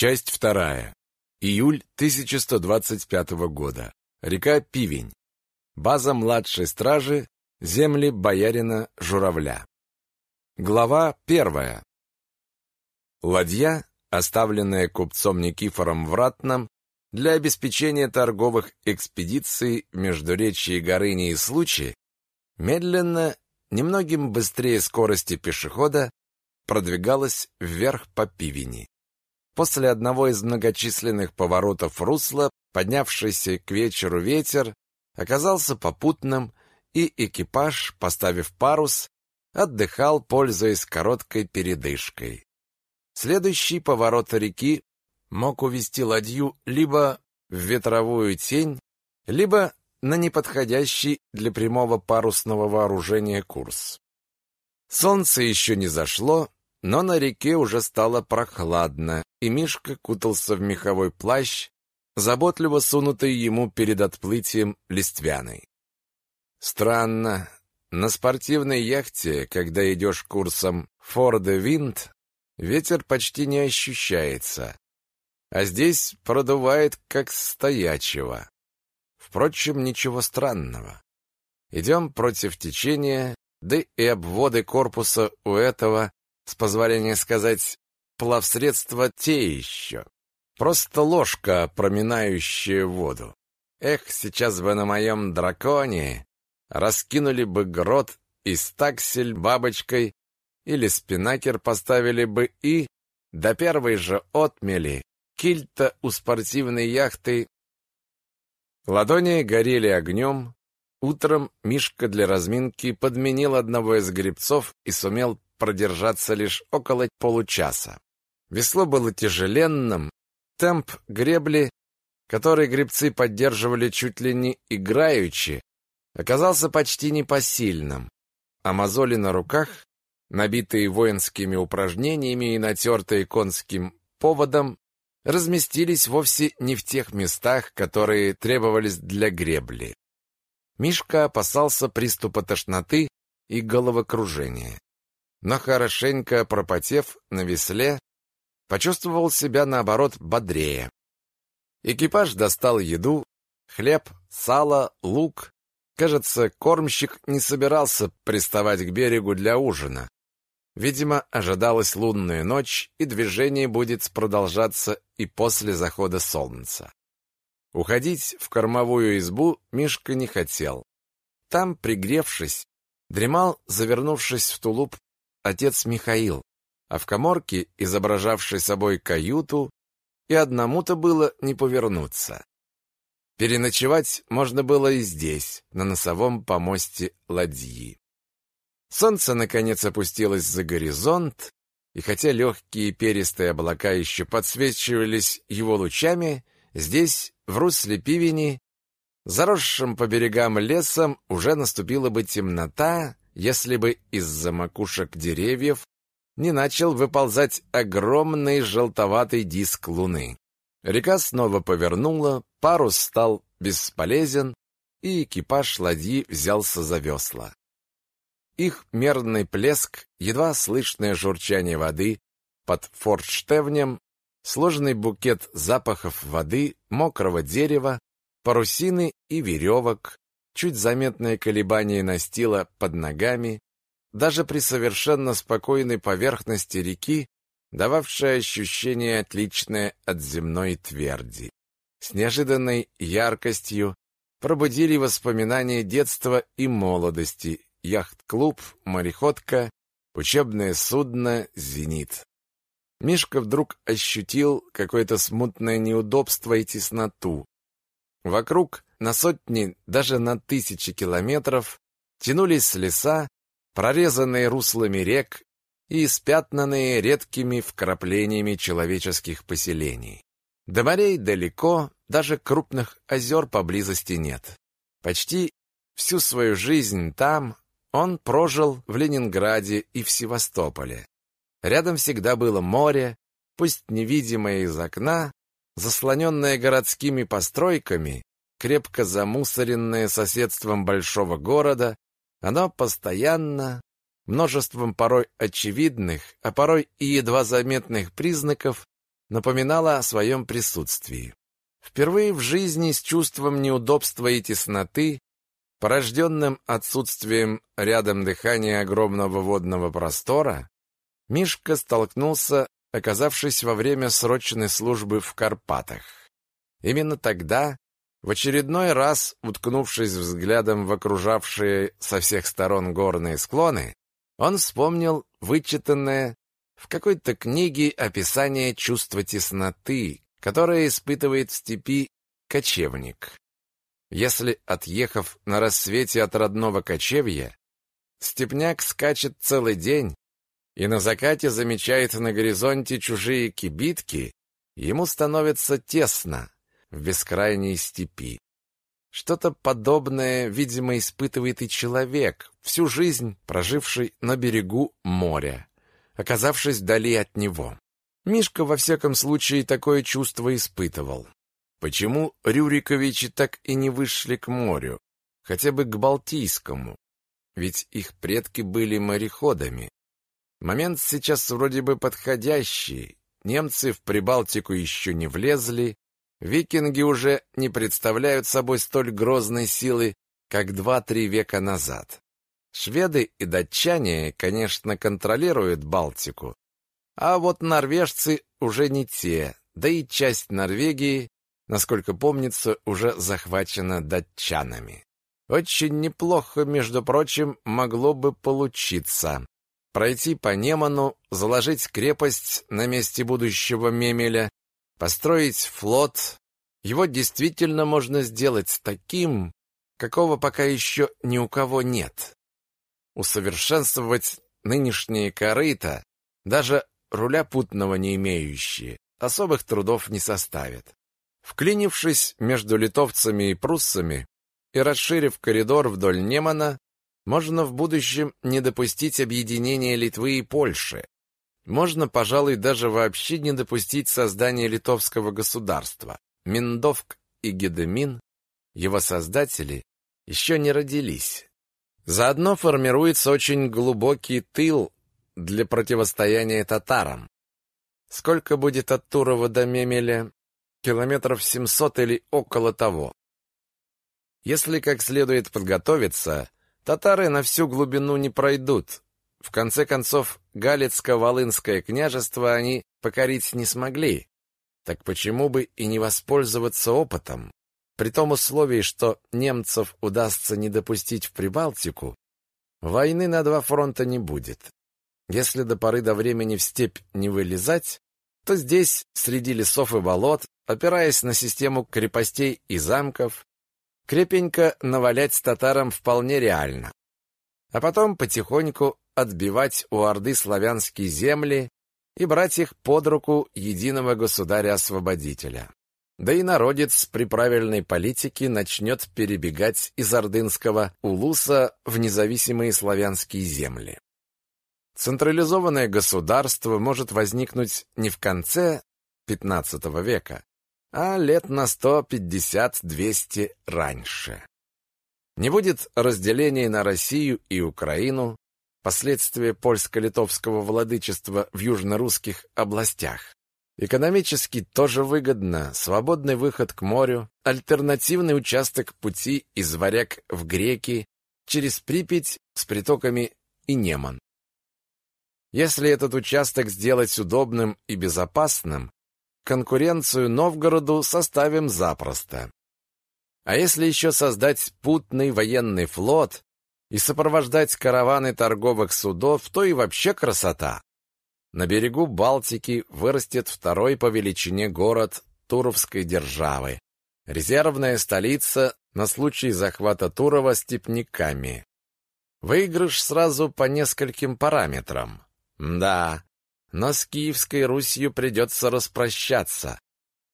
Часть вторая. Июль 1125 года. Река Пивень. База младшей стражи. Земли боярина Журавля. Глава первая. Ладья, оставленная купцом Никифором Вратным для обеспечения торговых экспедиций между речи Горыни и Случи, медленно, немногим быстрее скорости пешехода, продвигалась вверх по Пивени. После одного из многочисленных поворотов русла, поднявшийся к вечеру ветер оказался попутным, и экипаж, поставив парус, отдыхал, пользуясь короткой передышкой. Следующий поворот реки мог увести ладью либо в ветровую тень, либо на неподходящий для прямого парусного вооружения курс. Солнце еще не зашло, но на реке уже стало прохладно, и Мишка кутался в меховой плащ, заботливо сунутый ему перед отплытием листвяной. Странно, на спортивной яхте, когда идешь курсом Форде Винд, ветер почти не ощущается, а здесь продувает как стоячего. Впрочем, ничего странного. Идем против течения, да и обводы корпуса у этого с позволения сказать, плавсредство те еще. Просто ложка, проминающая воду. Эх, сейчас бы на моем драконе раскинули бы грот и стаксель бабочкой или спинакер поставили бы и до первой же отмели кильта у спортивной яхты. Ладони горели огнем. Утром Мишка для разминки подменил одного из гребцов и сумел продержаться лишь около получаса. Весло было тяжеленным, темп гребли, который гребцы поддерживали чуть ли не играючи, оказался почти непосильным, а мозоли на руках, набитые воинскими упражнениями и натертые конским поводом, разместились вовсе не в тех местах, которые требовались для гребли. Мишка опасался приступа тошноты и головокружения но хорошенько пропотев на весле, почувствовал себя, наоборот, бодрее. Экипаж достал еду, хлеб, сало, лук. Кажется, кормщик не собирался приставать к берегу для ужина. Видимо, ожидалась лунная ночь, и движение будет продолжаться и после захода солнца. Уходить в кормовую избу Мишка не хотел. Там, пригревшись, дремал, завернувшись в тулуп отец Михаил, а в коморке, изображавшей собой каюту, и одному-то было не повернуться. Переночевать можно было и здесь, на носовом помосте ладьи. Солнце, наконец, опустилось за горизонт, и хотя легкие перистые облака еще подсвечивались его лучами, здесь, в русле пивени, заросшим по берегам лесом, уже наступила бы темнота, если бы из-за макушек деревьев не начал выползать огромный желтоватый диск луны. Река снова повернула, парус стал бесполезен, и экипаж ладьи взялся за весла. Их мерный плеск, едва слышное журчание воды под форштевнем, сложный букет запахов воды, мокрого дерева, парусины и веревок, чуть заметное колебание настила под ногами, даже при совершенно спокойной поверхности реки, дававшее ощущение отличное от земной тверди. С неожиданной яркостью пробудили воспоминания детства и молодости, яхт-клуб, мореходка, учебное судно «Зенит». Мишка вдруг ощутил какое-то смутное неудобство и тесноту. Вокруг на сотни, даже на тысячи километров тянулись леса, прорезанные руслами рек и испятнанные редкими вкраплениями человеческих поселений. До морей далеко, даже крупных озер поблизости нет. Почти всю свою жизнь там он прожил в Ленинграде и в Севастополе. Рядом всегда было море, пусть невидимое из окна, заслоненное городскими постройками, крепко замусоренное соседством большого города, оно постоянно, множеством порой очевидных, а порой и едва заметных признаков, напоминала о своем присутствии. Впервые в жизни с чувством неудобства и тесноты, порожденным отсутствием рядом дыхания огромного водного простора, Мишка столкнулся, оказавшись во время срочной службы в Карпатах. Именно тогда, в очередной раз, уткнувшись взглядом в окружавшие со всех сторон горные склоны, он вспомнил вычитанное в какой-то книге описание чувства тесноты, которое испытывает в степи кочевник. Если, отъехав на рассвете от родного кочевья, степняк скачет целый день и на закате замечает на горизонте чужие кибитки, ему становится тесно в бескрайней степи. Что-то подобное, видимо, испытывает и человек, всю жизнь проживший на берегу моря оказавшись вдали от него. Мишка, во всяком случае, такое чувство испытывал. Почему Рюриковичи так и не вышли к морю, хотя бы к Балтийскому? Ведь их предки были мореходами. Момент сейчас вроде бы подходящий. Немцы в Прибалтику еще не влезли, викинги уже не представляют собой столь грозной силы, как два-три века назад. Шведы и датчане, конечно, контролируют Балтику, а вот норвежцы уже не те, да и часть Норвегии, насколько помнится, уже захвачена датчанами. Очень неплохо, между прочим, могло бы получиться. Пройти по Неману, заложить крепость на месте будущего Мемеля, построить флот. Его действительно можно сделать таким, какого пока еще ни у кого нет усовершенствовать нынешние корыта, даже руля путного не имеющие, особых трудов не составит. Вклинившись между литовцами и пруссами и расширив коридор вдоль Немана, можно в будущем не допустить объединения Литвы и Польши. Можно, пожалуй, даже вообще не допустить создания литовского государства. Миндовк и Гедемин, его создатели, еще не родились. Заодно формируется очень глубокий тыл для противостояния татарам. Сколько будет от Турова до Мемеля? Километров 700 или около того. Если как следует подготовиться, татары на всю глубину не пройдут. В конце концов, Галицко-Волынское княжество они покорить не смогли. Так почему бы и не воспользоваться опытом? При том условии, что немцев удастся не допустить в Прибалтику, войны на два фронта не будет. Если до поры до времени в степь не вылезать, то здесь, среди лесов и болот, опираясь на систему крепостей и замков, крепенько навалять татарам вполне реально. А потом потихоньку отбивать у Орды славянские земли и брать их под руку единого государя-освободителя. Да и народец при правильной политике начнет перебегать из ордынского улуса в независимые славянские земли. Централизованное государство может возникнуть не в конце XV века, а лет на 150-200 раньше. Не будет разделений на Россию и Украину, последствия польско-литовского владычества в южно-русских областях. Экономически тоже выгодно. Свободный выход к морю, альтернативный участок пути из Варяг в Греки, через Припять с притоками и Неман. Если этот участок сделать удобным и безопасным, конкуренцию Новгороду составим запросто. А если еще создать путный военный флот и сопровождать караваны торговых судов, то и вообще красота. На берегу Балтики вырастет второй по величине город Туровской державы, резервная столица на случай захвата Турова степняками. Выигрыш сразу по нескольким параметрам. Да, но с Киевской Русью придется распрощаться.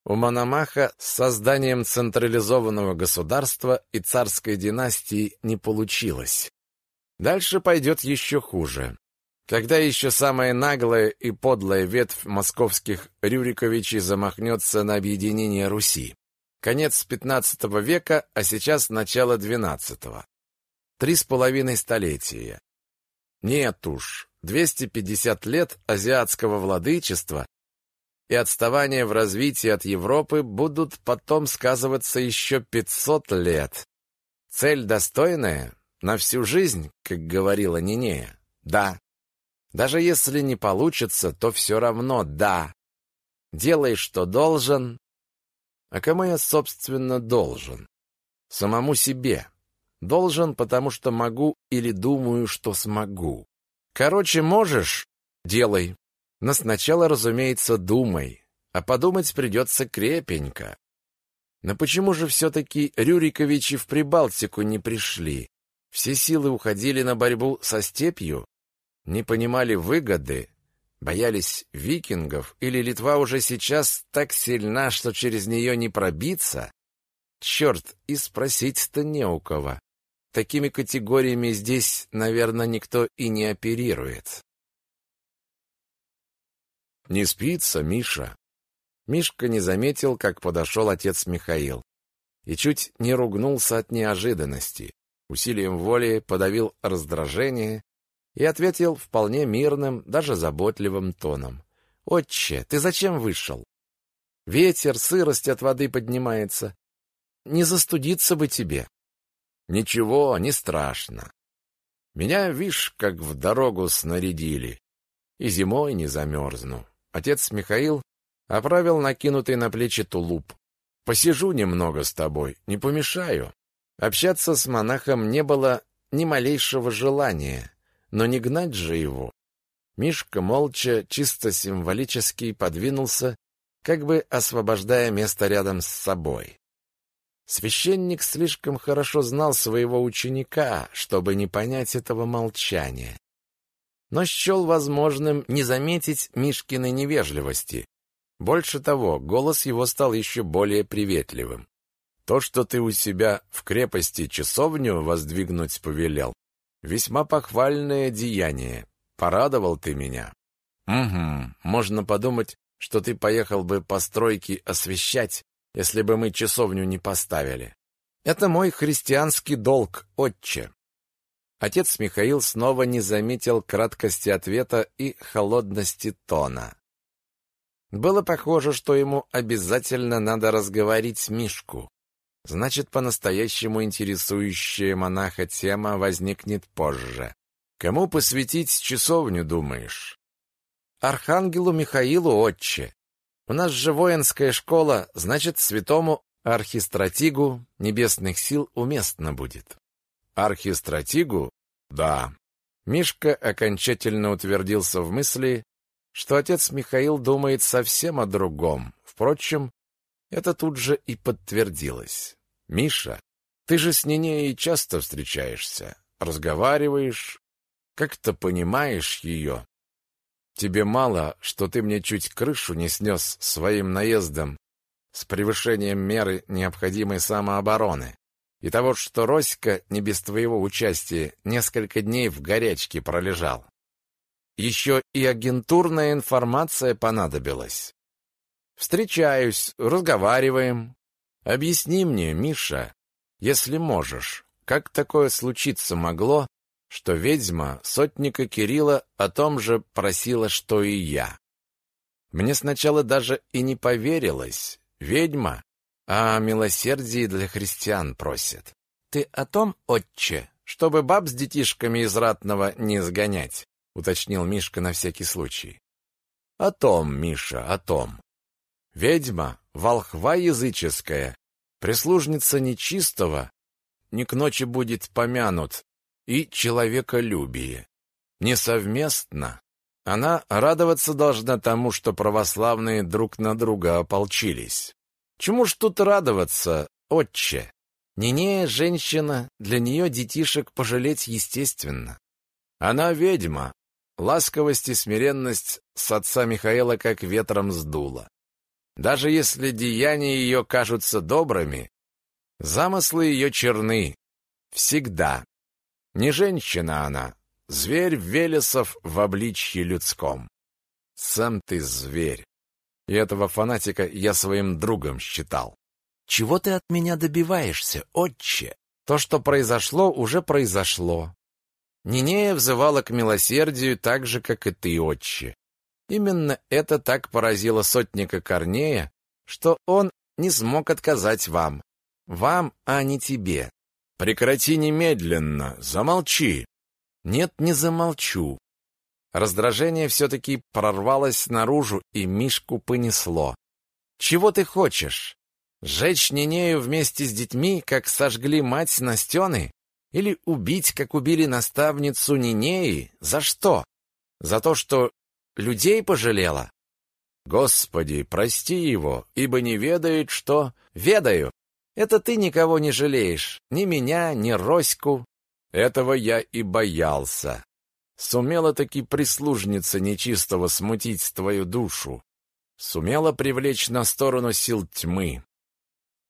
У Мономаха с созданием централизованного государства и царской династии не получилось. Дальше пойдет еще хуже. Когда еще самая наглая и подлая ветвь московских Рюриковичей замахнется на объединение Руси? Конец XV века, а сейчас начало XII. Три с половиной столетия. Нет уж, 250 лет азиатского владычества и отставание в развитии от Европы будут потом сказываться еще 500 лет. Цель достойная? На всю жизнь, как говорила Нинея? Да. Даже если не получится, то все равно да. Делай, что должен. А кому я, собственно, должен? Самому себе. Должен, потому что могу или думаю, что смогу. Короче, можешь? Делай. Но сначала, разумеется, думай. А подумать придется крепенько. Но почему же все-таки Рюриковичи в Прибалтику не пришли? Все силы уходили на борьбу со степью? Не понимали выгоды? Боялись викингов? Или Литва уже сейчас так сильна, что через нее не пробиться? Черт, и спросить-то не у кого. Такими категориями здесь, наверное, никто и не оперирует. «Не спится, Миша?» Мишка не заметил, как подошел отец Михаил. И чуть не ругнулся от неожиданности. Усилием воли подавил раздражение и ответил вполне мирным, даже заботливым тоном. «Отче, ты зачем вышел? Ветер, сырость от воды поднимается. Не застудиться бы тебе. Ничего, не страшно. Меня, вишь, как в дорогу снарядили. И зимой не замерзну. Отец Михаил оправил накинутый на плечи тулуп. Посижу немного с тобой, не помешаю. Общаться с монахом не было ни малейшего желания, но не гнать же его. Мишка молча, чисто символически подвинулся, как бы освобождая место рядом с собой. Священник слишком хорошо знал своего ученика, чтобы не понять этого молчания. Но счел возможным не заметить Мишкиной невежливости. Больше того, голос его стал еще более приветливым. То, что ты у себя в крепости часовню воздвигнуть повелел, весьма похвальное деяние. Порадовал ты меня. Угу, можно подумать, что ты поехал бы постройки освещать, если бы мы часовню не поставили. Это мой христианский долг, отче. Отец Михаил снова не заметил краткости ответа и холодности тона. Было похоже, что ему обязательно надо разговорить Мишку. Значит, по-настоящему интересующая монаха тема возникнет позже. Кому посвятить часовню, думаешь? Архангелу Михаилу, отче. У нас же воинская школа, значит, святому архистратигу небесных сил уместно будет. Архистратигу? Да. Мишка окончательно утвердился в мысли, что отец Михаил думает совсем о другом. Впрочем, это тут же и подтвердилось. Миша, ты же с Нинеей часто встречаешься, разговариваешь, как-то понимаешь ее. Тебе мало, что ты мне чуть крышу не снес своим наездом с превышением меры необходимой самообороны. И того, что Роська не без твоего участия несколько дней в горячке пролежал. Еще и агентурная информация понадобилась. Встречаюсь, разговариваем. Объясни мне, Миша, если можешь, как такое случиться могло, что ведьма сотника Кирилла о том же просила, что и я. Мне сначала даже и не поверилось. Ведьма, а о милосердии для христиан просит. Ты о том, отче, чтобы баб с детишками из ратного не сгонять, уточнил Мишка на всякий случай. О том, Миша, о том. Ведьма, волхва языческая, прислужница нечистого, не к ночи будет помянут, и человеколюбие. Несовместно. Она радоваться должна тому, что православные друг на друга ополчились. Чему ж тут радоваться, отче? Нинея женщина, для нее детишек пожалеть естественно. Она ведьма. Ласковость и смиренность с отца Михаила как ветром сдуло. Даже если деяния ее кажутся добрыми, замыслы ее черны. Всегда. Не женщина она, зверь Велесов в обличье людском. Сам ты зверь. И этого фанатика я своим другом считал. Чего ты от меня добиваешься, отче? То, что произошло, уже произошло. Нинея взывала к милосердию так же, как и ты, отче. Именно это так поразило сотника Корнея, что он не смог отказать вам. Вам, а не тебе. Прекрати немедленно, замолчи. Нет, не замолчу. Раздражение все-таки прорвалось наружу, и Мишку понесло. Чего ты хочешь? Сжечь Нинею вместе с детьми, как сожгли мать Настены? Или убить, как убили наставницу Нинеи? За что? За то, что людей пожалела? Господи, прости его, ибо не ведает, что... Ведаю! Это ты никого не жалеешь, ни меня, ни Роську. Этого я и боялся. Сумела таки прислужница нечистого смутить твою душу. Сумела привлечь на сторону сил тьмы.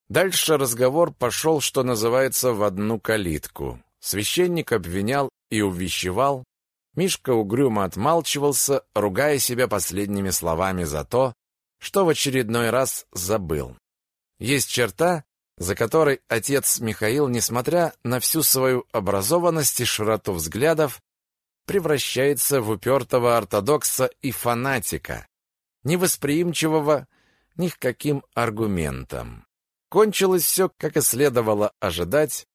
Дальше разговор пошел, что называется, в одну калитку. Священник обвинял и увещевал. Мишка угрюмо отмалчивался, ругая себя последними словами за то, что в очередной раз забыл. Есть черта, за которой отец Михаил, несмотря на всю свою образованность и широту взглядов, превращается в упертого ортодокса и фанатика, невосприимчивого ни к каким аргументам. Кончилось все, как и следовало ожидать,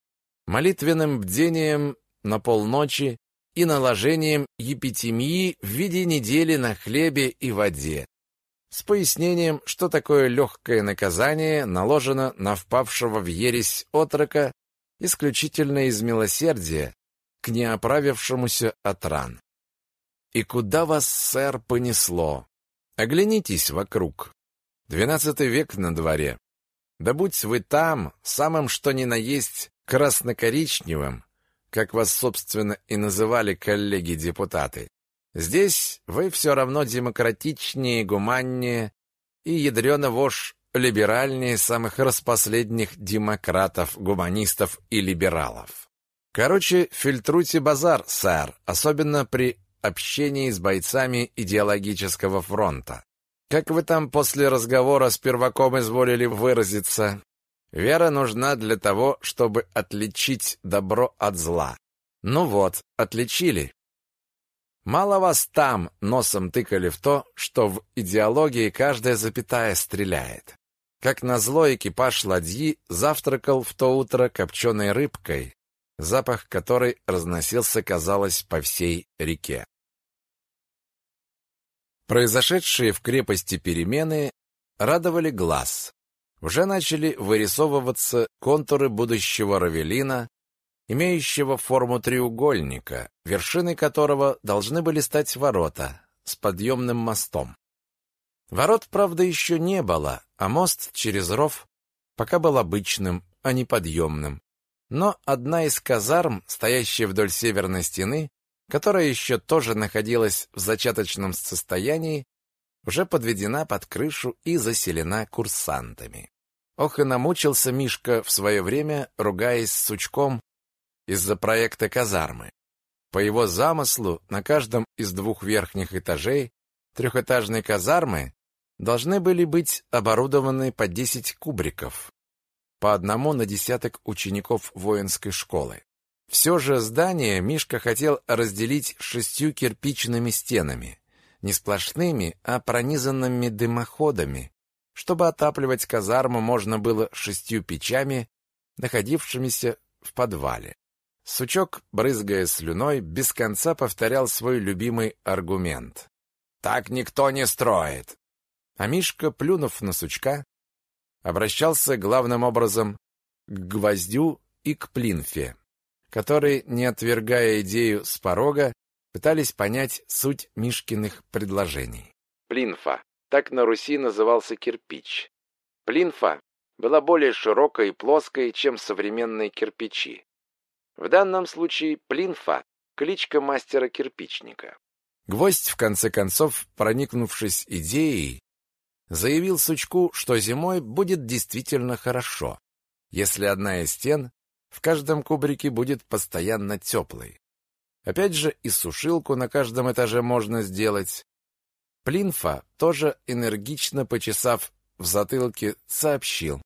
молитвенным бдением на полночи и наложением епитемии в виде недели на хлебе и воде, с пояснением, что такое легкое наказание наложено на впавшего в ересь отрока исключительно из милосердия к неоправившемуся от ран. И куда вас, сэр, понесло? Оглянитесь вокруг. Двенадцатый век на дворе. Да будь вы там, самым что ни на есть красно-коричневым, как вас, собственно, и называли коллеги-депутаты. Здесь вы все равно демократичнее, гуманнее и ядрено вошь либеральнее самых распоследних демократов, гуманистов и либералов. Короче, фильтруйте базар, сэр, особенно при общении с бойцами идеологического фронта. Как вы там после разговора с перваком изволили выразиться? Вера нужна для того, чтобы отличить добро от зла. Ну вот, отличили. Мало вас там носом тыкали в то, что в идеологии каждая запятая стреляет. Как назло экипаж ладьи завтракал в то утро копченой рыбкой, запах которой разносился, казалось, по всей реке. Произошедшие в крепости перемены радовали глаз. Уже начали вырисовываться контуры будущего Равелина, имеющего форму треугольника, вершиной которого должны были стать ворота с подъемным мостом. Ворот, правда, еще не было, а мост через ров пока был обычным, а не подъемным. Но одна из казарм, стоящая вдоль северной стены, которая еще тоже находилась в зачаточном состоянии, уже подведена под крышу и заселена курсантами. Ох и намучился Мишка в свое время, ругаясь с сучком из-за проекта казармы. По его замыслу, на каждом из двух верхних этажей трехэтажной казармы должны были быть оборудованы по 10 кубриков, по одному на десяток учеников воинской школы. Все же здание Мишка хотел разделить шестью кирпичными стенами, не сплошными, а пронизанными дымоходами, чтобы отапливать казарму можно было шестью печами, находившимися в подвале. Сучок, брызгая слюной, без конца повторял свой любимый аргумент. «Так никто не строит!» А Мишка, плюнув на сучка, обращался главным образом к гвоздю и к плинфе которые, не отвергая идею с порога, пытались понять суть Мишкиных предложений. Плинфа. Так на Руси назывался кирпич. Плинфа была более широкой и плоской, чем современные кирпичи. В данном случае плинфа – кличка мастера-кирпичника. Гвоздь, в конце концов, проникнувшись идеей, заявил Сучку, что зимой будет действительно хорошо, если одна из стен в каждом кубрике будет постоянно теплый. Опять же, и сушилку на каждом этаже можно сделать. Плинфа, тоже энергично почесав в затылке, сообщил,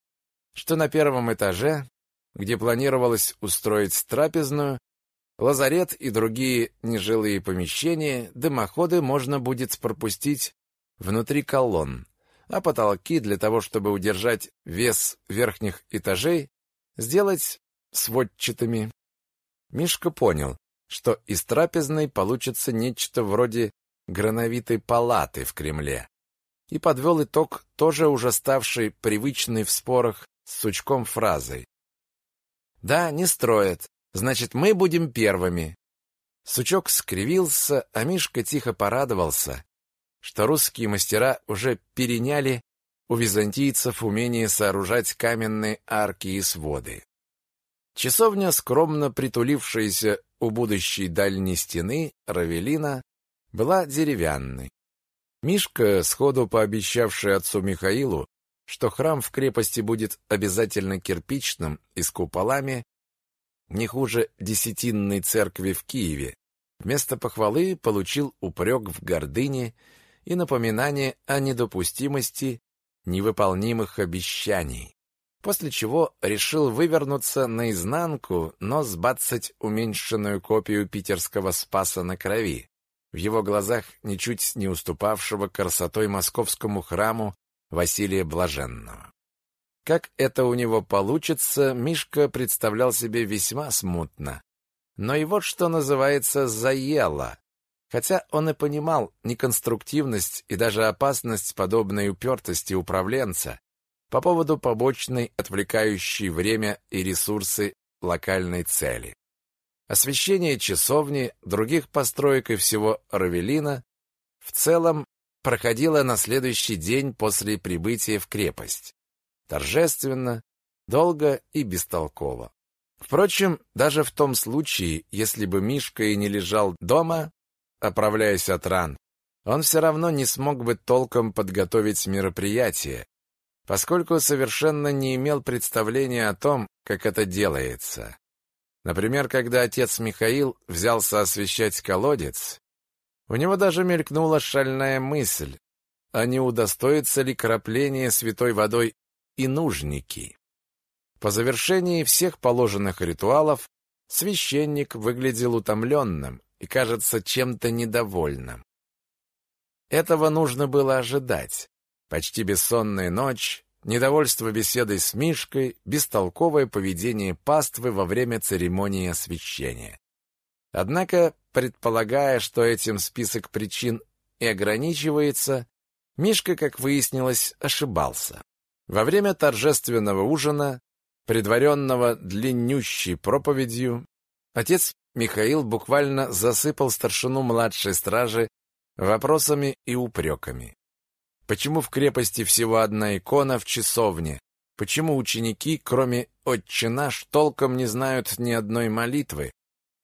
что на первом этаже, где планировалось устроить трапезную, лазарет и другие нежилые помещения, дымоходы можно будет пропустить внутри колонн, а потолки для того, чтобы удержать вес верхних этажей, сделать сводчатыми. Мишка понял, что из трапезной получится нечто вроде грановитой палаты в Кремле, и подвел итог, тоже уже ставшей привычной в спорах с сучком фразой. «Да, не строят. Значит, мы будем первыми». Сучок скривился, а Мишка тихо порадовался, что русские мастера уже переняли у византийцев умение сооружать каменные арки и своды. Часовня, скромно притулившаяся у будущей дальней стены Равелина, была деревянной. Мишка, сходу пообещавший отцу Михаилу, что храм в крепости будет обязательно кирпичным и с куполами, не хуже десятинной церкви в Киеве, вместо похвалы получил упрек в гордыне и напоминание о недопустимости невыполнимых обещаний после чего решил вывернуться наизнанку, но сбацать уменьшенную копию питерского Спаса на крови, в его глазах ничуть не уступавшего красотой московскому храму Василия Блаженного. Как это у него получится, Мишка представлял себе весьма смутно. Но и вот что называется заело. Хотя он и понимал неконструктивность и даже опасность подобной упертости управленца, по поводу побочной, отвлекающей время и ресурсы локальной цели. Освещение часовни, других построек и всего Равелина в целом проходило на следующий день после прибытия в крепость. Торжественно, долго и бестолково. Впрочем, даже в том случае, если бы Мишка и не лежал дома, оправляясь от ран, он все равно не смог бы толком подготовить мероприятие, поскольку совершенно не имел представления о том, как это делается. Например, когда отец Михаил взялся освещать колодец, у него даже мелькнула шальная мысль, а не удостоится ли крапления святой водой и нужники. По завершении всех положенных ритуалов священник выглядел утомленным и, кажется, чем-то недовольным. Этого нужно было ожидать. Почти бессонная ночь, недовольство беседой с Мишкой, бестолковое поведение паствы во время церемонии освящения. Однако, предполагая, что этим список причин и ограничивается, Мишка, как выяснилось, ошибался. Во время торжественного ужина, предваренного длиннющей проповедью, отец Михаил буквально засыпал старшину младшей стражи вопросами и упреками. Почему в крепости всего одна икона в часовне? Почему ученики, кроме «Отче наш», толком не знают ни одной молитвы?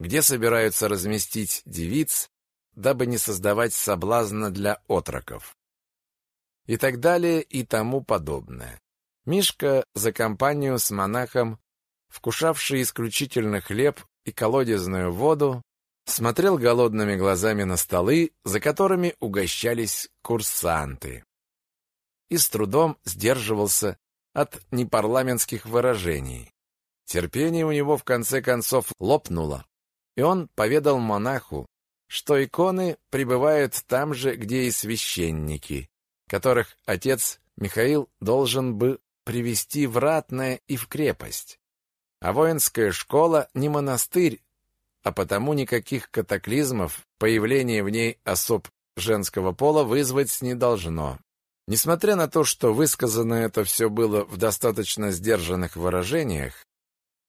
Где собираются разместить девиц, дабы не создавать соблазна для отроков? И так далее и тому подобное. Мишка за компанию с монахом, вкушавший исключительно хлеб и колодезную воду, смотрел голодными глазами на столы, за которыми угощались курсанты и с трудом сдерживался от непарламентских выражений. Терпение у него в конце концов лопнуло, и он поведал монаху, что иконы пребывают там же, где и священники, которых отец Михаил должен бы привести в ратное и в крепость. А воинская школа не монастырь, а потому никаких катаклизмов появление в ней особ женского пола вызвать не должно. Несмотря на то, что высказано это все было в достаточно сдержанных выражениях,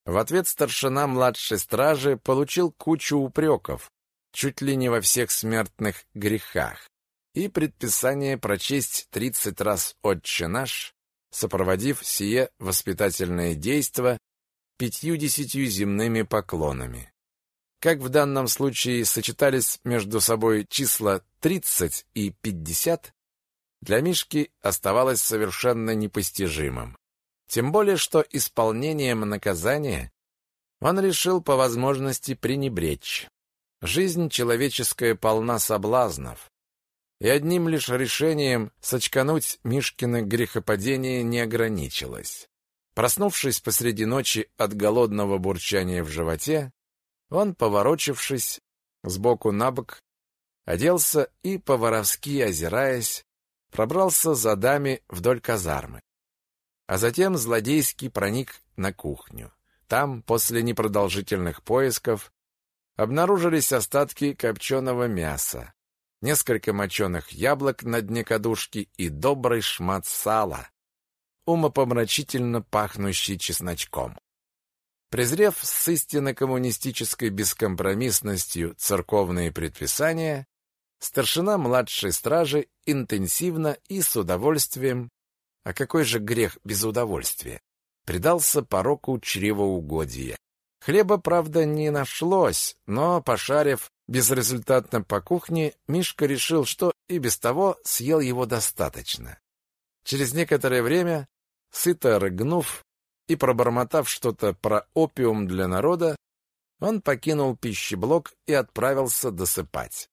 в ответ старшина младшей стражи получил кучу упреков, чуть ли не во всех смертных грехах, и предписание прочесть тридцать раз «Отче наш», сопроводив сие воспитательное действо пятью-десятью земными поклонами. Как в данном случае сочетались между собой числа тридцать и пятьдесят, для Мишки оставалось совершенно непостижимым. Тем более, что исполнением наказания он решил по возможности пренебречь. Жизнь человеческая полна соблазнов, и одним лишь решением сочкануть Мишкино грехопадение не ограничилось. Проснувшись посреди ночи от голодного бурчания в животе, Он, поворочившись сбоку на бок, оделся и, по-воровски озираясь, пробрался за дами вдоль казармы. А затем злодейски проник на кухню. Там, после непродолжительных поисков, обнаружились остатки копченого мяса, несколько моченых яблок на дне кадушки и добрый шмат сала, умопомрачительно пахнущий чесночком. Презрев с истинно коммунистической бескомпромиссностью церковные предписания, старшина младшей стражи интенсивно и с удовольствием, а какой же грех без удовольствия, предался пороку чревоугодия. Хлеба, правда, не нашлось, но, пошарив безрезультатно по кухне, Мишка решил, что и без того съел его достаточно. Через некоторое время, сыто рыгнув и пробормотав что-то про опиум для народа, он покинул пищеблок и отправился досыпать.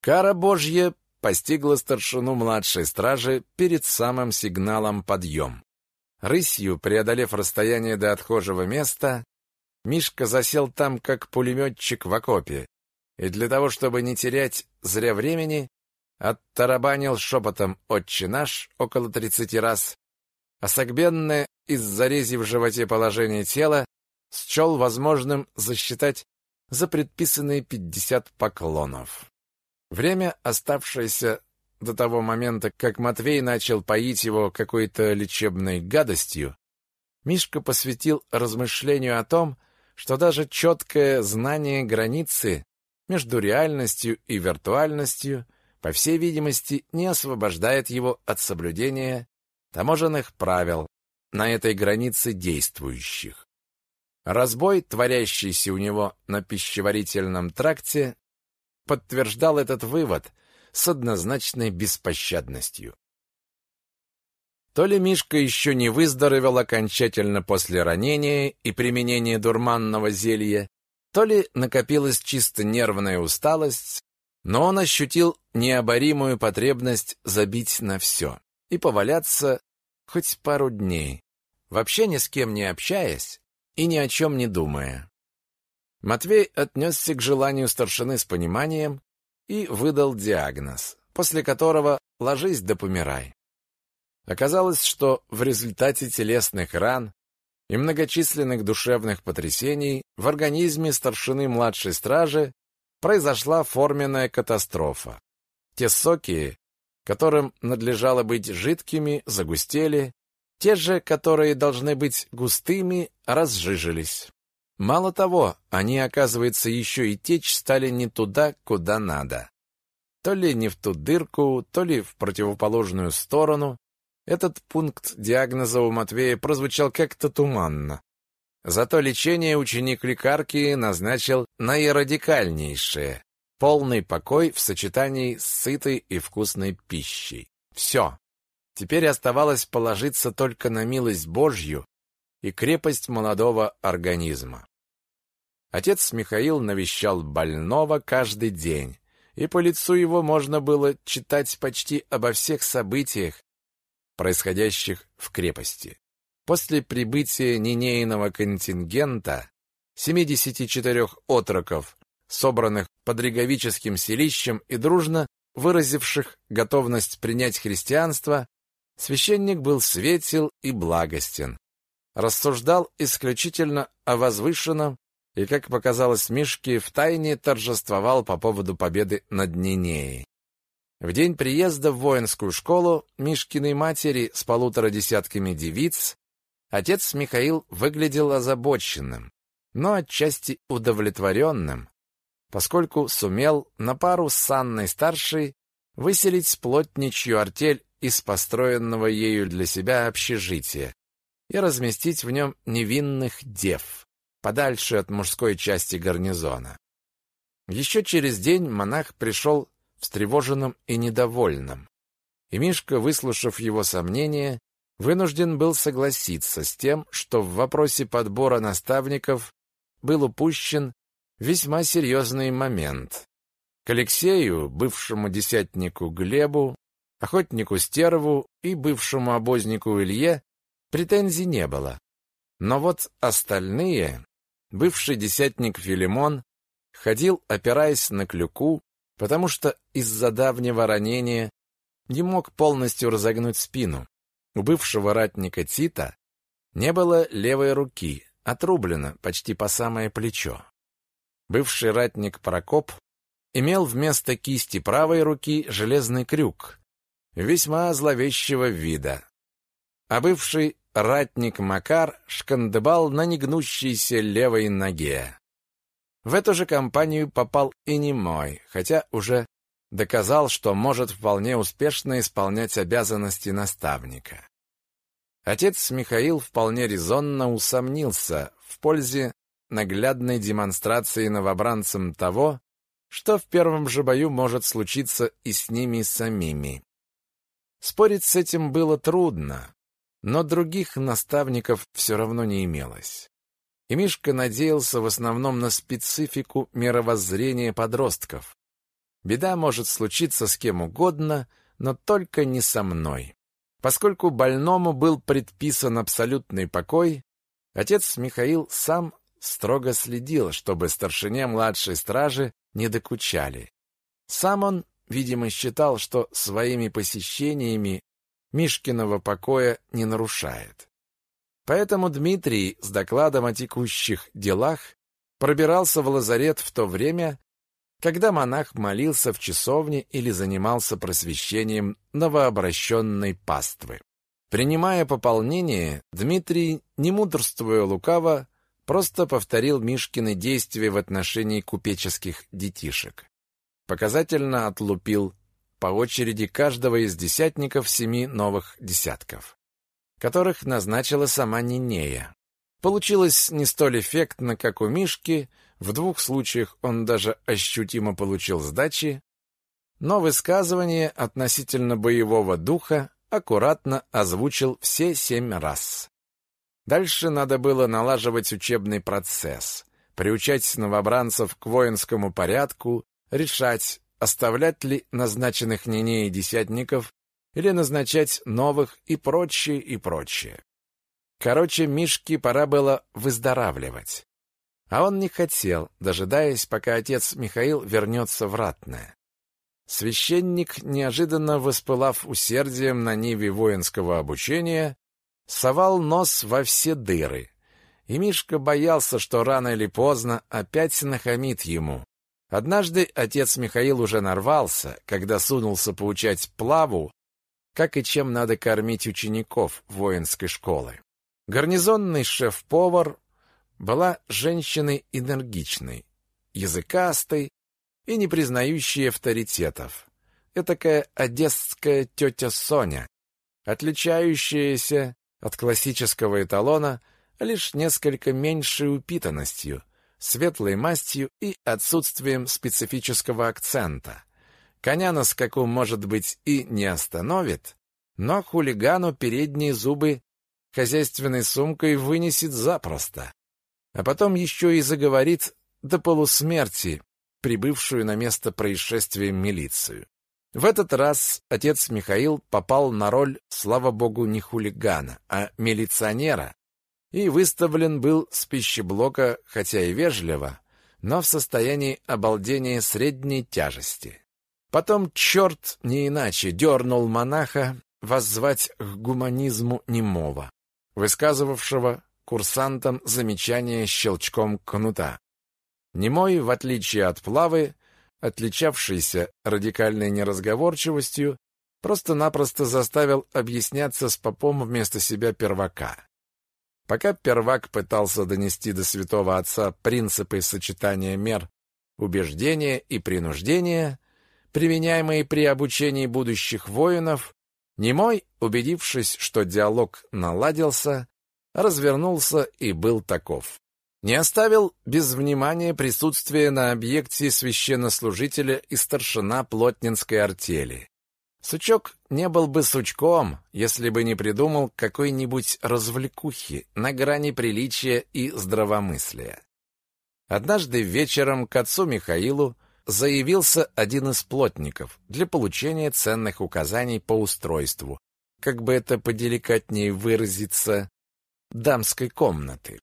Кара Божья постигла старшину младшей стражи перед самым сигналом «подъем». Рысью, преодолев расстояние до отхожего места, Мишка засел там, как пулеметчик в окопе, и для того, чтобы не терять зря времени, оттарабанил шепотом «Отче наш» около тридцати раз, а согбенное из зарези в животе положение тела счел возможным засчитать за предписанные пятьдесят поклонов. Время, оставшееся до того момента, как Матвей начал поить его какой-то лечебной гадостью, Мишка посвятил размышлению о том, что даже четкое знание границы между реальностью и виртуальностью, по всей видимости, не освобождает его от соблюдения таможенных правил на этой границе действующих. Разбой, творящийся у него на пищеварительном тракте, подтверждал этот вывод с однозначной беспощадностью. То ли Мишка еще не выздоровел окончательно после ранения и применения дурманного зелья, то ли накопилась чисто нервная усталость, но он ощутил необоримую потребность забить на все и поваляться хоть пару дней, вообще ни с кем не общаясь и ни о чем не думая. Матвей отнесся к желанию старшины с пониманием и выдал диагноз, после которого ложись да помирай. Оказалось, что в результате телесных ран и многочисленных душевных потрясений в организме старшины младшей стражи произошла форменная катастрофа. Те соки, которым надлежало быть жидкими, загустели, те же, которые должны быть густыми, разжижились. Мало того, они, оказывается, еще и течь стали не туда, куда надо. То ли не в ту дырку, то ли в противоположную сторону, этот пункт диагноза у Матвея прозвучал как-то туманно. Зато лечение ученик лекарки назначил наирадикальнейшее – полный покой в сочетании с сытой и вкусной пищей. Все. Теперь оставалось положиться только на милость Божью и крепость молодого организма. Отец Михаил навещал больного каждый день, и по лицу его можно было читать почти обо всех событиях, происходящих в крепости. После прибытия нинейного контингента 74 отроков, собранных под Реговическим селищем и дружно выразивших готовность принять христианство, священник был светел и благостен. Рассуждал исключительно о возвышенном и, как показалось Мишке, втайне торжествовал по поводу победы над Нинеей. В день приезда в воинскую школу Мишкиной матери с полутора десятками девиц отец Михаил выглядел озабоченным, но отчасти удовлетворенным, поскольку сумел на пару с Анной-старшей выселить плотничью артель из построенного ею для себя общежития и разместить в нем невинных дев, подальше от мужской части гарнизона. Еще через день монах пришел встревоженным и недовольным. И Мишка, выслушав его сомнения, вынужден был согласиться с тем, что в вопросе подбора наставников был упущен весьма серьезный момент. К Алексею, бывшему десятнику Глебу, охотнику Стерву и бывшему обознику Илье претензий не было. Но вот остальные, бывший десятник Филимон ходил, опираясь на клюку, потому что из-за давнего ранения не мог полностью разогнуть спину. У бывшего ратника Тита не было левой руки, отрублена почти по самое плечо. Бывший ратник Прокоп имел вместо кисти правой руки железный крюк, весьма зловещего вида. А бывший ратник Макар шкандыбал на негнущейся левой ноге. В эту же компанию попал и немой, хотя уже доказал, что может вполне успешно исполнять обязанности наставника. Отец Михаил вполне резонно усомнился в пользе наглядной демонстрации новобранцам того, что в первом же бою может случиться и с ними самими. Спорить с этим было трудно, но других наставников все равно не имелось. И Мишка надеялся в основном на специфику мировоззрения подростков. Беда может случиться с кем угодно, но только не со мной. Поскольку больному был предписан абсолютный покой, отец Михаил сам строго следил, чтобы старшине младшей стражи не докучали. Сам он, видимо, считал, что своими посещениями Мишкиного покоя не нарушает. Поэтому Дмитрий с докладом о текущих делах пробирался в лазарет в то время, когда монах молился в часовне или занимался просвещением новообращенной паствы. Принимая пополнение, Дмитрий, не мудрствуя лукаво, просто повторил Мишкины действия в отношении купеческих детишек. Показательно отлупил по очереди каждого из десятников семи новых десятков, которых назначила сама Нинея. Получилось не столь эффектно, как у Мишки, в двух случаях он даже ощутимо получил сдачи, но высказывание относительно боевого духа аккуратно озвучил все семь раз. Дальше надо было налаживать учебный процесс, приучать новобранцев к воинскому порядку, решать, оставлять ли назначенных Нинеей десятников или назначать новых и прочее, и прочее. Короче, Мишке пора было выздоравливать. А он не хотел, дожидаясь, пока отец Михаил вернется в ратное. Священник, неожиданно воспылав усердием на ниве воинского обучения, совал нос во все дыры. И Мишка боялся, что рано или поздно опять нахамит ему. Однажды отец Михаил уже нарвался, когда сунулся поучать плаву, как и чем надо кормить учеников воинской школы. Гарнизонный шеф-повар была женщиной энергичной, языкастой и не признающей авторитетов. Этакая одесская тетя Соня, отличающаяся от классического эталона лишь несколько меньшей упитанностью, светлой мастью и отсутствием специфического акцента. Коня на скаку, может быть, и не остановит, но хулигану передние зубы хозяйственной сумкой вынесет запросто а потом еще и заговорит до полусмерти прибывшую на место происшествия милицию. В этот раз отец Михаил попал на роль, слава богу, не хулигана, а милиционера, и выставлен был с пищеблока, хотя и вежливо, но в состоянии обалдения средней тяжести. Потом черт не иначе дернул монаха воззвать к гуманизму немого, высказывавшего курсантам замечание щелчком кнута. Немой, в отличие от Плавы, отличавшийся радикальной неразговорчивостью, просто-напросто заставил объясняться с попом вместо себя первака. Пока первак пытался донести до святого отца принципы сочетания мер убеждения и принуждения, применяемые при обучении будущих воинов, Немой, убедившись, что диалог наладился, развернулся и был таков. Не оставил без внимания присутствие на объекте священнослужителя и старшина плотнинской артели. Сучок не был бы сучком, если бы не придумал какой-нибудь развлекухи на грани приличия и здравомыслия. Однажды вечером к отцу Михаилу заявился один из плотников для получения ценных указаний по устройству, как бы это поделикатнее выразиться, дамской комнаты.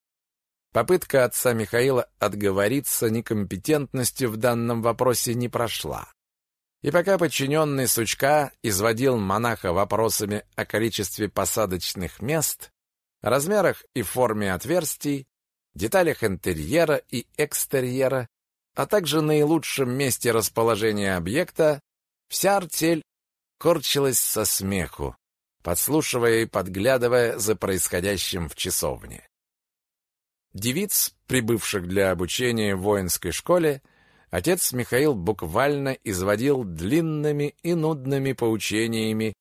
Попытка отца Михаила отговориться некомпетентностью в данном вопросе не прошла. И пока подчиненный Сучка изводил монаха вопросами о количестве посадочных мест, размерах и форме отверстий, деталях интерьера и экстерьера, а также наилучшем месте расположения объекта, вся артель корчилась со смеху, подслушивая и подглядывая за происходящим в часовне. Девиц, прибывших для обучения в воинской школе, отец Михаил буквально изводил длинными и нудными поучениями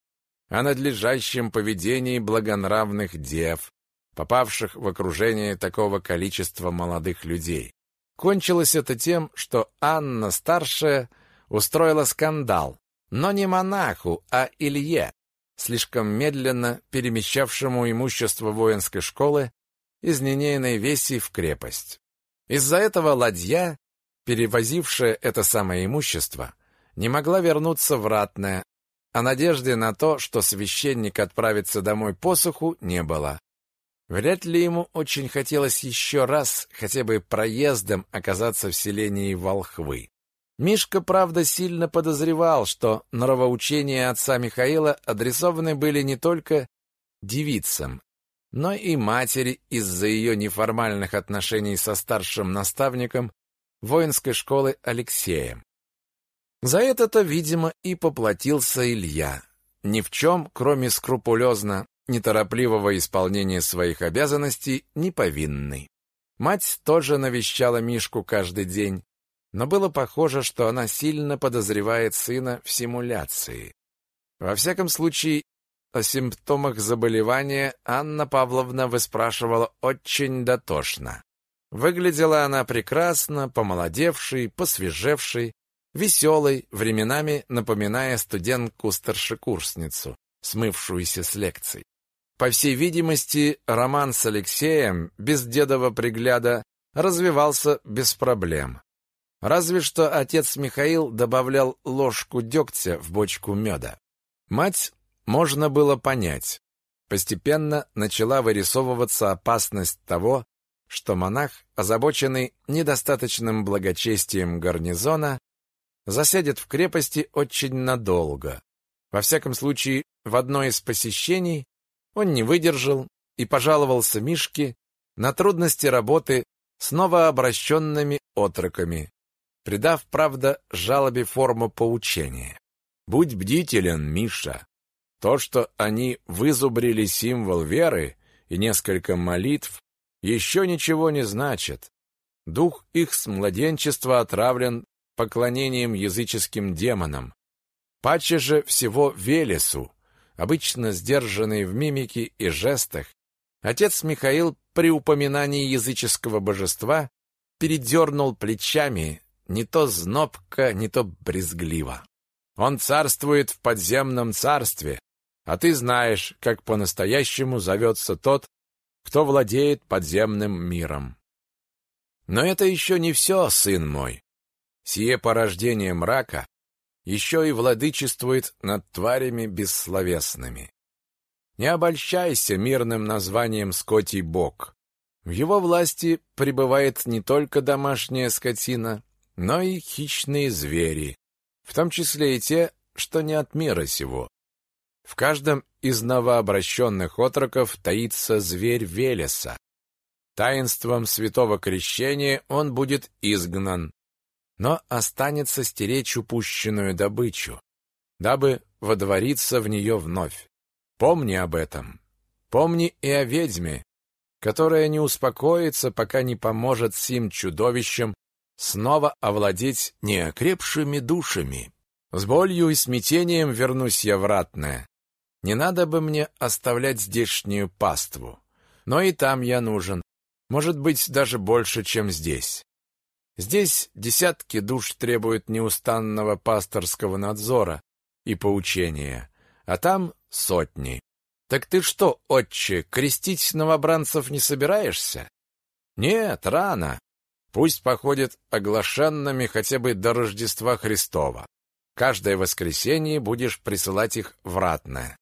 о надлежащем поведении благонравных дев, попавших в окружение такого количества молодых людей. Кончилось это тем, что Анна старшая устроила скандал, но не монаху, а Илье, слишком медленно перемещавшему имущество воинской школы из Нинейной Веси в крепость. Из-за этого ладья, перевозившая это самое имущество, не могла вернуться в Ратное, а надежды на то, что священник отправится домой посуху, не было. Вряд ли ему очень хотелось еще раз хотя бы проездом оказаться в селении Волхвы. Мишка, правда, сильно подозревал, что нравоучения отца Михаила адресованы были не только девицам, но и матери из-за ее неформальных отношений со старшим наставником воинской школы Алексеем. За это-то, видимо, и поплатился Илья. Ни в чем, кроме скрупулезно неторопливого исполнения своих обязанностей, не повинный. Мать тоже навещала Мишку каждый день, но было похоже, что она сильно подозревает сына в симуляции. Во всяком случае, о симптомах заболевания Анна Павловна выспрашивала очень дотошно. Выглядела она прекрасно, помолодевшей, посвежевшей, веселой, временами напоминая студентку-старшекурсницу, смывшуюся с лекций. По всей видимости, роман с Алексеем без дедова пригляда развивался без проблем. Разве что отец Михаил добавлял ложку дегтя в бочку меда. Мать можно было понять. Постепенно начала вырисовываться опасность того, что монах, озабоченный недостаточным благочестием гарнизона, засядет в крепости очень надолго. Во всяком случае, в одно из посещений он не выдержал и пожаловался Мишке на трудности работы с новообращенными отроками, придав, правда, жалобе форму поучения. «Будь бдителен, Миша. То, что они вызубрили символ веры и несколько молитв, еще ничего не значит. Дух их с младенчества отравлен поклонением языческим демонам. Паче же всего Велесу, обычно сдержанный в мимике и жестах, отец Михаил при упоминании языческого божества передернул плечами не то знобко, не то брезгливо. Он царствует в подземном царстве, а ты знаешь, как по-настоящему зовется тот, кто владеет подземным миром. Но это еще не все, сын мой. Сие порождение мрака еще и владычествует над тварями бессловесными. Не обольщайся мирным названием «скотий бог». В его власти пребывает не только домашняя скотина, но и хищные звери, в том числе и те, что не от мира сего. В каждом из новообращенных отроков таится зверь Велеса. Таинством святого крещения он будет изгнан, но останется стеречь упущенную добычу, дабы водвориться в нее вновь. Помни об этом. Помни и о ведьме, которая не успокоится, пока не поможет сим чудовищам снова овладеть неокрепшими душами. С болью и смятением вернусь я в ратное, не надо бы мне оставлять здешнюю паству. Но и там я нужен. Может быть, даже больше, чем здесь. Здесь десятки душ требуют неустанного пасторского надзора и поучения, а там сотни. Так ты что, отче, крестить новобранцев не собираешься? Нет, рано. Пусть походят оглашенными хотя бы до Рождества Христова. Каждое воскресенье будешь присылать их в ратное.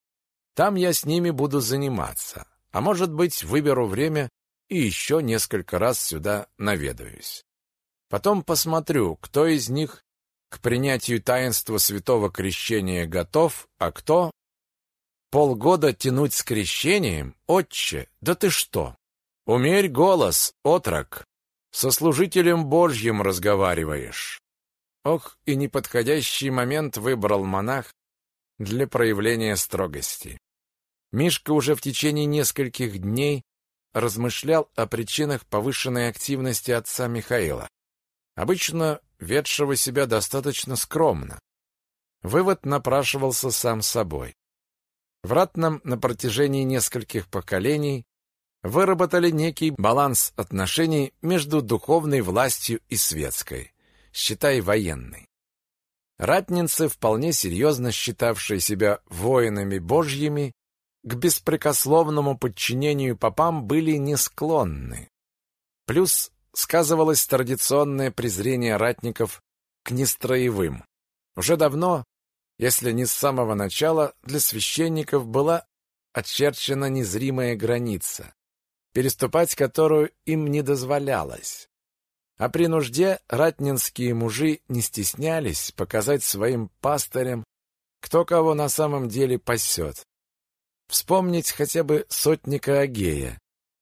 Там я с ними буду заниматься. А может быть, выберу время, и еще несколько раз сюда наведаюсь. Потом посмотрю, кто из них к принятию таинства святого крещения готов, а кто... Полгода тянуть с крещением? Отче, да ты что? Умерь голос, отрок. Со служителем Божьим разговариваешь. Ох, и неподходящий момент выбрал монах для проявления строгости. Мишка уже в течение нескольких дней размышлял о причинах повышенной активности отца Михаила, обычно ведшего себя достаточно скромно. Вывод напрашивался сам собой. В Ратном на протяжении нескольких поколений выработали некий баланс отношений между духовной властью и светской, считай военной. Ратнинцы, вполне серьезно считавшие себя воинами божьими, к беспрекословному подчинению попам были не склонны. Плюс сказывалось традиционное презрение ратников к нестроевым. Уже давно, если не с самого начала, для священников была очерчена незримая граница, переступать которую им не дозволялось. А при нужде ратнинские мужи не стеснялись показать своим пастырям, кто кого на самом деле пасет. Вспомнить хотя бы сотника Агея,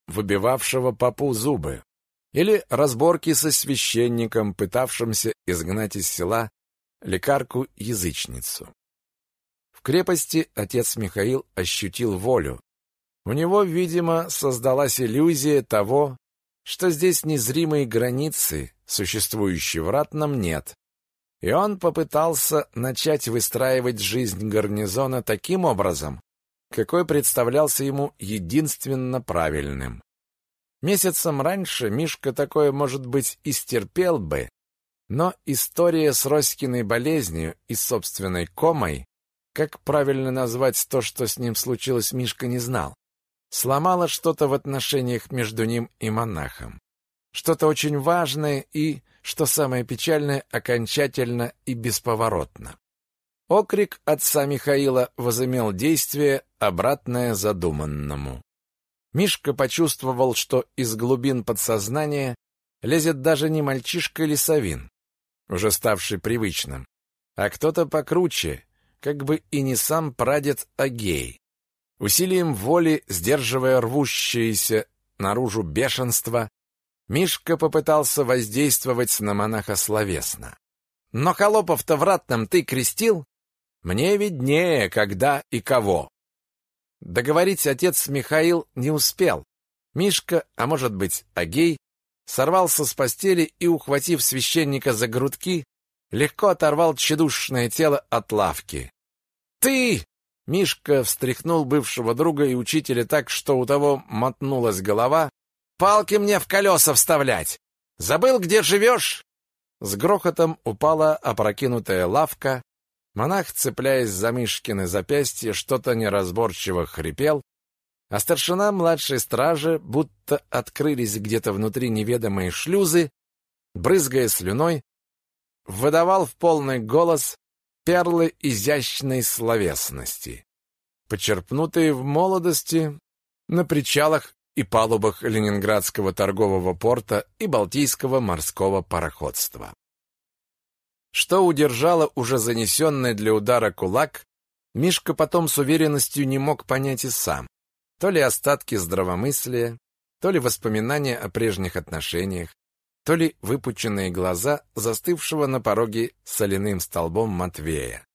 выбивавшего попу зубы, или разборки со священником, пытавшимся изгнать из села лекарку-язычницу. В крепости отец Михаил ощутил волю, у него, видимо, создалась иллюзия того, что здесь незримой границы, существующей в ратном, нет. И он попытался начать выстраивать жизнь гарнизона таким образом, какой представлялся ему единственно правильным. Месяцем раньше Мишка такое, может быть, и стерпел бы, но история с Роськиной болезнью и собственной комой, как правильно назвать то, что с ним случилось, Мишка не знал сломала что-то в отношениях между ним и монахом. Что-то очень важное и, что самое печальное, окончательно и бесповоротно. Окрик отца Михаила возымел действие, обратное задуманному. Мишка почувствовал, что из глубин подсознания лезет даже не мальчишка-лесовин, уже ставший привычным, а кто-то покруче, как бы и не сам прадед Агей. Усилием воли, сдерживая рвущееся наружу бешенство, Мишка попытался воздействовать на монаха словесно. «Но холопов-то в ты крестил? Мне виднее, когда и кого». Договорить отец Михаил не успел. Мишка, а может быть, Агей, сорвался с постели и, ухватив священника за грудки, легко оторвал тщедушное тело от лавки. «Ты!» Мишка встряхнул бывшего друга и учителя так, что у того мотнулась голова. «Палки мне в колеса вставлять! Забыл, где живешь?» С грохотом упала опрокинутая лавка. Монах, цепляясь за Мишкины запястья, что-то неразборчиво хрипел, а старшина младшей стражи, будто открылись где-то внутри неведомые шлюзы, брызгая слюной, выдавал в полный голос перлы изящной словесности, почерпнутые в молодости на причалах и палубах Ленинградского торгового порта и Балтийского морского пароходства. Что удержало уже занесенный для удара кулак, Мишка потом с уверенностью не мог понять и сам. То ли остатки здравомыслия, то ли воспоминания о прежних отношениях, то ли выпученные глаза застывшего на пороге соляным столбом Матвея,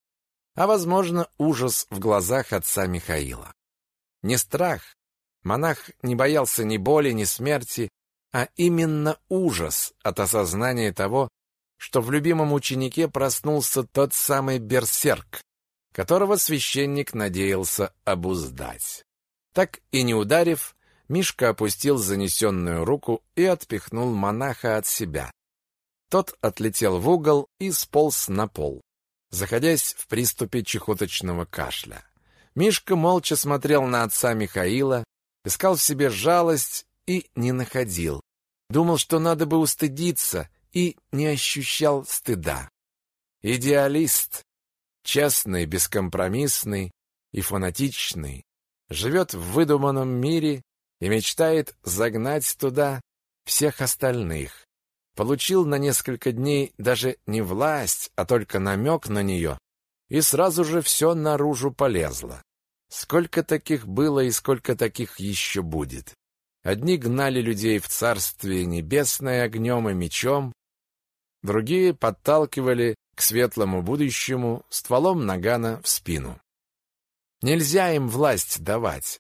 а, возможно, ужас в глазах отца Михаила. Не страх. Монах не боялся ни боли, ни смерти, а именно ужас от осознания того, что в любимом ученике проснулся тот самый берсерк, которого священник надеялся обуздать. Так и не ударив, Мишка опустил занесенную руку и отпихнул монаха от себя. Тот отлетел в угол и сполз на пол, заходясь в приступе чехоточного кашля. Мишка молча смотрел на отца Михаила, искал в себе жалость и не находил. Думал, что надо бы устыдиться, и не ощущал стыда. Идеалист, честный, бескомпромиссный и фанатичный, живет в выдуманном мире и мечтает загнать туда всех остальных. Получил на несколько дней даже не власть, а только намек на нее, и сразу же все наружу полезло. Сколько таких было и сколько таких еще будет. Одни гнали людей в Царствие Небесное огнем и мечом, другие подталкивали к светлому будущему стволом нагана в спину. Нельзя им власть давать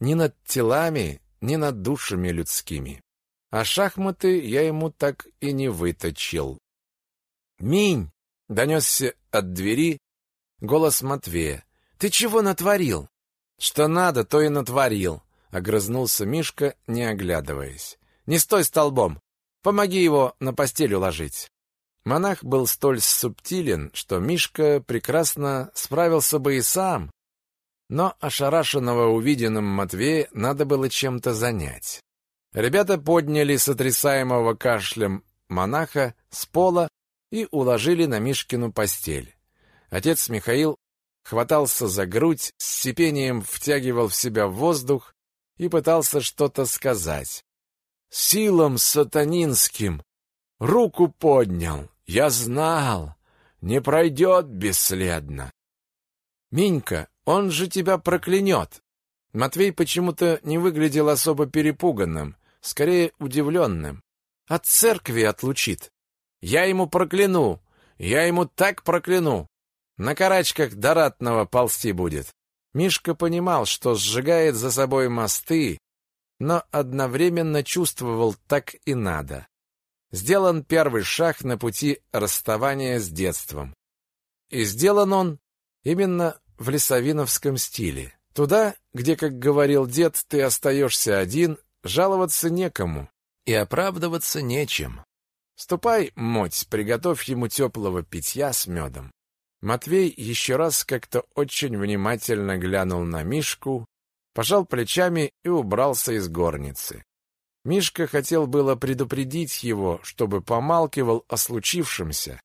ни над телами, ни над душами людскими. А шахматы я ему так и не выточил. «Минь!» — донесся от двери голос Матвея. «Ты чего натворил?» «Что надо, то и натворил», — огрызнулся Мишка, не оглядываясь. «Не стой столбом! Помоги его на постель уложить!» Монах был столь субтилен, что Мишка прекрасно справился бы и сам, но ошарашенного увиденным Матвея надо было чем-то занять. Ребята подняли сотрясаемого кашлем монаха с пола и уложили на Мишкину постель. Отец Михаил хватался за грудь, с сипением втягивал в себя воздух и пытался что-то сказать. «Силам сатанинским! Руку поднял! Я знал! Не пройдет бесследно!» «Минька, он же тебя проклянет!» Матвей почему-то не выглядел особо перепуганным, скорее удивленным. От церкви отлучит. Я ему прокляну, я ему так прокляну. На карачках до ратного ползти будет. Мишка понимал, что сжигает за собой мосты, но одновременно чувствовал так и надо. Сделан первый шаг на пути расставания с детством. И сделан он именно в лесовиновском стиле. Туда, где, как говорил дед, ты остаешься один Жаловаться некому и оправдываться нечем. Ступай, моть, приготовь ему теплого питья с медом. Матвей еще раз как-то очень внимательно глянул на Мишку, пожал плечами и убрался из горницы. Мишка хотел было предупредить его, чтобы помалкивал о случившемся,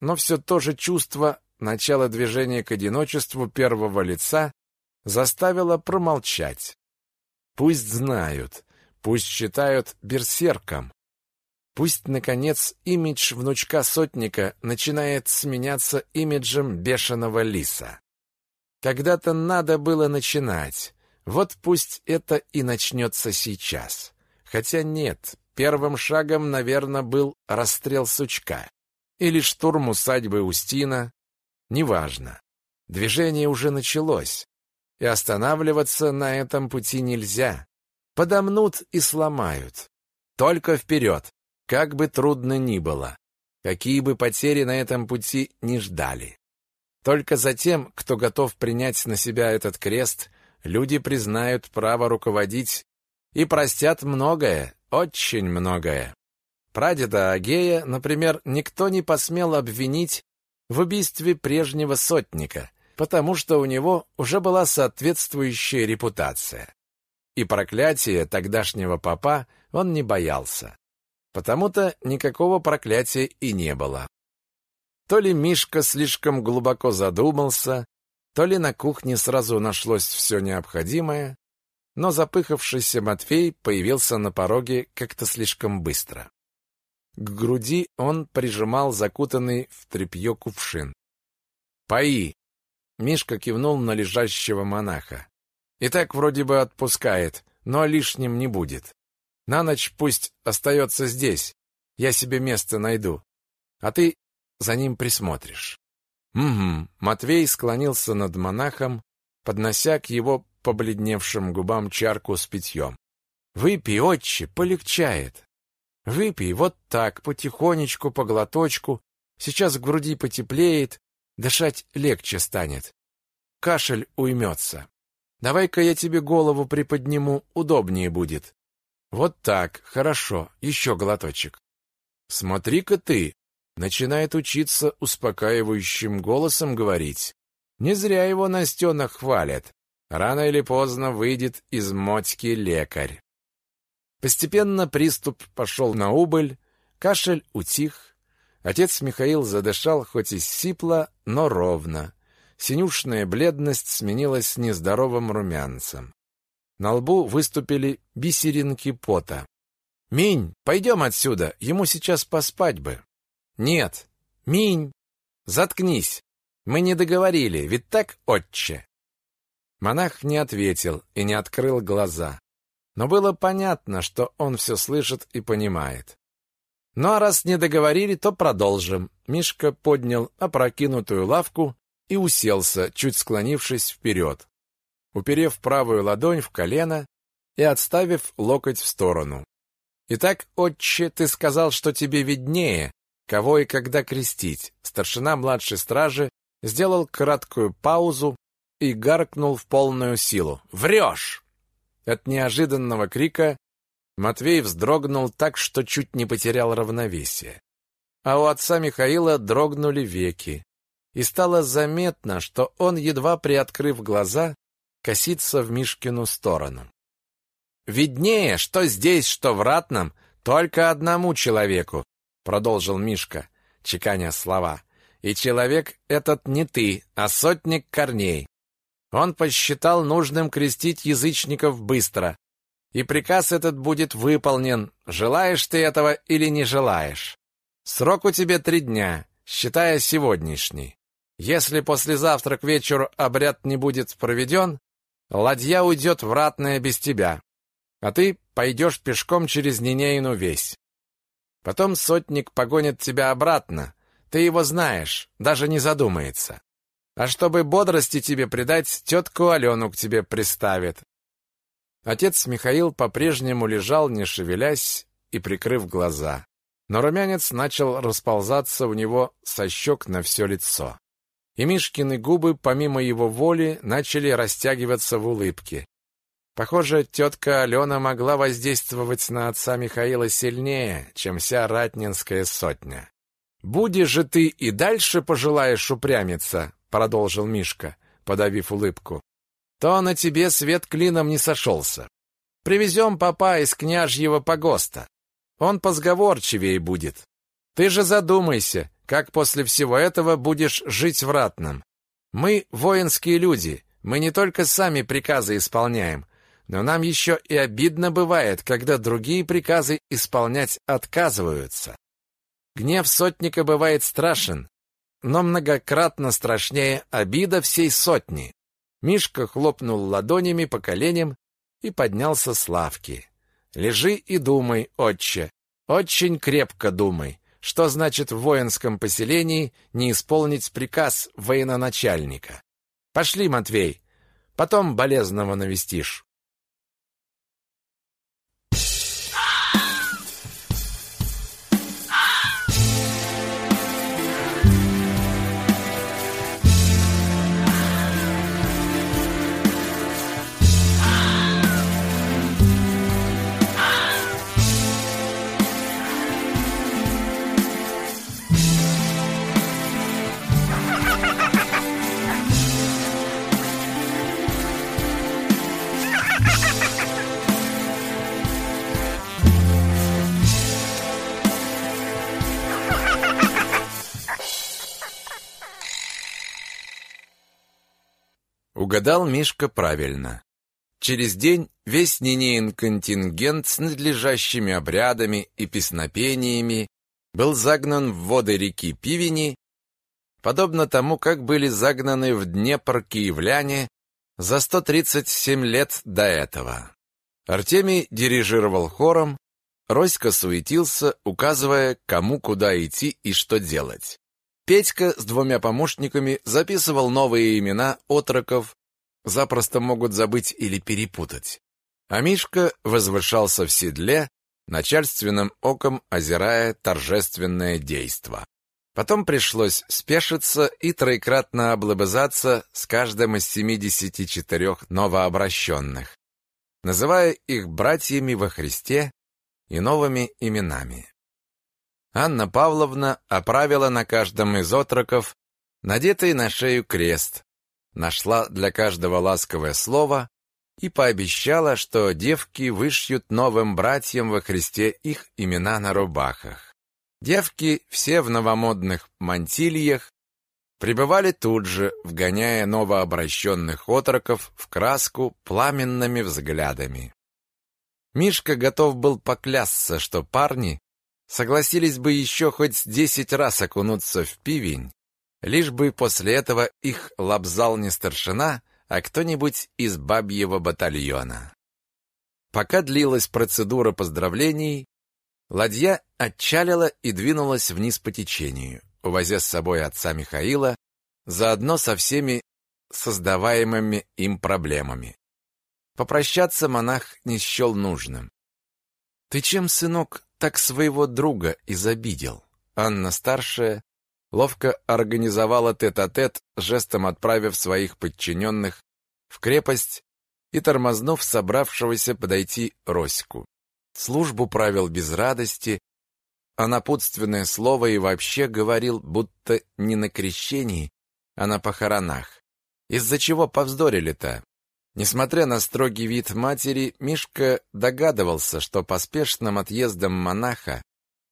но все то же чувство начала движения к одиночеству первого лица заставило промолчать. Пусть знают, Пусть считают берсерком. Пусть, наконец, имидж внучка-сотника начинает сменяться имиджем бешеного лиса. Когда-то надо было начинать. Вот пусть это и начнется сейчас. Хотя нет, первым шагом, наверное, был расстрел сучка. Или штурм усадьбы Устина. Неважно. Движение уже началось. И останавливаться на этом пути нельзя подомнут и сломают. Только вперед, как бы трудно ни было, какие бы потери на этом пути не ждали. Только затем, кто готов принять на себя этот крест, люди признают право руководить и простят многое, очень многое. Прадеда Агея, например, никто не посмел обвинить в убийстве прежнего сотника, потому что у него уже была соответствующая репутация и проклятия тогдашнего папа он не боялся. Потому-то никакого проклятия и не было. То ли Мишка слишком глубоко задумался, то ли на кухне сразу нашлось все необходимое, но запыхавшийся Матвей появился на пороге как-то слишком быстро. К груди он прижимал закутанный в тряпье кувшин. «Пои!» Мишка кивнул на лежащего монаха. И так вроде бы отпускает, но лишним не будет. На ночь пусть остается здесь. Я себе место найду. А ты за ним присмотришь. Угу. Матвей склонился над монахом, поднося к его побледневшим губам чарку с питьем. Выпей, отче, полегчает. Выпей вот так, потихонечку, по глоточку. Сейчас в груди потеплеет, дышать легче станет. Кашель уймется. Давай-ка я тебе голову приподниму, удобнее будет. Вот так, хорошо, еще глоточек. Смотри-ка ты, начинает учиться успокаивающим голосом говорить. Не зря его на стенах хвалят. Рано или поздно выйдет из мотьки лекарь. Постепенно приступ пошел на убыль, кашель утих. Отец Михаил задышал хоть и сипло, но ровно. Синюшная бледность сменилась нездоровым румянцем. На лбу выступили бисеринки пота. «Минь, пойдем отсюда, ему сейчас поспать бы». «Нет, Минь, заткнись, мы не договорили, ведь так, отче?» Монах не ответил и не открыл глаза. Но было понятно, что он все слышит и понимает. Ну а раз не договорили, то продолжим. Мишка поднял опрокинутую лавку и уселся, чуть склонившись вперед, уперев правую ладонь в колено и отставив локоть в сторону. «Итак, отче, ты сказал, что тебе виднее, кого и когда крестить». Старшина младшей стражи сделал краткую паузу и гаркнул в полную силу. «Врешь!» От неожиданного крика Матвей вздрогнул так, что чуть не потерял равновесие. А у отца Михаила дрогнули веки, и стало заметно, что он, едва приоткрыв глаза, косится в Мишкину сторону. «Виднее, что здесь, что в Ратном, только одному человеку», продолжил Мишка, чеканя слова. «И человек этот не ты, а сотник Корней. Он посчитал нужным крестить язычников быстро, и приказ этот будет выполнен, желаешь ты этого или не желаешь. Срок у тебя три дня, считая сегодняшний. Если послезавтра к вечеру обряд не будет проведен, ладья уйдет в ратное без тебя, а ты пойдешь пешком через Нинейну весь. Потом сотник погонит тебя обратно, ты его знаешь, даже не задумается. А чтобы бодрости тебе придать, тетку Алену к тебе приставит. Отец Михаил по-прежнему лежал, не шевелясь и прикрыв глаза. Но румянец начал расползаться у него со щек на все лицо. И Мишкины губы, помимо его воли, начали растягиваться в улыбке. Похоже, тетка Алена могла воздействовать на отца Михаила сильнее, чем вся ратнинская сотня. «Буди же ты и дальше пожелаешь упрямиться», продолжил Мишка, подавив улыбку, то на тебе свет клином не сошелся. Привезем папа из княжьего погоста. Он позговорчивее будет. Ты же задумайся, как после всего этого будешь жить в ратном. Мы воинские люди, мы не только сами приказы исполняем, но нам еще и обидно бывает, когда другие приказы исполнять отказываются. Гнев сотника бывает страшен, но многократно страшнее обида всей сотни. Мишка хлопнул ладонями по коленям и поднялся с лавки. «Лежи и думай, отче, очень крепко думай, что значит в воинском поселении не исполнить приказ военачальника. Пошли, Матвей, потом болезного навестишь». Угадал Мишка правильно. Через день весь Нинеин контингент с надлежащими обрядами и песнопениями был загнан в воды реки Пивени, подобно тому, как были загнаны в Днепр киевляне за 137 лет до этого. Артемий дирижировал хором, Роська суетился, указывая, кому куда идти и что делать. Петька с двумя помощниками записывал новые имена отроков, запросто могут забыть или перепутать. А Мишка возвышался в седле, начальственным оком озирая торжественное действо. Потом пришлось спешиться и троекратно облобызаться с каждым из 74 новообращенных, называя их братьями во Христе и новыми именами. Анна Павловна оправила на каждом из отроков надетый на шею крест, нашла для каждого ласковое слово и пообещала, что девки вышьют новым братьям во Христе их имена на рубахах. Девки все в новомодных мантильях, пребывали тут же, вгоняя новообращенных отроков в краску пламенными взглядами. Мишка готов был поклясться, что парни согласились бы еще хоть десять раз окунуться в пивень, лишь бы после этого их лобзал не старшина, а кто-нибудь из бабьего батальона. Пока длилась процедура поздравлений, ладья отчалила и двинулась вниз по течению, увозя с собой отца Михаила, заодно со всеми создаваемыми им проблемами. Попрощаться монах не счел нужным. «Ты чем, сынок, так своего друга изобидел?» Анна старшая ловко организовала тет-а-тет, -тет, жестом отправив своих подчиненных в крепость и тормознув собравшегося подойти Роську. Службу правил без радости, а напутственное слово и вообще говорил, будто не на крещении, а на похоронах. Из-за чего повздорили-то? Несмотря на строгий вид матери, Мишка догадывался, что поспешным отъездом монаха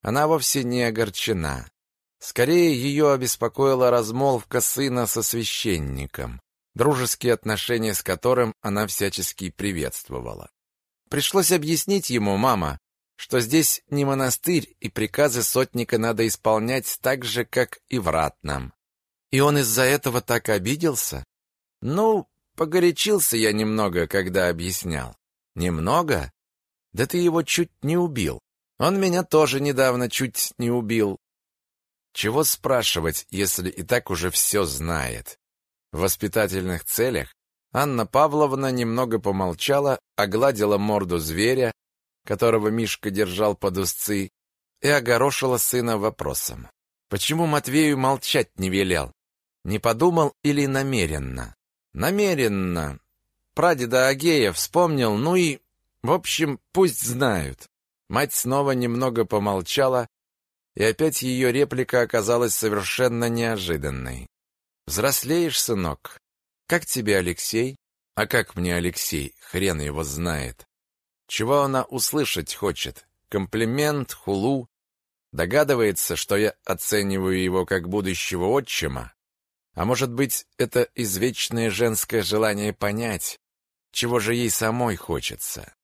она вовсе не огорчена. Скорее, ее обеспокоила размолвка сына со священником, дружеские отношения с которым она всячески приветствовала. Пришлось объяснить ему, мама, что здесь не монастырь, и приказы сотника надо исполнять так же, как и в ратном. И он из-за этого так обиделся? Ну, Погорячился я немного, когда объяснял. Немного? Да ты его чуть не убил. Он меня тоже недавно чуть не убил. Чего спрашивать, если и так уже все знает? В воспитательных целях Анна Павловна немного помолчала, огладила морду зверя, которого Мишка держал под узцы, и огорошила сына вопросом. Почему Матвею молчать не велел? Не подумал или намеренно? Намеренно. Прадеда Агея вспомнил, ну и... В общем, пусть знают. Мать снова немного помолчала, и опять ее реплика оказалась совершенно неожиданной. «Взрослеешь, сынок? Как тебе Алексей?» «А как мне Алексей? Хрен его знает. Чего она услышать хочет? Комплимент, хулу? Догадывается, что я оцениваю его как будущего отчима? А может быть, это извечное женское желание понять, чего же ей самой хочется.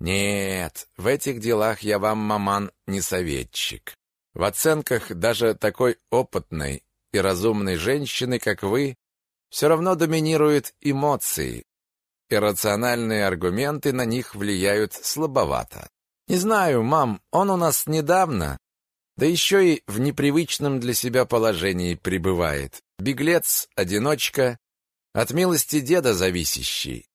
Нет, в этих делах я вам, маман, не советчик. В оценках даже такой опытной и разумной женщины, как вы, все равно доминируют эмоции, и рациональные аргументы на них влияют слабовато. Не знаю, мам, он у нас недавно, да еще и в непривычном для себя положении пребывает. Беглец, одиночка, от милости деда зависящий.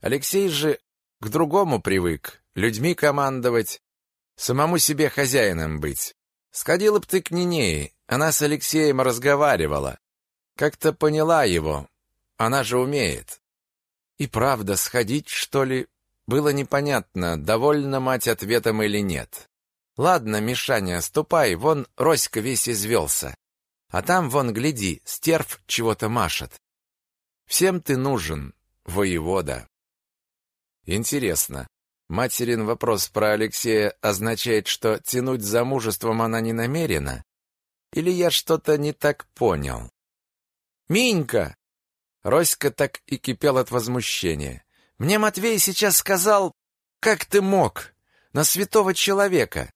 Алексей же к другому привык, людьми командовать, самому себе хозяином быть. Сходила б ты к Нинее, она с Алексеем разговаривала. Как-то поняла его, она же умеет. И правда, сходить, что ли, было непонятно, довольна мать ответом или нет. Ладно, Мишаня, ступай, вон Роська весь извелся. А там, вон, гляди, стерв чего-то машет. Всем ты нужен, воевода. Интересно, материн вопрос про Алексея означает, что тянуть за мужеством она не намерена? Или я что-то не так понял? Минька! Роська так и кипел от возмущения. Мне Матвей сейчас сказал, как ты мог, на святого человека.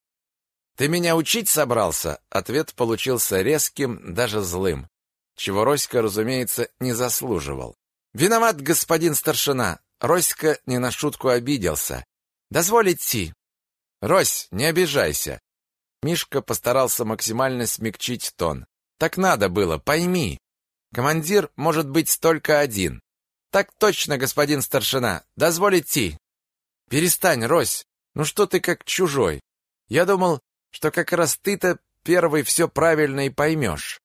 «Ты меня учить собрался?» Ответ получился резким, даже злым, чего Роська, разумеется, не заслуживал. «Виноват, господин старшина!» Роська не на шутку обиделся. «Дозволь идти!» «Рось, не обижайся!» Мишка постарался максимально смягчить тон. «Так надо было, пойми! Командир может быть только один!» «Так точно, господин старшина! Дозволь идти!» «Перестань, Рось! Ну что ты как чужой? Я думал, что как раз ты-то первый все правильно и поймешь.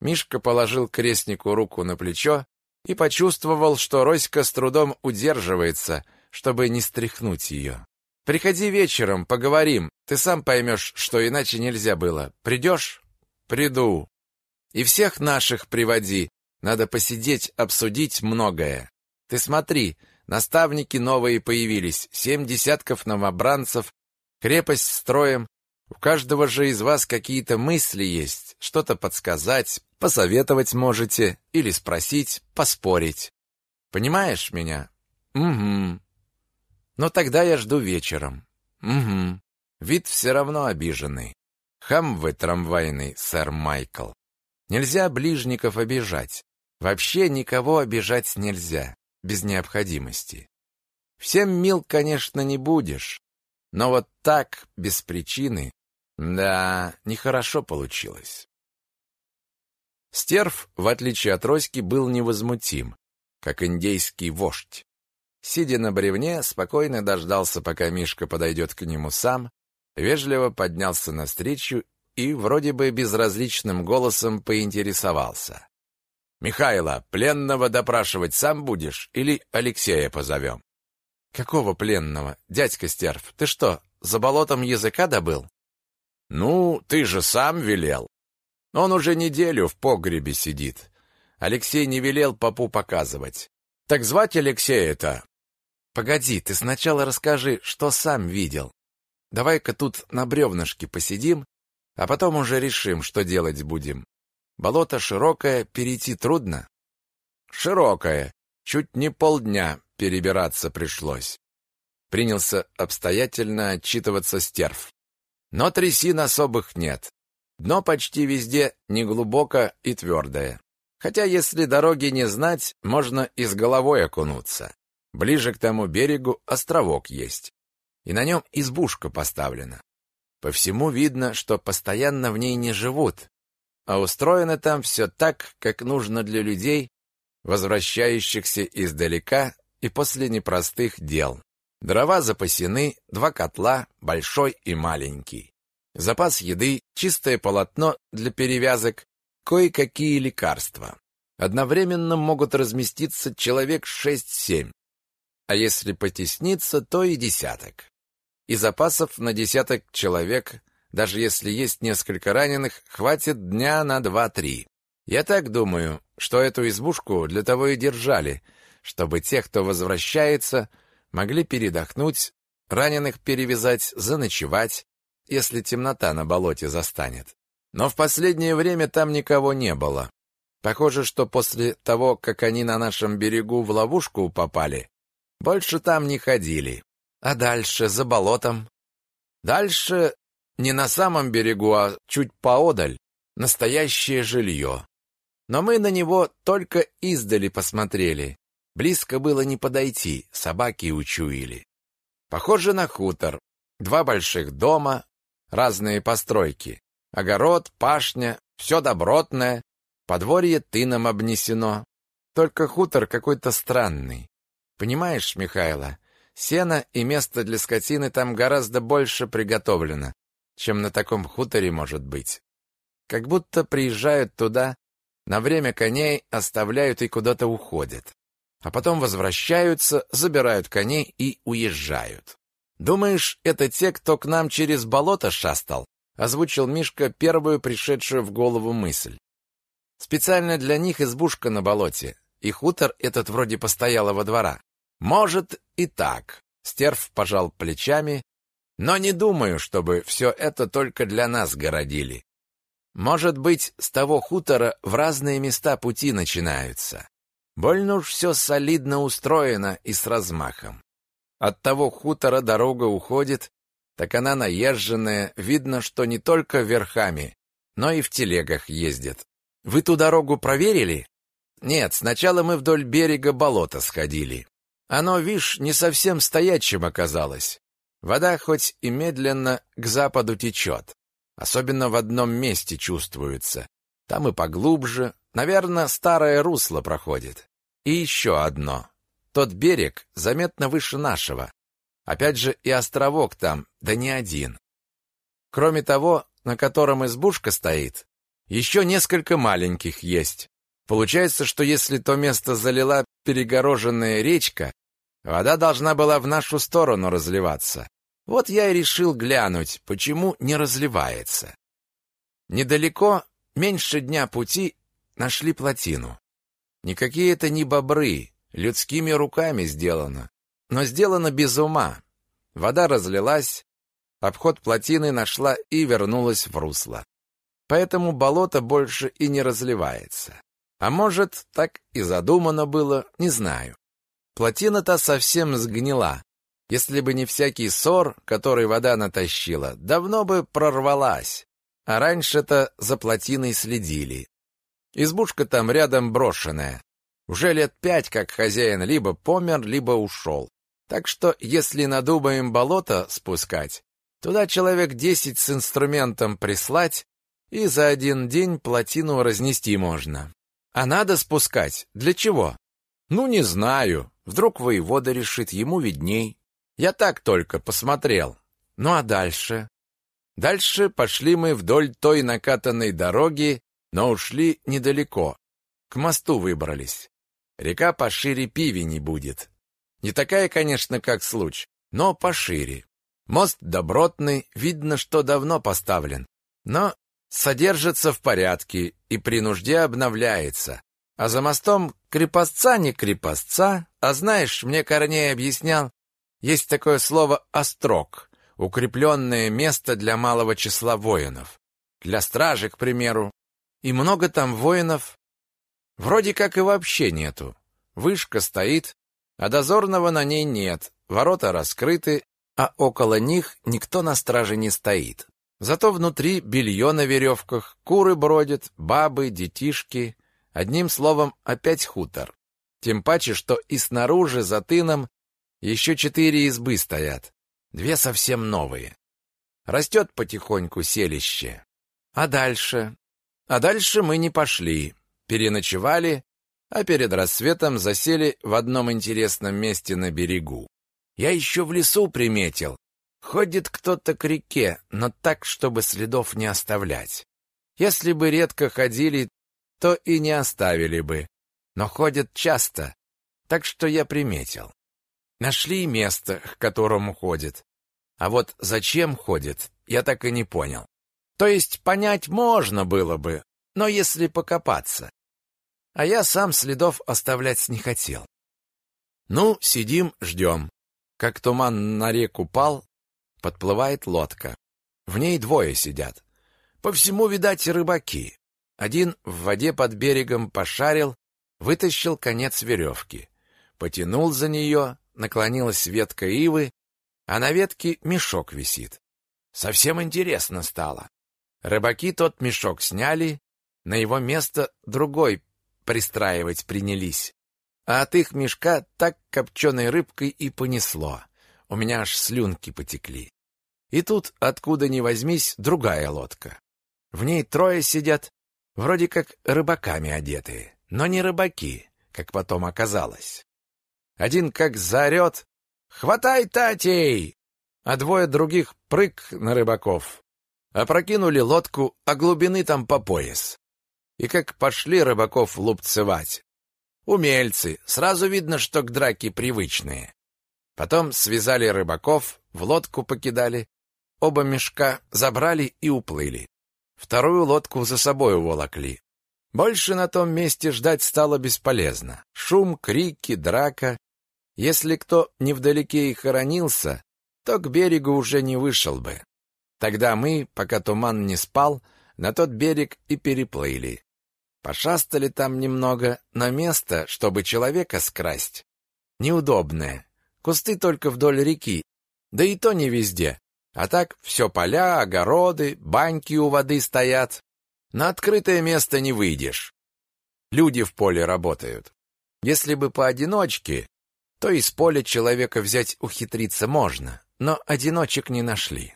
Мишка положил крестнику руку на плечо и почувствовал, что Роська с трудом удерживается, чтобы не стряхнуть ее. «Приходи вечером, поговорим. Ты сам поймешь, что иначе нельзя было. Придешь?» «Приду. И всех наших приводи. Надо посидеть, обсудить многое. Ты смотри, наставники новые появились, семь десятков новобранцев, крепость строем, У каждого же из вас какие-то мысли есть, что-то подсказать, посоветовать можете или спросить, поспорить. Понимаешь меня? Угу. Но тогда я жду вечером. Угу. Вид все равно обиженный. Хам вы трамвайный, сэр Майкл. Нельзя ближников обижать. Вообще никого обижать нельзя, без необходимости. Всем мил, конечно, не будешь, но вот так, без причины, да, нехорошо получилось. Стерв, в отличие от Роськи, был невозмутим, как индейский вождь. Сидя на бревне, спокойно дождался, пока Мишка подойдет к нему сам, вежливо поднялся навстречу и вроде бы безразличным голосом поинтересовался. «Михайло, пленного допрашивать сам будешь или Алексея позовем?» «Какого пленного? Дядька Стерв, ты что, за болотом языка добыл?» «Ну, ты же сам велел. Он уже неделю в погребе сидит. Алексей не велел попу показывать. Так звать Алексея-то?» «Погоди, ты сначала расскажи, что сам видел. Давай-ка тут на бревнышке посидим, а потом уже решим, что делать будем. Болото широкое, перейти трудно?» «Широкое. Чуть не полдня перебираться пришлось». Принялся обстоятельно отчитываться стерв. Но трясин особых нет. Дно почти везде неглубоко и твердое. Хотя если дороги не знать, можно и с головой окунуться. Ближе к тому берегу островок есть. И на нем избушка поставлена. По всему видно, что постоянно в ней не живут, а устроено там все так, как нужно для людей, возвращающихся издалека и после непростых дел. Дрова запасены, два котла, большой и маленький. Запас еды, чистое полотно для перевязок, кое-какие лекарства. Одновременно могут разместиться человек шесть-семь, а если потесниться, то и десяток. И запасов на десяток человек, даже если есть несколько раненых, хватит дня на два-три. Я так думаю, что эту избушку для того и держали, чтобы те, кто возвращается, могли передохнуть, раненых перевязать, заночевать, если темнота на болоте застанет. Но в последнее время там никого не было. Похоже, что после того, как они на нашем берегу в ловушку попали, больше там не ходили. А дальше, за болотом? Дальше не на самом берегу, а чуть поодаль, настоящее жилье. Но мы на него только издали посмотрели. Близко было не подойти, собаки учуяли. Похоже на хутор. Два больших дома, разные постройки. Огород, пашня, все добротное, подворье тыном обнесено. Только хутор какой-то странный. Понимаешь, Михайло, сена и место для скотины там гораздо больше приготовлено, чем на таком хуторе может быть. Как будто приезжают туда, на время коней оставляют и куда-то уходят а потом возвращаются, забирают коней и уезжают. Думаешь, это те, кто к нам через болото шастал? озвучил Мишка первую пришедшую в голову мысль. Специально для них избушка на болоте, и хутор этот вроде постоялого двора. Может и так. Стерв пожал плечами, но не думаю, чтобы все это только для нас городили. Может быть, с того хутора в разные места пути начинаются. Больно уж все солидно устроено и с размахом. От того хутора дорога уходит, так она наезженная, видно, что не только верхами, но и в телегах ездит. Вы ту дорогу проверили? Нет, сначала мы вдоль берега болота сходили. Оно, вишь, не совсем стоячим оказалось. Вода хоть и медленно к западу течет. Особенно в одном месте чувствуется. Там и поглубже, наверное, старое русло проходит. И еще одно. Тот берег заметно выше нашего. Опять же и островок там, да не один. Кроме того, на котором избушка стоит, еще несколько маленьких есть. Получается, что если то место залила перегороженная речка, вода должна была в нашу сторону разливаться. Вот я и решил глянуть, почему не разливается. Недалеко, меньше дня пути, нашли плотину. Никакие это не бобры, людскими руками сделано, но сделано без ума. Вода разлилась, обход плотины нашла и вернулась в русло. Поэтому болото больше и не разливается. А может, так и задумано было, не знаю. Плотина-то совсем сгнила. Если бы не всякий ссор, который вода натащила, давно бы прорвалась. А раньше-то за плотиной следили. Избушка там рядом брошенная. Уже лет пять, как хозяин либо помер, либо ушел. Так что, если надумаем болото спускать, туда человек десять с инструментом прислать, и за один день плотину разнести можно. А надо спускать. Для чего? Ну, не знаю. Вдруг воевода решит, ему видней. Я так только посмотрел. Ну а дальше? Дальше пошли мы вдоль той накатанной дороги, но ушли недалеко. К мосту выбрались. Река пошире пивени будет. Не такая, конечно, как случ, но пошире. Мост добротный, видно, что давно поставлен, но содержится в порядке и при нужде обновляется. А за мостом крепостца не крепостца, а знаешь, мне Корней объяснял, есть такое слово «острог», укрепленное место для малого числа воинов. Для стражи, к примеру. И много там воинов. Вроде как и вообще нету. Вышка стоит, а дозорного на ней нет, ворота раскрыты, а около них никто на страже не стоит. Зато внутри белье на веревках, куры бродят, бабы, детишки. Одним словом, опять хутор. Тем паче, что и снаружи, за тыном, еще четыре избы стоят. Две совсем новые. Растет потихоньку селище. А дальше? А дальше мы не пошли. Переночевали, а перед рассветом засели в одном интересном месте на берегу. Я еще в лесу приметил. Ходит кто-то к реке, но так, чтобы следов не оставлять. Если бы редко ходили, то и не оставили бы. Но ходят часто, так что я приметил. Нашли место, к которому ходит. А вот зачем ходит, я так и не понял. То есть понять можно было бы, но если покопаться. А я сам следов оставлять не хотел. Ну, сидим, ждем. Как туман на реку пал, подплывает лодка. В ней двое сидят. По всему, видать, рыбаки. Один в воде под берегом пошарил, вытащил конец веревки. Потянул за нее, наклонилась ветка ивы, а на ветке мешок висит. Совсем интересно стало. Рыбаки тот мешок сняли, на его место другой пристраивать принялись. А от их мешка так копченой рыбкой и понесло. У меня аж слюнки потекли. И тут, откуда ни возьмись, другая лодка. В ней трое сидят, вроде как рыбаками одетые, но не рыбаки, как потом оказалось. Один как заорет «Хватай, Татей!» А двое других прыг на рыбаков. Опрокинули лодку, а глубины там по пояс. И как пошли рыбаков лупцевать. Умельцы, сразу видно, что к драке привычные. Потом связали рыбаков, в лодку покидали, оба мешка забрали и уплыли. Вторую лодку за собой уволокли. Больше на том месте ждать стало бесполезно. Шум, крики, драка. Если кто невдалеке и хоронился, то к берегу уже не вышел бы. Тогда мы, пока туман не спал, на тот берег и переплыли. Пошастали там немного, но место, чтобы человека скрасть, неудобное. Кусты только вдоль реки, да и то не везде. А так все поля, огороды, баньки у воды стоят. На открытое место не выйдешь. Люди в поле работают. Если бы поодиночке, то из поля человека взять ухитриться можно, но одиночек не нашли.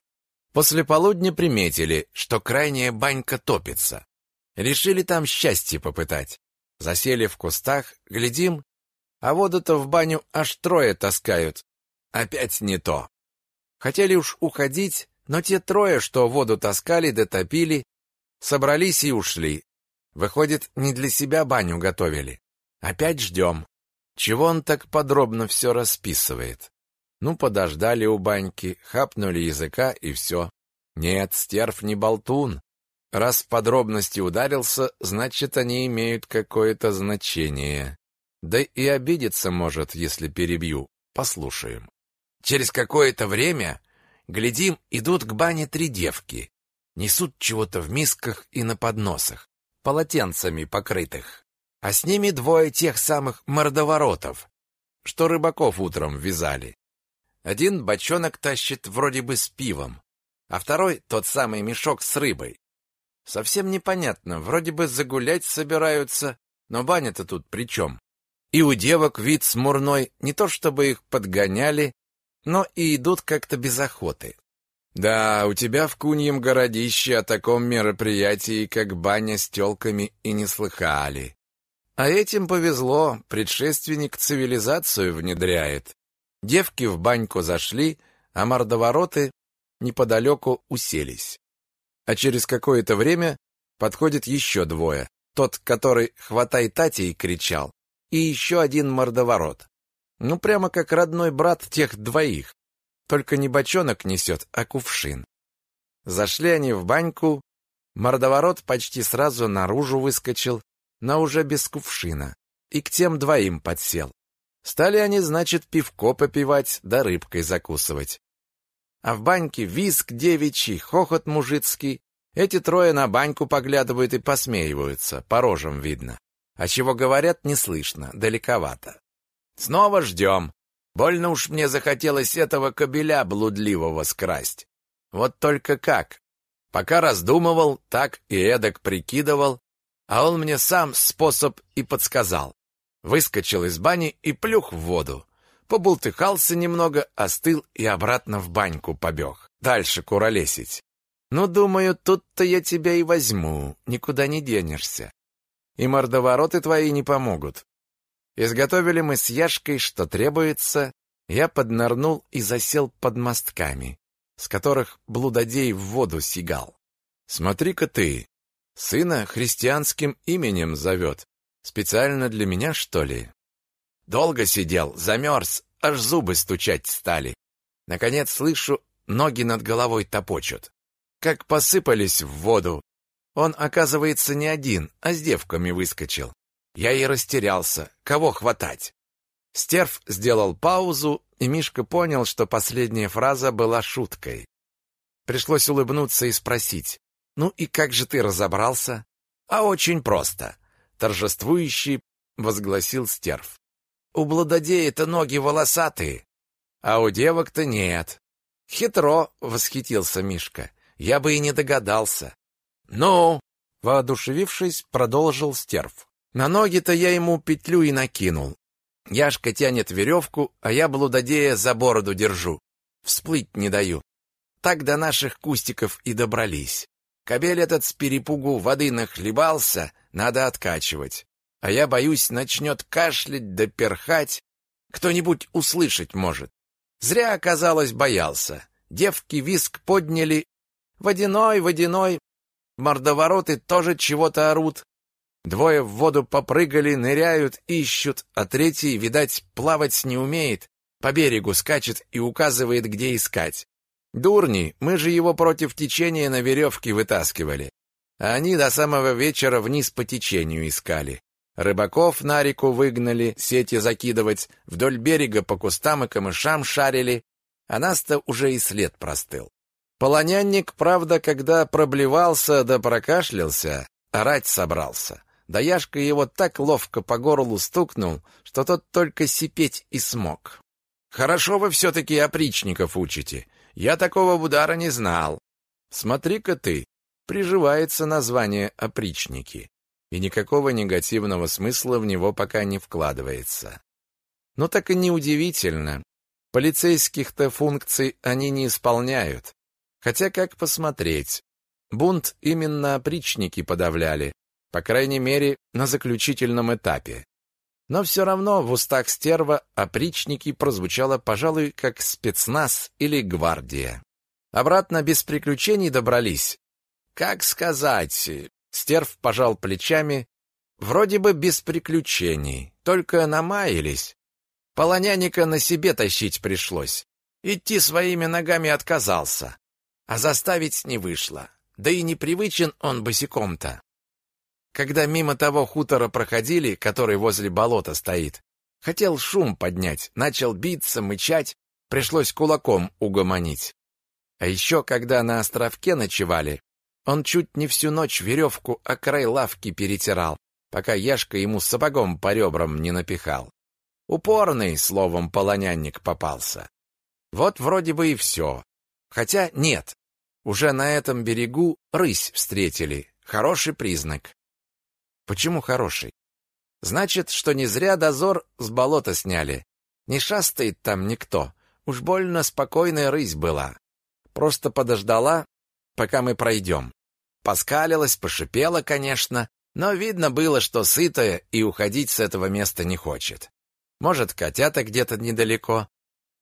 После полудня приметили, что крайняя банька топится. Решили там счастье попытать. Засели в кустах, глядим, а воду-то в баню аж трое таскают. Опять не то. Хотели уж уходить, но те трое, что воду таскали дотопили, собрались и ушли. Выходит, не для себя баню готовили. Опять ждем. Чего он так подробно все расписывает? Ну, подождали у баньки, хапнули языка и все. Нет, стерв не болтун. Раз в подробности ударился, значит, они имеют какое-то значение. Да и обидеться может, если перебью. Послушаем. Через какое-то время Глядим, идут к бане три девки. Несут чего-то в мисках и на подносах, полотенцами покрытых. А с ними двое тех самых мордоворотов, что рыбаков утром вязали. Один бочонок тащит вроде бы с пивом, а второй тот самый мешок с рыбой. Совсем непонятно, вроде бы загулять собираются, но баня-то тут при чем? И у девок вид смурной, не то чтобы их подгоняли, но и идут как-то без охоты. Да, у тебя в Куньем городище о таком мероприятии, как баня с тёлками, и не слыхали. А этим повезло, предшественник цивилизацию внедряет. Девки в баньку зашли, а мордовороты неподалеку уселись. А через какое-то время подходит еще двое. Тот, который «хватай Татей» кричал, и еще один мордоворот. Ну, прямо как родной брат тех двоих. Только не бочонок несет, а кувшин. Зашли они в баньку. Мордоворот почти сразу наружу выскочил, но уже без кувшина. И к тем двоим подсел. Стали они, значит, пивко попивать да рыбкой закусывать. А в баньке виск девичий, хохот мужицкий. Эти трое на баньку поглядывают и посмеиваются, по рожам видно. А чего говорят, не слышно, далековато. Снова ждем. Больно уж мне захотелось этого кобеля блудливого скрасть. Вот только как? Пока раздумывал, так и эдак прикидывал, а он мне сам способ и подсказал. Выскочил из бани и плюх в воду. Побултыхался немного, остыл и обратно в баньку побег. Дальше куролесить. Ну, думаю, тут-то я тебя и возьму, никуда не денешься и мордовороты твои не помогут. Изготовили мы с Яшкой, что требуется, я поднырнул и засел под мостками, с которых блудодей в воду сигал. Смотри-ка ты, сына христианским именем зовет. Специально для меня, что ли? Долго сидел, замерз, аж зубы стучать стали. Наконец слышу, ноги над головой топочут. Как посыпались в воду, он, оказывается, не один, а с девками выскочил. Я и растерялся. Кого хватать? Стерв сделал паузу, и Мишка понял, что последняя фраза была шуткой. Пришлось улыбнуться и спросить. «Ну и как же ты разобрался?» «А очень просто», — торжествующий возгласил Стерв. «У блудодея-то ноги волосатые, а у девок-то нет». «Хитро», — восхитился Мишка. «Я бы и не догадался. «Ну?» — воодушевившись, продолжил стерв. «На ноги-то я ему петлю и накинул. Яшка тянет веревку, а я блудодея за бороду держу. Всплыть не даю. Так до наших кустиков и добрались. Кобель этот с перепугу воды нахлебался, надо откачивать. А я боюсь, начнет кашлять да перхать. Кто-нибудь услышать может. Зря, оказалось, боялся. Девки виск подняли. Водяной, водяной, Мордовороты тоже чего-то орут. Двое в воду попрыгали, ныряют, ищут, а третий, видать, плавать не умеет, по берегу скачет и указывает, где искать. Дурни, мы же его против течения на веревке вытаскивали. А они до самого вечера вниз по течению искали. Рыбаков на реку выгнали, сети закидывать, вдоль берега по кустам и камышам шарили, а нас-то уже и след простыл. Полонянник, правда, когда проблевался да прокашлялся, орать собрался. Да Яшка его так ловко по горлу стукнул, что тот только сипеть и смог. «Хорошо вы все-таки опричников учите. Я такого удара не знал. Смотри-ка ты, приживается название опричники, и никакого негативного смысла в него пока не вкладывается. Но так и неудивительно. Полицейских-то функций они не исполняют, Хотя как посмотреть? Бунт именно опричники подавляли, по крайней мере, на заключительном этапе. Но все равно в устах стерва опричники прозвучало, пожалуй, как спецназ или гвардия. Обратно без приключений добрались. Как сказать? Стерв пожал плечами. Вроде бы без приключений, только намаялись. Полоняника на себе тащить пришлось. Идти своими ногами отказался а заставить не вышло. Да и непривычен он босиком-то. Когда мимо того хутора проходили, который возле болота стоит, хотел шум поднять, начал биться, мычать, пришлось кулаком угомонить. А еще, когда на островке ночевали, он чуть не всю ночь веревку о край лавки перетирал, пока Яшка ему сапогом по ребрам не напихал. Упорный, словом, полонянник попался. Вот вроде бы и все. Хотя нет, уже на этом берегу рысь встретили. Хороший признак. Почему хороший? Значит, что не зря дозор с болота сняли. Не шастает там никто. Уж больно спокойная рысь была. Просто подождала, пока мы пройдем. Поскалилась, пошипела, конечно, но видно было, что сытая и уходить с этого места не хочет. Может, котята где-то недалеко,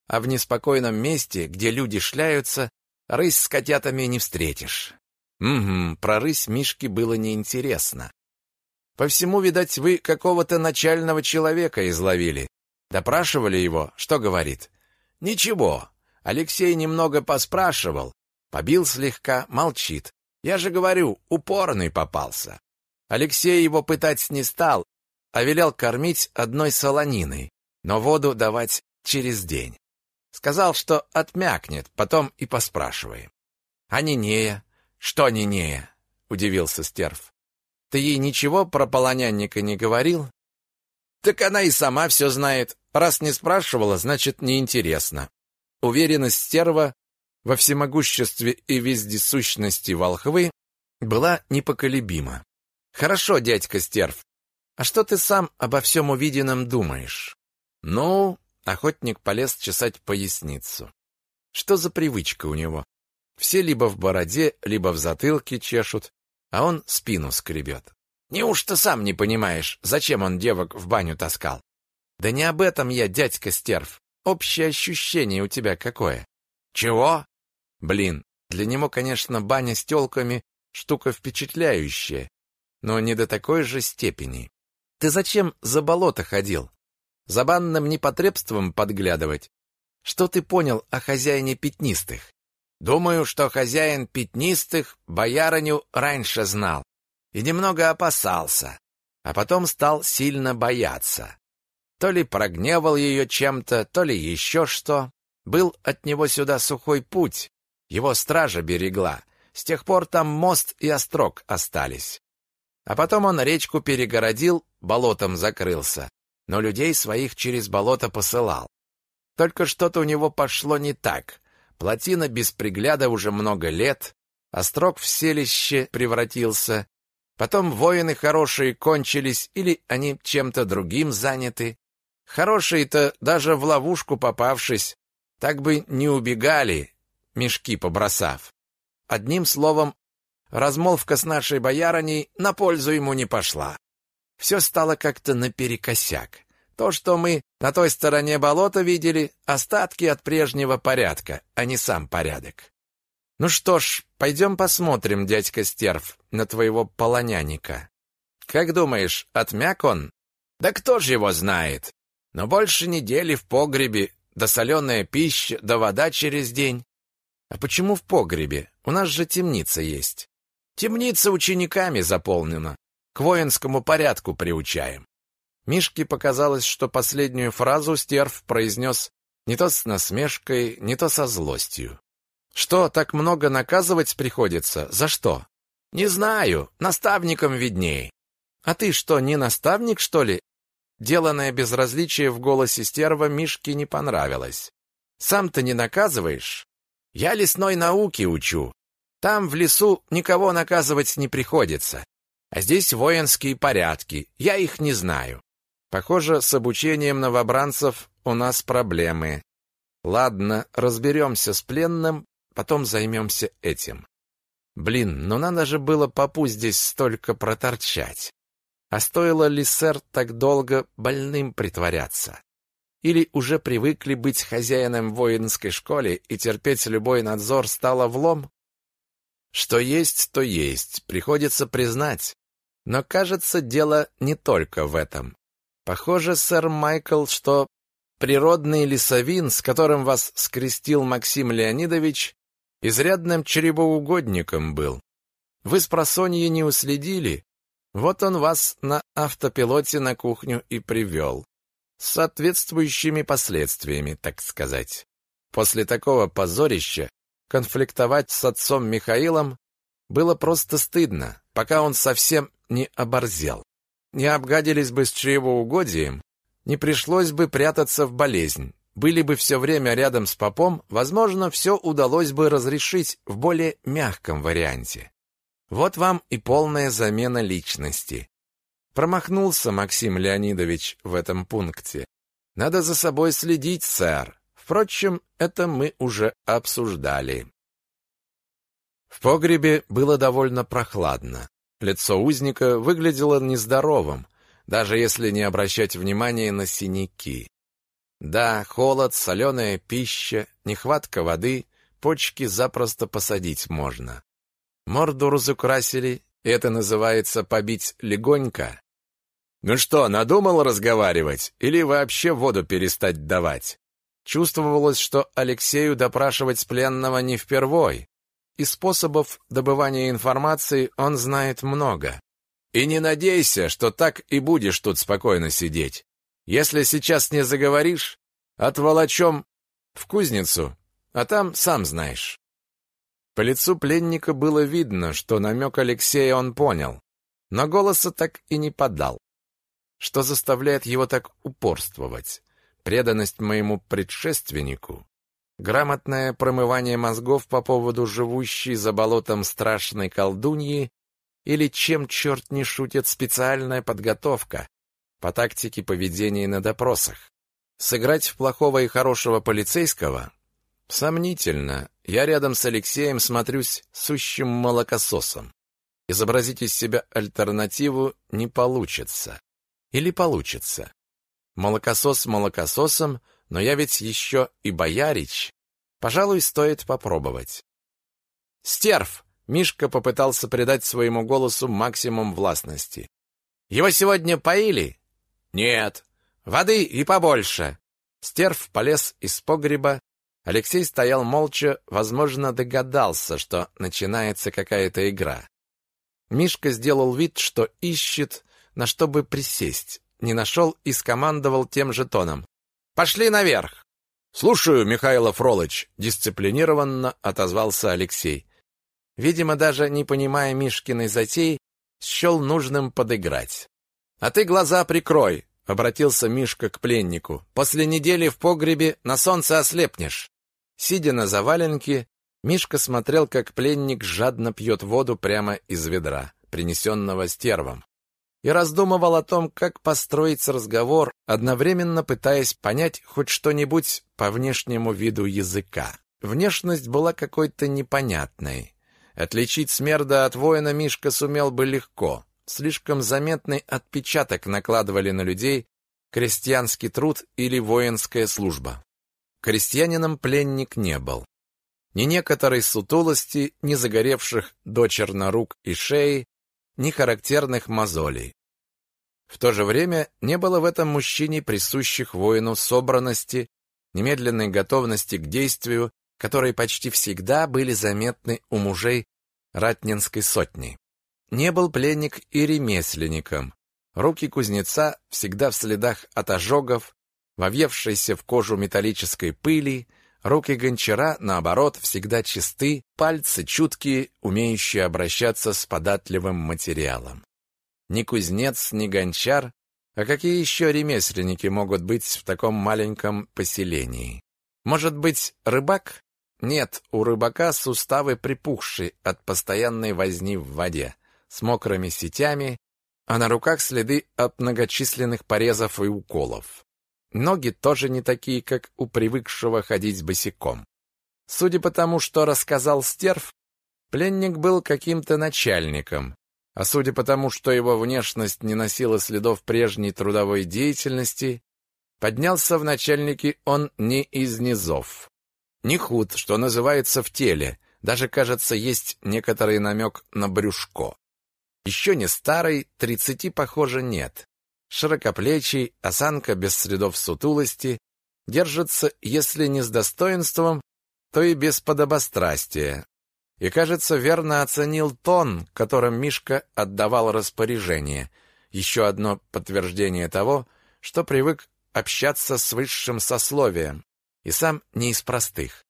а в неспокойном месте, где люди шляются, рысь с котятами не встретишь. Угу, про рысь Мишке было неинтересно. По всему, видать, вы какого-то начального человека изловили. Допрашивали его, что говорит? Ничего. Алексей немного поспрашивал, побил слегка, молчит. Я же говорю, упорный попался. Алексей его пытать не стал, а велел кормить одной солониной, но воду давать через день. Сказал, что отмякнет, потом и поспрашиваем. А Нинея? Что Нинея? Удивился Стерв. Ты ей ничего про полонянника не говорил? Так она и сама все знает. Раз не спрашивала, значит, неинтересно. Уверенность стерва во всемогуществе и вездесущности волхвы была непоколебима. Хорошо, дядька стерв. А что ты сам обо всем увиденном думаешь? Ну, охотник полез чесать поясницу. Что за привычка у него? Все либо в бороде, либо в затылке чешут, а он спину скребет. Неужто сам не понимаешь, зачем он девок в баню таскал? Да не об этом я, дядька Стерв. Общее ощущение у тебя какое? Чего? Блин, для него, конечно, баня с тёлками штука впечатляющая, но не до такой же степени. Ты зачем за болото ходил? За банным непотребством подглядывать? Что ты понял о хозяине пятнистых? Думаю, что хозяин пятнистых боярыню раньше знал и немного опасался, а потом стал сильно бояться. То ли прогневал ее чем-то, то ли еще что. Был от него сюда сухой путь, его стража берегла. С тех пор там мост и острог остались. А потом он речку перегородил, болотом закрылся, но людей своих через болото посылал. Только что-то у него пошло не так. Плотина без пригляда уже много лет, острог в селище превратился, потом воины хорошие кончились или они чем-то другим заняты. Хорошие-то даже в ловушку попавшись, так бы не убегали, мешки побросав. Одним словом, размолвка с нашей боярыней на пользу ему не пошла. Все стало как-то наперекосяк. То, что мы на той стороне болота видели, остатки от прежнего порядка, а не сам порядок. Ну что ж, пойдем посмотрим, дядька Стерв, на твоего полоняника. Как думаешь, отмяк он? Да кто ж его знает? Но больше недели в погребе, да соленая пища, да вода через день. А почему в погребе? У нас же темница есть. Темница учениками заполнена. К воинскому порядку приучаем. Мишке показалось, что последнюю фразу Стерв произнес не то с насмешкой, не то со злостью. Что, так много наказывать приходится? За что? Не знаю, наставникам видней. А ты что, не наставник, что ли? Деланное безразличие в голосе Стерва Мишке не понравилось. Сам ты не наказываешь? Я лесной науки учу. Там в лесу никого наказывать не приходится. А здесь воинские порядки. Я их не знаю. Похоже, с обучением новобранцев у нас проблемы. Ладно, разберемся с пленным, потом займемся этим. Блин, ну надо же было попу здесь столько проторчать. А стоило ли, сэр, так долго больным притворяться? Или уже привыкли быть хозяином воинской школе и терпеть любой надзор стало влом? Что есть, то есть, приходится признать. Но, кажется, дело не только в этом. Похоже, сэр Майкл, что природный лесовин, с которым вас скрестил Максим Леонидович, изрядным чревоугодником был. Вы с просонья не уследили, вот он вас на автопилоте на кухню и привел. С соответствующими последствиями, так сказать. После такого позорища конфликтовать с отцом Михаилом было просто стыдно, пока он совсем не оборзел. Не обгадились бы с чревоугодием, не пришлось бы прятаться в болезнь. Были бы все время рядом с попом, возможно, все удалось бы разрешить в более мягком варианте. Вот вам и полная замена личности. Промахнулся Максим Леонидович в этом пункте. Надо за собой следить, сэр. Впрочем, это мы уже обсуждали. В погребе было довольно прохладно. Лицо узника выглядело нездоровым, даже если не обращать внимания на синяки. Да, холод, соленая пища, нехватка воды, почки запросто посадить можно. Морду разукрасили, это называется побить легонько. Ну что, надумал разговаривать или вообще воду перестать давать? Чувствовалось, что Алексею допрашивать пленного не впервой, и способов добывания информации он знает много. И не надейся, что так и будешь тут спокойно сидеть. Если сейчас не заговоришь, отволочем в кузницу, а там сам знаешь. По лицу пленника было видно, что намек Алексея он понял, но голоса так и не подал. Что заставляет его так упорствовать? преданность моему предшественнику, грамотное промывание мозгов по поводу живущей за болотом страшной колдуньи или чем черт не шутит специальная подготовка по тактике поведения на допросах. Сыграть в плохого и хорошего полицейского? Сомнительно. Я рядом с Алексеем смотрюсь сущим молокососом. Изобразить из себя альтернативу не получится. Или получится. Молокосос молокососом, но я ведь еще и боярич. Пожалуй, стоит попробовать. Стерв! Мишка попытался придать своему голосу максимум властности. Его сегодня поили? Нет. Воды и побольше. Стерв полез из погреба. Алексей стоял молча, возможно, догадался, что начинается какая-то игра. Мишка сделал вид, что ищет, на что бы присесть не нашел и скомандовал тем же тоном. «Пошли наверх!» «Слушаю, Михаил Фролыч», — дисциплинированно отозвался Алексей. Видимо, даже не понимая Мишкиной затеи, счел нужным подыграть. «А ты глаза прикрой», — обратился Мишка к пленнику. «После недели в погребе на солнце ослепнешь». Сидя на заваленке, Мишка смотрел, как пленник жадно пьет воду прямо из ведра, принесенного стервом и раздумывал о том, как построить разговор, одновременно пытаясь понять хоть что-нибудь по внешнему виду языка. Внешность была какой-то непонятной. Отличить смерда от воина Мишка сумел бы легко. Слишком заметный отпечаток накладывали на людей крестьянский труд или воинская служба. Крестьянином пленник не был. Ни некоторой сутулости, ни загоревших дочерно рук и шеи, ни характерных мозолей. В то же время не было в этом мужчине присущих воину собранности, немедленной готовности к действию, которые почти всегда были заметны у мужей ратнинской сотни. Не был пленник и ремесленником. Руки кузнеца всегда в следах от ожогов, вовьевшейся в кожу металлической пыли, руки гончара, наоборот, всегда чисты, пальцы чуткие, умеющие обращаться с податливым материалом. Ни кузнец, ни гончар, а какие еще ремесленники могут быть в таком маленьком поселении? Может быть, рыбак? Нет, у рыбака суставы припухшие от постоянной возни в воде, с мокрыми сетями, а на руках следы от многочисленных порезов и уколов. Ноги тоже не такие, как у привыкшего ходить босиком. Судя по тому, что рассказал стерв, пленник был каким-то начальником, а судя по тому, что его внешность не носила следов прежней трудовой деятельности, поднялся в начальники он не из низов. Не худ, что называется, в теле, даже, кажется, есть некоторый намек на брюшко. Еще не старый, тридцати, похоже, нет. Широкоплечий, осанка без следов сутулости, держится, если не с достоинством, то и без подобострастия, и, кажется, верно оценил тон, которым Мишка отдавал распоряжение. Еще одно подтверждение того, что привык общаться с высшим сословием, и сам не из простых.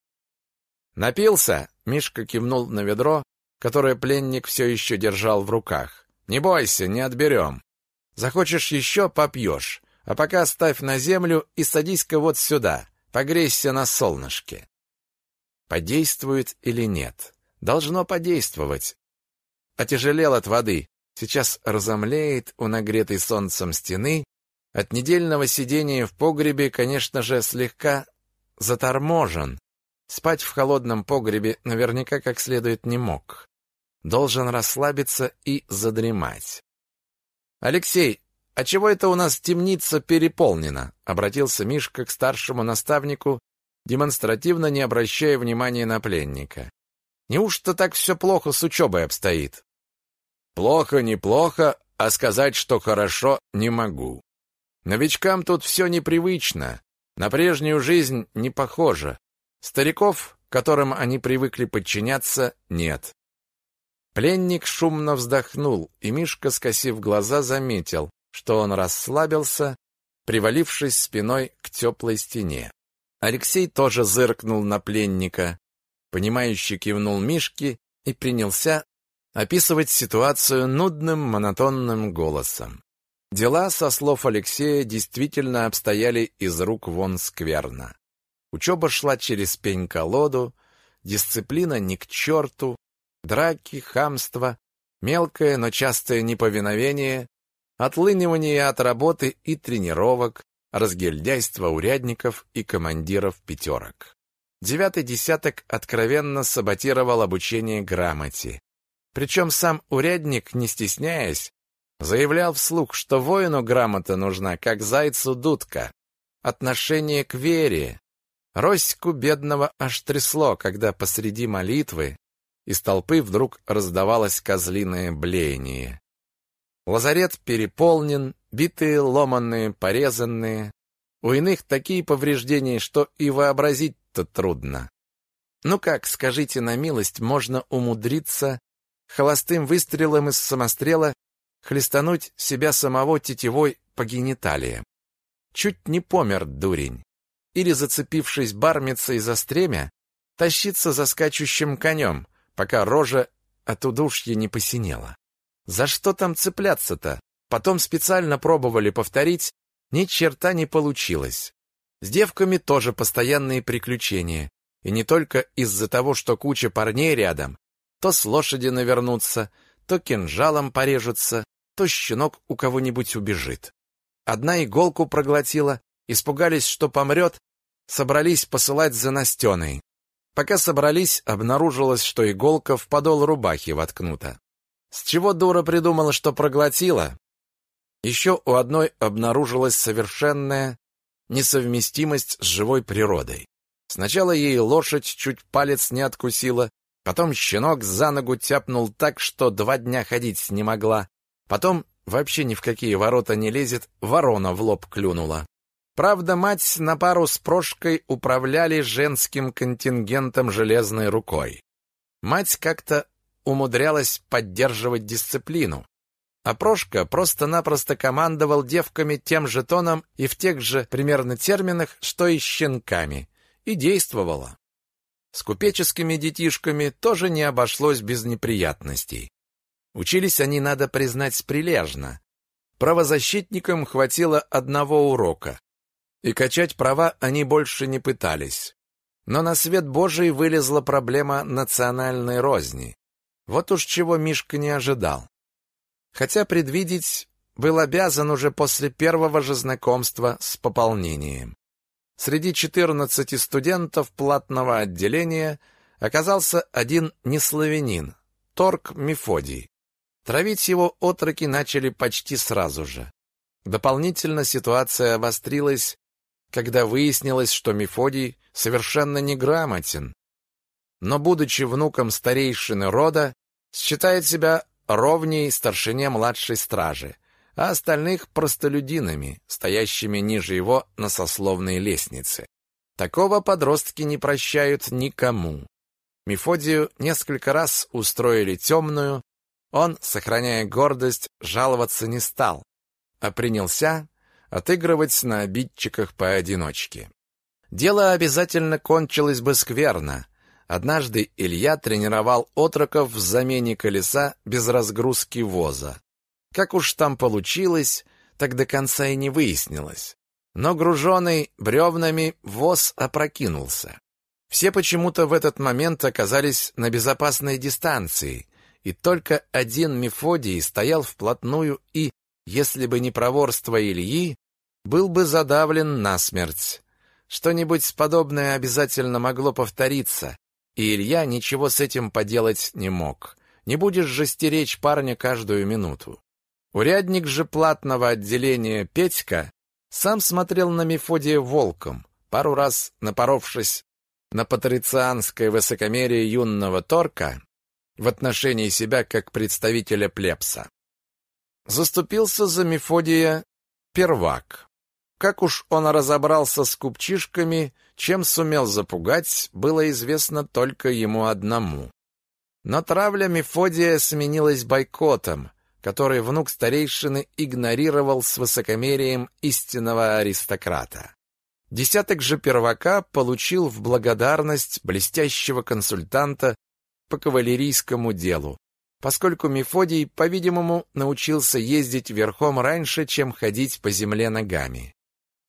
Напился? Мишка кивнул на ведро, которое пленник все еще держал в руках. Не бойся, не отберем. Захочешь еще попьешь, а пока ставь на землю и садись-ка вот сюда. Погрейся на солнышке. Подействует или нет? Должно подействовать. Отяжелел от воды. Сейчас разомлеет у нагретой солнцем стены. От недельного сидения в погребе, конечно же, слегка заторможен. Спать в холодном погребе наверняка как следует не мог. Должен расслабиться и задремать. «Алексей, а чего это у нас темница переполнена?» Обратился Мишка к старшему наставнику, демонстративно не обращая внимания на пленника. «Неужто так все плохо с учебой обстоит?» «Плохо, неплохо, а сказать, что хорошо, не могу. Новичкам тут все непривычно, на прежнюю жизнь не похоже. Стариков, которым они привыкли подчиняться, нет. Пленник шумно вздохнул, и Мишка, скосив глаза, заметил, что он расслабился, привалившись спиной к теплой стене. Алексей тоже зыркнул на пленника, понимающе кивнул Мишке и принялся описывать ситуацию нудным монотонным голосом. Дела, со слов Алексея, действительно обстояли из рук вон скверно. Учеба шла через пень-колоду, дисциплина ни к черту, драки, хамство, мелкое, но частое неповиновение, отлынивание от работы и тренировок, разгильдяйство урядников и командиров пятерок. Девятый десяток откровенно саботировал обучение грамоте. Причем сам урядник, не стесняясь, заявлял вслух, что воину грамота нужна, как зайцу дудка. Отношение к вере. Роську бедного аж трясло, когда посреди молитвы из толпы вдруг раздавалось козлиное блеяние. Лазарет переполнен, битые, ломанные, порезанные. У иных такие повреждения, что и вообразить-то трудно. Ну как, скажите на милость, можно умудриться холостым выстрелом из самострела хлестануть себя самого тетивой по гениталиям? Чуть не помер дурень. Или, зацепившись бармицей за стремя, тащиться за скачущим конем, пока рожа от удушья не посинела. За что там цепляться-то? Потом специально пробовали повторить, ни черта не получилось. С девками тоже постоянные приключения. И не только из-за того, что куча парней рядом. То с лошади навернутся, то кинжалом порежутся, то щенок у кого-нибудь убежит. Одна иголку проглотила, испугались, что помрет, собрались посылать за Настеной. Пока собрались, обнаружилось, что иголка в подол рубахи воткнута. С чего дура придумала, что проглотила? Еще у одной обнаружилась совершенная несовместимость с живой природой. Сначала ей лошадь чуть палец не откусила, потом щенок за ногу тяпнул так, что два дня ходить не могла, потом вообще ни в какие ворота не лезет, ворона в лоб клюнула. Правда, мать на пару с Прошкой управляли женским контингентом железной рукой. Мать как-то умудрялась поддерживать дисциплину, а Прошка просто-напросто командовал девками тем же тоном и в тех же примерно терминах, что и щенками, и действовала. С купеческими детишками тоже не обошлось без неприятностей. Учились они, надо признать, прилежно. Правозащитникам хватило одного урока и качать права они больше не пытались. Но на свет Божий вылезла проблема национальной розни. Вот уж чего Мишка не ожидал. Хотя предвидеть был обязан уже после первого же знакомства с пополнением. Среди 14 студентов платного отделения оказался один неславянин, Торг Мефодий. Травить его отроки начали почти сразу же. Дополнительно ситуация обострилась когда выяснилось, что Мефодий совершенно неграмотен, но, будучи внуком старейшины рода, считает себя ровней старшине младшей стражи, а остальных простолюдинами, стоящими ниже его на сословной лестнице. Такого подростки не прощают никому. Мефодию несколько раз устроили темную, он, сохраняя гордость, жаловаться не стал, а принялся отыгрывать на обидчиках поодиночке. Дело обязательно кончилось бы скверно, Однажды Илья тренировал отроков в замене колеса без разгрузки воза. Как уж там получилось, так до конца и не выяснилось. Но груженный бревнами воз опрокинулся. Все почему-то в этот момент оказались на безопасной дистанции, и только один Мефодий стоял вплотную и, если бы не проворство Ильи, был бы задавлен насмерть. Что-нибудь подобное обязательно могло повториться, и Илья ничего с этим поделать не мог. Не будешь же стеречь парня каждую минуту. Урядник же платного отделения Петька сам смотрел на Мефодия волком, пару раз напоровшись на патрицианское высокомерие юного торка в отношении себя как представителя плебса. Заступился за Мефодия первак. Как уж он разобрался с купчишками, чем сумел запугать, было известно только ему одному. Но травля Мефодия сменилась бойкотом, который внук старейшины игнорировал с высокомерием истинного аристократа. Десяток же первака получил в благодарность блестящего консультанта по кавалерийскому делу, поскольку Мефодий, по-видимому, научился ездить верхом раньше, чем ходить по земле ногами.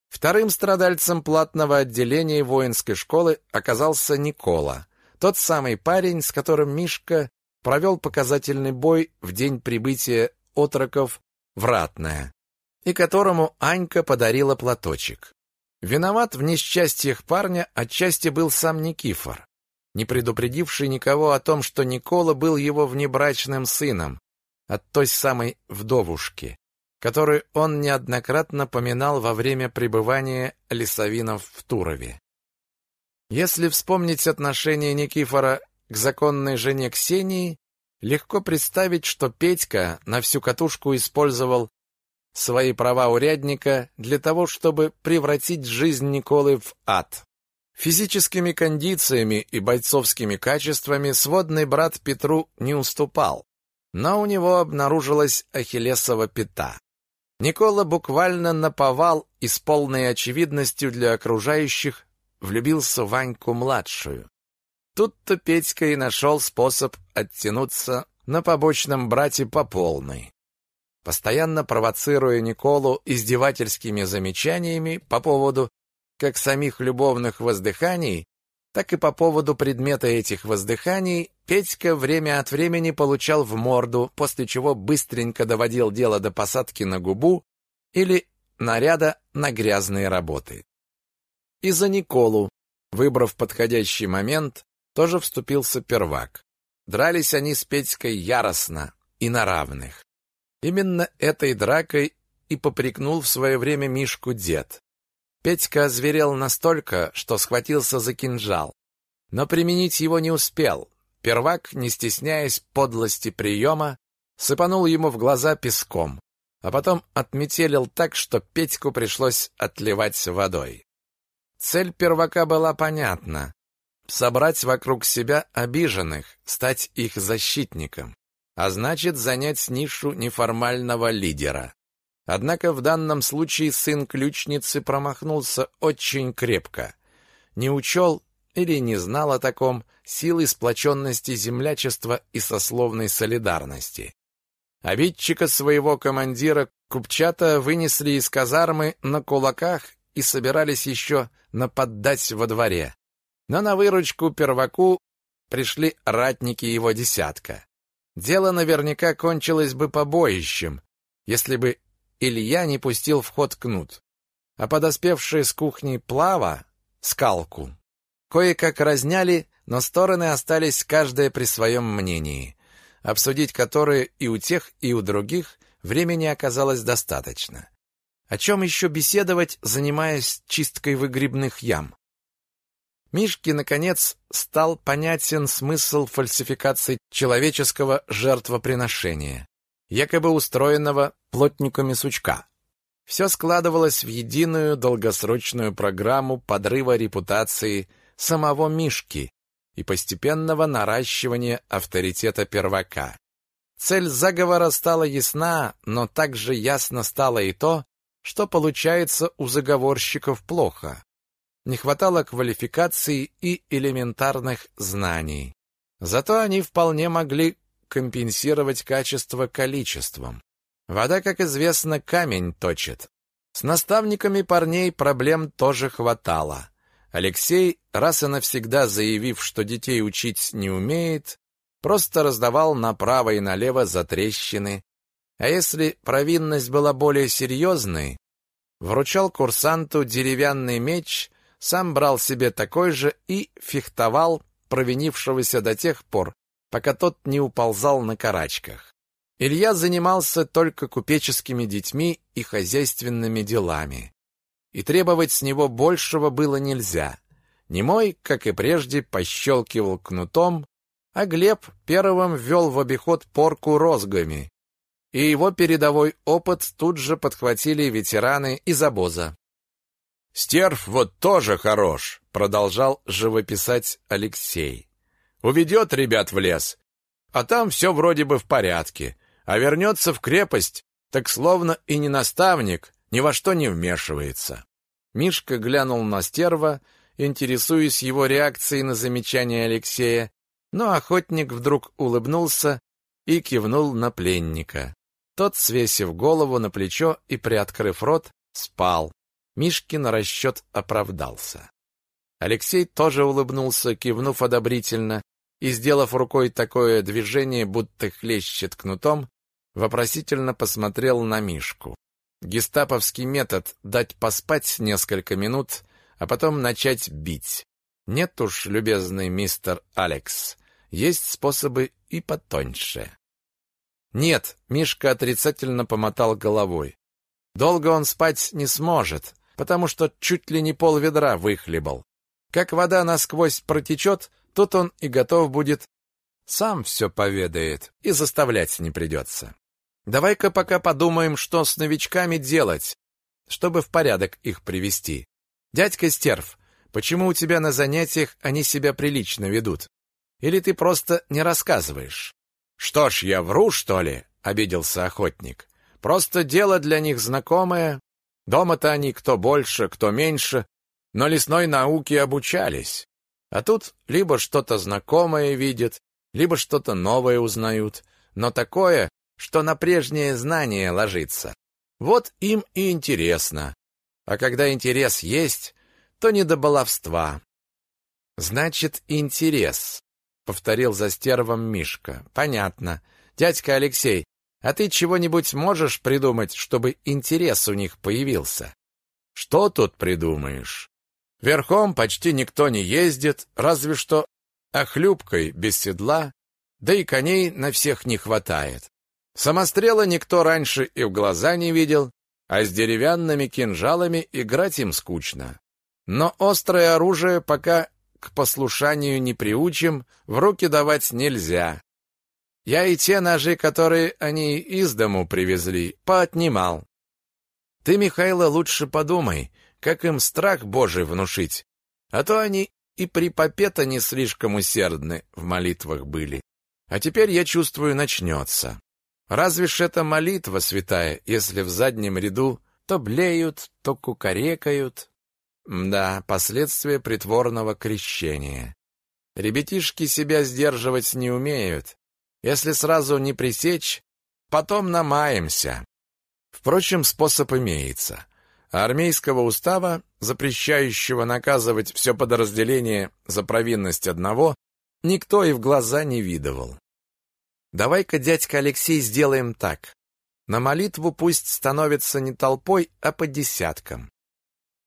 Вторым страдальцем платного отделения воинской школы оказался Никола, тот самый парень, с которым Мишка провел показательный бой в день прибытия отроков в Ратное, и которому Анька подарила платочек. Виноват в несчастьях парня отчасти был сам Никифор, не предупредивший никого о том, что Никола был его внебрачным сыном от той самой вдовушки, которую он неоднократно поминал во время пребывания лесовинов в Турове. Если вспомнить отношение Никифора к законной жене Ксении, легко представить, что Петька на всю катушку использовал свои права урядника для того, чтобы превратить жизнь Николы в ад. Физическими кондициями и бойцовскими качествами сводный брат Петру не уступал, но у него обнаружилась ахиллесова пята. Никола буквально наповал и с полной очевидностью для окружающих влюбился в Ваньку-младшую. Тут-то Петька и нашел способ оттянуться на побочном брате по полной постоянно провоцируя Николу издевательскими замечаниями по поводу как самих любовных воздыханий, так и по поводу предмета этих воздыханий, Петька время от времени получал в морду, после чего быстренько доводил дело до посадки на губу или наряда на грязные работы. И за Николу, выбрав подходящий момент, тоже вступился первак. Дрались они с Петькой яростно и на равных. Именно этой дракой и попрекнул в свое время Мишку дед. Петька озверел настолько, что схватился за кинжал, но применить его не успел. Первак, не стесняясь подлости приема, сыпанул ему в глаза песком, а потом отметелил так, что Петьку пришлось отливать водой. Цель первака была понятна — собрать вокруг себя обиженных, стать их защитником а значит занять нишу неформального лидера. Однако в данном случае сын ключницы промахнулся очень крепко. Не учел или не знал о таком силы сплоченности землячества и сословной солидарности. Обидчика своего командира Купчата вынесли из казармы на кулаках и собирались еще нападать во дворе. Но на выручку перваку пришли ратники его десятка. Дело наверняка кончилось бы побоищем, если бы Илья не пустил в ход кнут. А подоспевшие с кухни плава — скалку. Кое-как разняли, но стороны остались каждая при своем мнении, обсудить которые и у тех, и у других времени оказалось достаточно. О чем еще беседовать, занимаясь чисткой выгребных ям? Мишке, наконец, стал понятен смысл фальсификации человеческого жертвоприношения, якобы устроенного плотниками сучка. Все складывалось в единую долгосрочную программу подрыва репутации самого Мишки и постепенного наращивания авторитета первака. Цель заговора стала ясна, но также ясно стало и то, что получается у заговорщиков плохо. не хватало квалификации и элементарных знаний. Зато они вполне могли компенсировать качество количеством. Вода, как известно, камень точит. С наставниками парней проблем тоже хватало. Алексей, раз и навсегда заявив, что детей учить не умеет, просто раздавал направо и налево затрещины, а если провинность была более серьезной, вручал курсанту деревянный меч, сам брал себе такой же и фехтовал провинившегося до тех пор, пока тот не уползал на карачках. Илья занимался только купеческими детьми и хозяйственными делами. И требовать с него большего было нельзя. Немой, как и прежде, пощелкивал кнутом, а Глеб первым ввел в обиход порку розгами, и его передовой опыт тут же подхватили ветераны из обоза. «Стерв вот тоже хорош», — продолжал живописать Алексей. «Уведет ребят в лес, а там все вроде бы в порядке, а вернется в крепость, так словно и не наставник, ни во что не вмешивается». Мишка глянул на стерва, интересуясь его реакцией на замечание Алексея, но охотник вдруг улыбнулся и кивнул на пленника. Тот, свесив голову на плечо и приоткрыв рот, спал. Мишкин расчет оправдался. Алексей тоже улыбнулся, кивнув одобрительно, и, сделав рукой такое движение, будто хлещет кнутом, вопросительно посмотрел на Мишку. Гестаповский метод — дать поспать несколько минут, а потом начать бить. Нет уж, любезный мистер Алекс, есть способы и потоньше. Нет, Мишка отрицательно помотал головой. Долго он спать не сможет, потому что чуть ли не пол ведра выхлебал. Как вода насквозь протечет, тут он и готов будет сам все поведает, и заставлять не придется. Давай-ка пока подумаем, что с новичками делать, чтобы в порядок их привести. Дядька Стерв, почему у тебя на занятиях они себя прилично ведут? Или ты просто не рассказываешь? Что ж, я вру, что ли? обиделся охотник. Просто дело для них знакомое. Дома-то они кто больше, кто меньше, но лесной науке обучались. А тут либо что-то знакомое видят, либо что-то новое узнают, но такое, что на прежнее знание ложится. Вот им и интересно. А когда интерес есть, то не до баловства. Значит, интерес повторил за стервом Мишка. Понятно. Дядька Алексей, а ты чего-нибудь можешь придумать, чтобы интерес у них появился? Что тут придумаешь? Верхом почти никто не ездит, разве что охлюбкой без седла, да и коней на всех не хватает. Самострела никто раньше и в глаза не видел, а с деревянными кинжалами играть им скучно. Но острое оружие пока к послушанию не приучим, в руки давать нельзя. Я и те ножи, которые они из дому привезли, поотнимал. Ты, Михайло, лучше подумай, как им страх Божий внушить, а то они и при попе не слишком усердны в молитвах были. А теперь, я чувствую, начнется. Разве ж это молитва святая, если в заднем ряду то блеют, то кукарекают? Да, последствия притворного крещения. Ребятишки себя сдерживать не умеют. Если сразу не пресечь, потом намаемся. Впрочем, способ имеется. армейского устава, запрещающего наказывать все подразделение за провинность одного, никто и в глаза не видывал. Давай-ка, дядька Алексей, сделаем так. На молитву пусть становится не толпой, а по десяткам.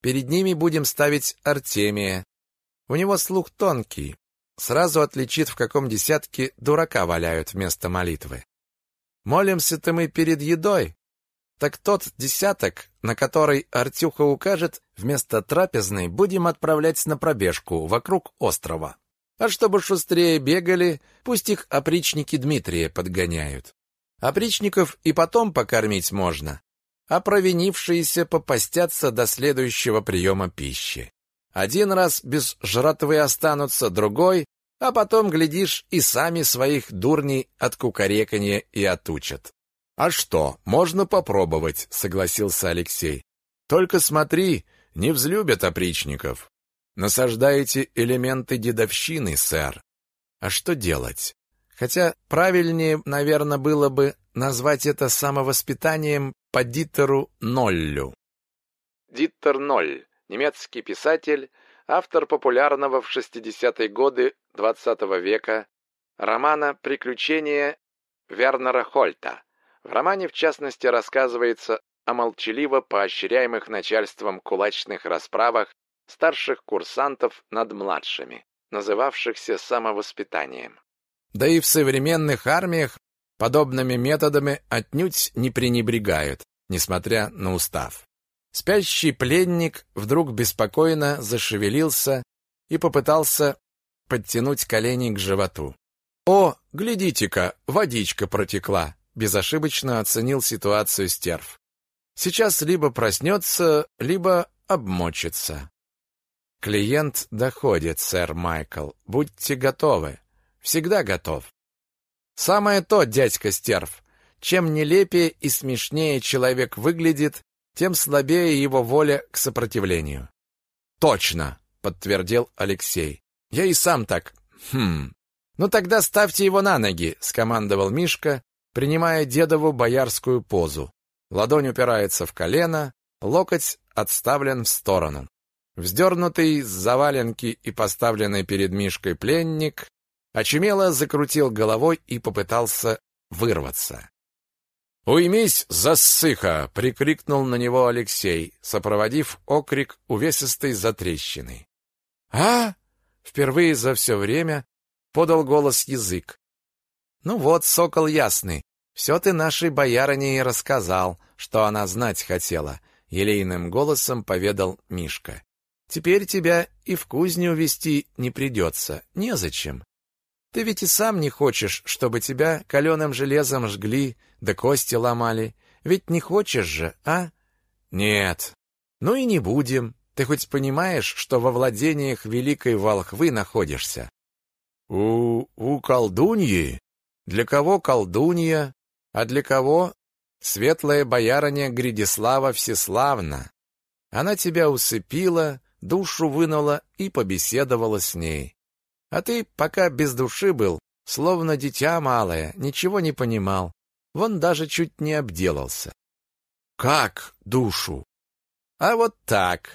Перед ними будем ставить Артемия. У него слух тонкий, сразу отличит, в каком десятке дурака валяют вместо молитвы. Молимся-то мы перед едой. Так тот десяток, на который Артюха укажет, вместо трапезной будем отправлять на пробежку вокруг острова. А чтобы шустрее бегали, пусть их опричники Дмитрия подгоняют. Опричников и потом покормить можно, а провинившиеся попастятся до следующего приема пищи. Один раз без жратвы останутся, другой, а потом, глядишь, и сами своих дурней от кукареканья и отучат. «А что, можно попробовать», — согласился Алексей. «Только смотри, не взлюбят опричников. Насаждаете элементы дедовщины, сэр. А что делать? Хотя правильнее, наверное, было бы назвать это самовоспитанием по Диттеру Ноллю. Диттер Ноль, немецкий писатель, автор популярного в 60-е годы XX -го века романа «Приключения Вернера Хольта». В романе, в частности, рассказывается о молчаливо поощряемых начальством кулачных расправах старших курсантов над младшими, называвшихся самовоспитанием. Да и в современных армиях подобными методами отнюдь не пренебрегают, несмотря на устав. Спящий пленник вдруг беспокойно зашевелился и попытался подтянуть колени к животу. «О, глядите-ка, водичка протекла!» безошибочно оценил ситуацию стерв. Сейчас либо проснется, либо обмочится. Клиент доходит, сэр Майкл. Будьте готовы. Всегда готов. Самое то, дядька Стерв. Чем нелепее и смешнее человек выглядит, тем слабее его воля к сопротивлению. Точно, подтвердил Алексей. Я и сам так. Хм. Ну тогда ставьте его на ноги, скомандовал Мишка, принимая дедову боярскую позу. Ладонь упирается в колено, локоть отставлен в сторону. Вздернутый с заваленки и поставленный перед Мишкой пленник очумело закрутил головой и попытался вырваться. «Уймись, засыха!» — прикрикнул на него Алексей, сопроводив окрик увесистой затрещины. «А?» — впервые за все время подал голос язык. «Ну вот, сокол ясный, все ты нашей боярине и рассказал, что она знать хотела», — елейным голосом поведал Мишка. Теперь тебя и в кузню вести не придется, незачем. Ты ведь и сам не хочешь, чтобы тебя каленым железом жгли, да кости ломали. Ведь не хочешь же, а? Нет. Ну и не будем. Ты хоть понимаешь, что во владениях великой волхвы находишься? У, у колдуньи? Для кого колдунья, а для кого светлая боярыня Гридислава Всеславна? Она тебя усыпила, душу вынула и побеседовала с ней. А ты, пока без души был, словно дитя малое, ничего не понимал. Вон даже чуть не обделался. Как душу? А вот так.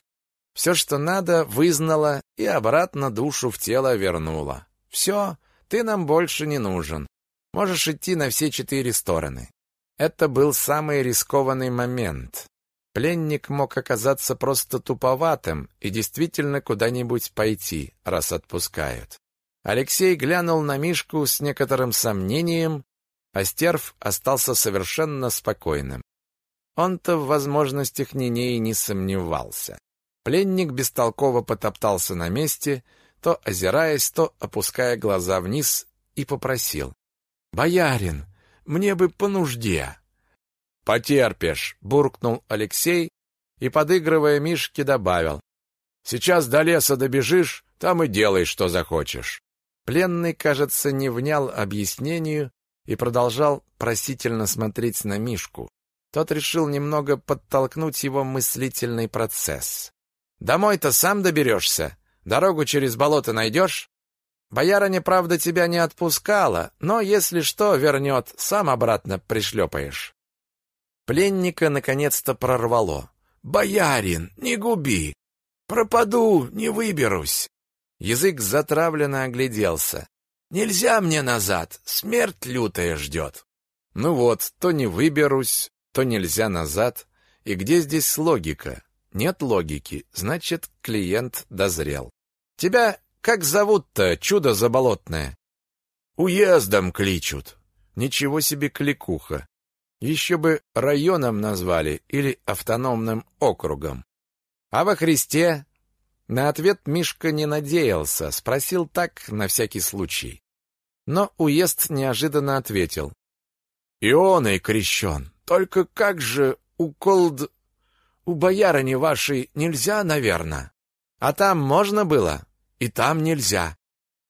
Все, что надо, вызнала и обратно душу в тело вернула. Все, ты нам больше не нужен. Можешь идти на все четыре стороны. Это был самый рискованный момент. Пленник мог оказаться просто туповатым и действительно куда-нибудь пойти, раз отпускают. Алексей глянул на Мишку с некоторым сомнением, а Стерв остался совершенно спокойным. Он-то в возможностях Нинеи не сомневался. Пленник бестолково потоптался на месте, то озираясь, то опуская глаза вниз, и попросил. «Боярин, мне бы по нужде!» «Потерпишь», — буркнул Алексей и, подыгрывая Мишке, добавил. «Сейчас до леса добежишь, там и делай, что захочешь». Пленный, кажется, не внял объяснению и продолжал просительно смотреть на Мишку. Тот решил немного подтолкнуть его мыслительный процесс. «Домой-то сам доберешься? Дорогу через болото найдешь?» «Боярыня, правда, тебя не отпускала, но, если что, вернет, сам обратно пришлепаешь». Пленника наконец-то прорвало. «Боярин, не губи! Пропаду, не выберусь!» Язык затравленно огляделся. «Нельзя мне назад, смерть лютая ждет!» Ну вот, то не выберусь, то нельзя назад. И где здесь логика? Нет логики, значит, клиент дозрел. «Тебя как зовут-то, чудо заболотное?» «Уездом кличут». Ничего себе кликуха. Еще бы районом назвали или автономным округом. А во Христе? На ответ Мишка не надеялся, спросил так, на всякий случай. Но уезд неожиданно ответил. «Ионой крещен, только как же у колд... У боярыни вашей нельзя, наверное. А там можно было? И там нельзя.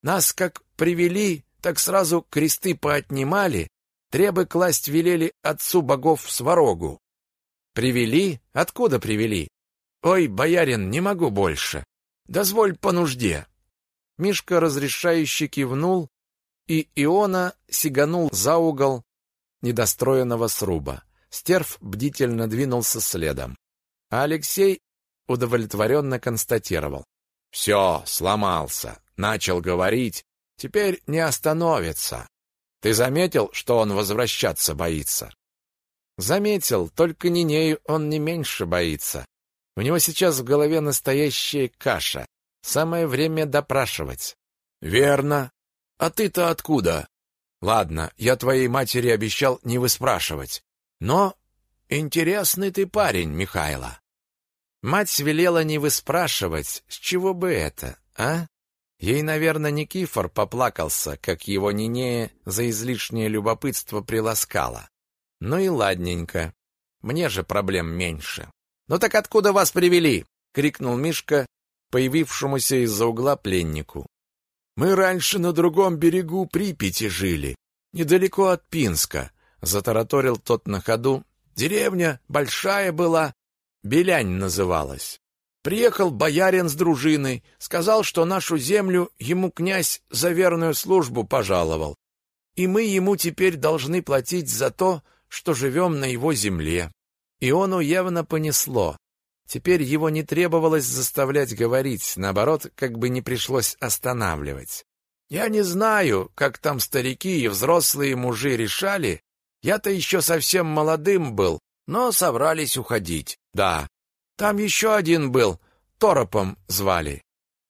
Нас как привели, так сразу кресты поотнимали, Требы класть велели отцу богов Сварогу. Привели? Откуда привели? Ой, боярин, не могу больше. Дозволь по нужде. Мишка разрешающе кивнул, и Иона сиганул за угол недостроенного сруба. Стерв бдительно двинулся следом. А Алексей удовлетворенно констатировал. «Все, сломался. Начал говорить. Теперь не остановится. Ты заметил, что он возвращаться боится?» «Заметил, только Нинею он не меньше боится. У него сейчас в голове настоящая каша. Самое время допрашивать». «Верно. А ты-то откуда?» «Ладно, я твоей матери обещал не выспрашивать. Но интересный ты парень, Михайло. Мать велела не выспрашивать, с чего бы это, а? Ей, наверное, Никифор поплакался, как его Нинея за излишнее любопытство приласкала. Ну и ладненько. Мне же проблем меньше. «Ну так откуда вас привели?» — крикнул Мишка, появившемуся из-за угла пленнику. «Мы раньше на другом берегу Припяти жили, недалеко от Пинска», — затараторил тот на ходу. «Деревня большая была, Белянь называлась. Приехал боярин с дружиной, сказал, что нашу землю ему князь за верную службу пожаловал, и мы ему теперь должны платить за то, что живем на его земле. Иону явно понесло. Теперь его не требовалось заставлять говорить, наоборот, как бы не пришлось останавливать. Я не знаю, как там старики и взрослые мужи решали. Я-то еще совсем молодым был, но собрались уходить. Да, там еще один был, Торопом звали.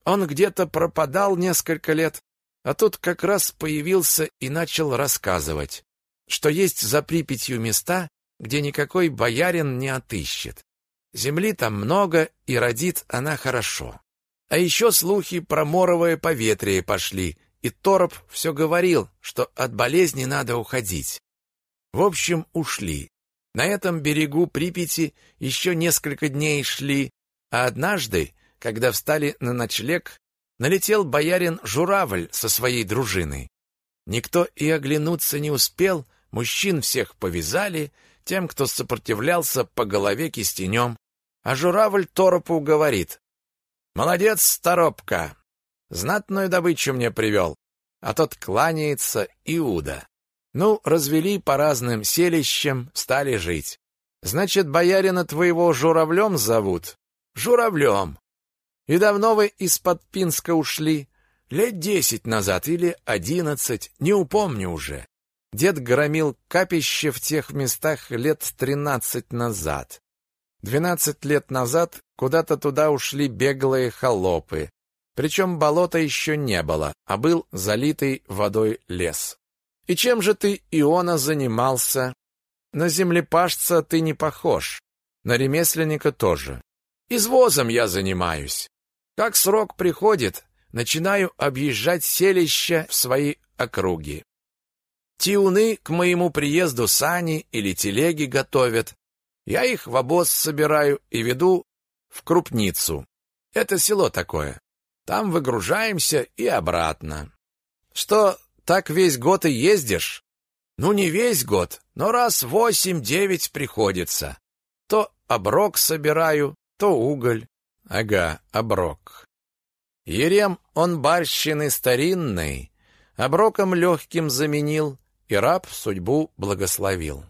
Он где-то пропадал несколько лет, а тут как раз появился и начал рассказывать, что есть за Припятью места, где никакой боярин не отыщет. Земли там много, и родит она хорошо. А еще слухи про моровое поветрие пошли, и Тороп все говорил, что от болезни надо уходить. В общем, ушли. На этом берегу Припяти еще несколько дней шли, а однажды, когда встали на ночлег, налетел боярин Журавль со своей дружиной. Никто и оглянуться не успел, мужчин всех повязали, тем, кто сопротивлялся, по голове кистенем. А Журавль Торопу говорит, «Молодец, Торопка, знатную добычу мне привел». А тот кланяется Иуда. Ну, развели по разным селищам, стали жить. Значит, боярина твоего журавлем зовут? Журавлем. И давно вы из-под Пинска ушли? Лет десять назад или одиннадцать, не упомню уже. Дед громил капище в тех местах лет тринадцать назад. Двенадцать лет назад куда-то туда ушли беглые холопы. Причем болота еще не было, а был залитый водой лес. И чем же ты, Иона, занимался? На землепашца ты не похож, на ремесленника тоже. Извозом я занимаюсь. Как срок приходит, начинаю объезжать селища в свои округи. Тиуны к моему приезду сани или телеги готовят. Я их в обоз собираю и веду в Крупницу. Это село такое. Там выгружаемся и обратно. Что так весь год и ездишь? Ну, не весь год, но раз восемь-девять приходится. То оброк собираю, то уголь. Ага, оброк. Ерем он барщины старинный, оброком легким заменил, и раб судьбу благословил.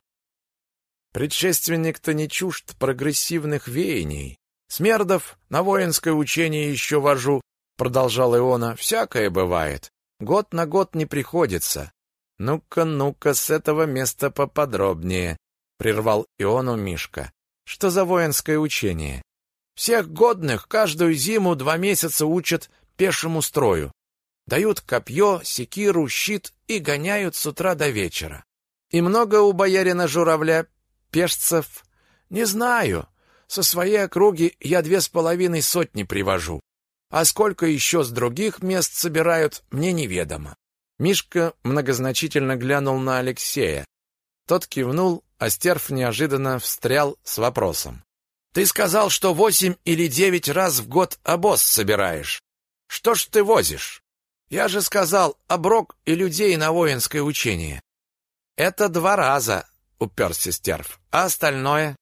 Предшественник-то не чужд прогрессивных веяний. Смердов на воинское учение еще вожу, продолжал Иона, всякое бывает. Год на год не приходится. Ну-ка, ну-ка, с этого места поподробнее, прервал Иону Мишка. Что за воинское учение? Всех годных каждую зиму два месяца учат пешему строю. Дают копье, секиру, щит и гоняют с утра до вечера. И много у боярина Журавля пешцев? Не знаю. Со своей округи я две с половиной сотни привожу. А сколько еще с других мест собирают, мне неведомо. Мишка многозначительно глянул на Алексея. Тот кивнул, а Стерв неожиданно встрял с вопросом. «Ты сказал, что восемь или девять раз в год обоз собираешь. Что ж ты возишь? Я же сказал, оброк и людей на воинское учение». «Это два раза», — уперся Стерв. «А остальное?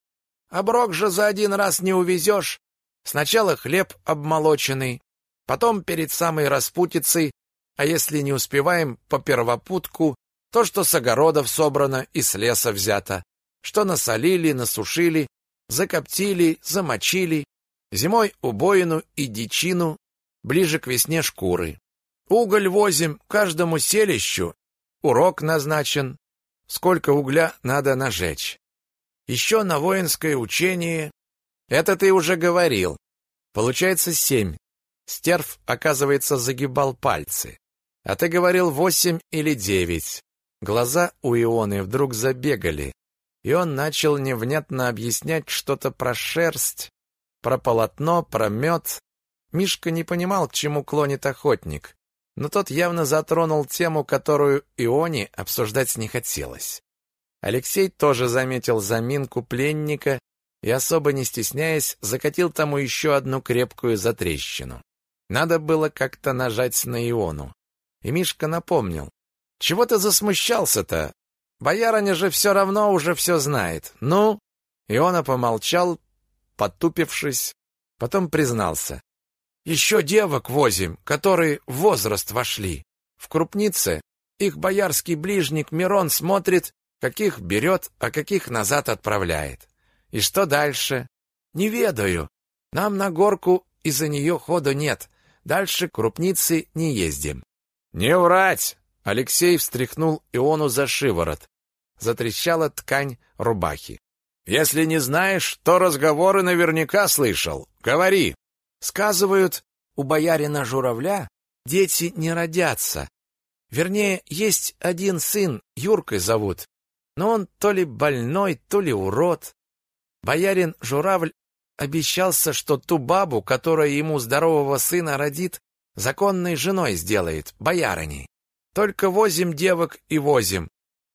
Оброк же за один раз не увезешь. Сначала хлеб обмолоченный, Потом перед самой распутицей, а если не успеваем по первопутку, то, что с огородов собрано и с леса взято, что насолили, насушили, закоптили, замочили, зимой убоину и дичину, ближе к весне шкуры. Уголь возим каждому селищу, урок назначен, сколько угля надо нажечь. Еще на воинское учение. Это ты уже говорил. Получается семь. Стерв, оказывается, загибал пальцы. А ты говорил восемь или девять. Глаза у Ионы вдруг забегали, и он начал невнятно объяснять что-то про шерсть, про полотно, про мед. Мишка не понимал, к чему клонит охотник, но тот явно затронул тему, которую Ионе обсуждать не хотелось. Алексей тоже заметил заминку пленника и, особо не стесняясь, закатил тому еще одну крепкую затрещину. Надо было как-то нажать на Иону. И Мишка напомнил. «Чего ты засмущался-то? Боярыня же все равно уже все знает. Ну?» Иона помолчал, потупившись, потом признался. «Еще девок возим, которые в возраст вошли. В крупнице их боярский ближник Мирон смотрит, каких берет, а каких назад отправляет. И что дальше? Не ведаю. Нам на горку из-за нее хода нет. Дальше крупницы не ездим. Не врать! Алексей встряхнул Иону за шиворот. Затрещала ткань рубахи. Если не знаешь, то разговоры наверняка слышал. Говори. Сказывают, у боярина Журавля дети не родятся. Вернее, есть один сын, Юркой зовут. Но он то ли больной, то ли урод. Боярин Журавль обещался, что ту бабу, которая ему здорового сына родит, законной женой сделает, боярыней. Только возим девок и возим,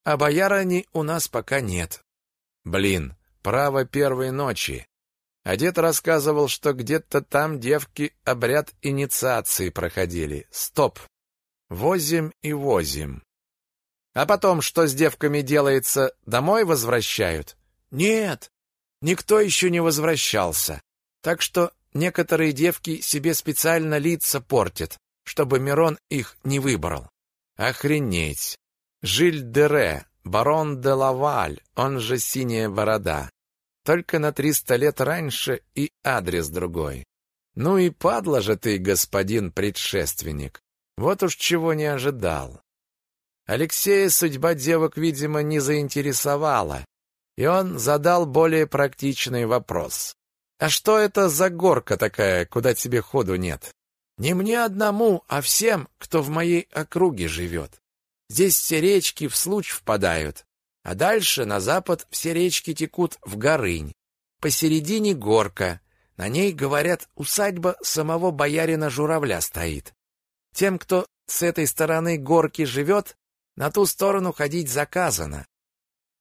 а боярыни у нас пока нет. Блин, право первой ночи. А дед рассказывал, что где-то там девки обряд инициации проходили. Стоп. Возим и возим. А потом, что с девками делается, домой возвращают? Нет, никто еще не возвращался. Так что некоторые девки себе специально лица портят, чтобы Мирон их не выбрал. Охренеть! Жиль Дере, барон де Лаваль, он же Синяя Борода. Только на триста лет раньше и адрес другой. Ну и падла же ты, господин предшественник. Вот уж чего не ожидал. Алексея судьба девок, видимо, не заинтересовала, и он задал более практичный вопрос. «А что это за горка такая, куда тебе ходу нет?» «Не мне одному, а всем, кто в моей округе живет. Здесь все речки в случ впадают, а дальше на запад все речки текут в Горынь. Посередине горка, на ней, говорят, усадьба самого боярина Журавля стоит. Тем, кто с этой стороны горки живет, на ту сторону ходить заказано,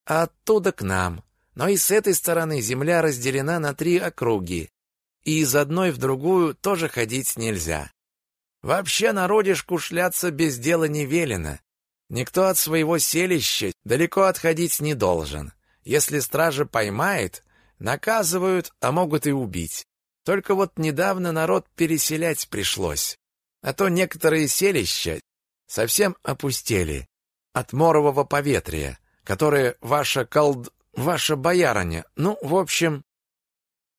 а оттуда к нам. Но и с этой стороны земля разделена на три округи, и из одной в другую тоже ходить нельзя. Вообще народишку шляться без дела не велено. Никто от своего селища далеко отходить не должен. Если стража поймает, наказывают, а могут и убить. Только вот недавно народ переселять пришлось. А то некоторые селища совсем опустели от морового поветрия, которое ваша колд... ваша боярыня, ну, в общем,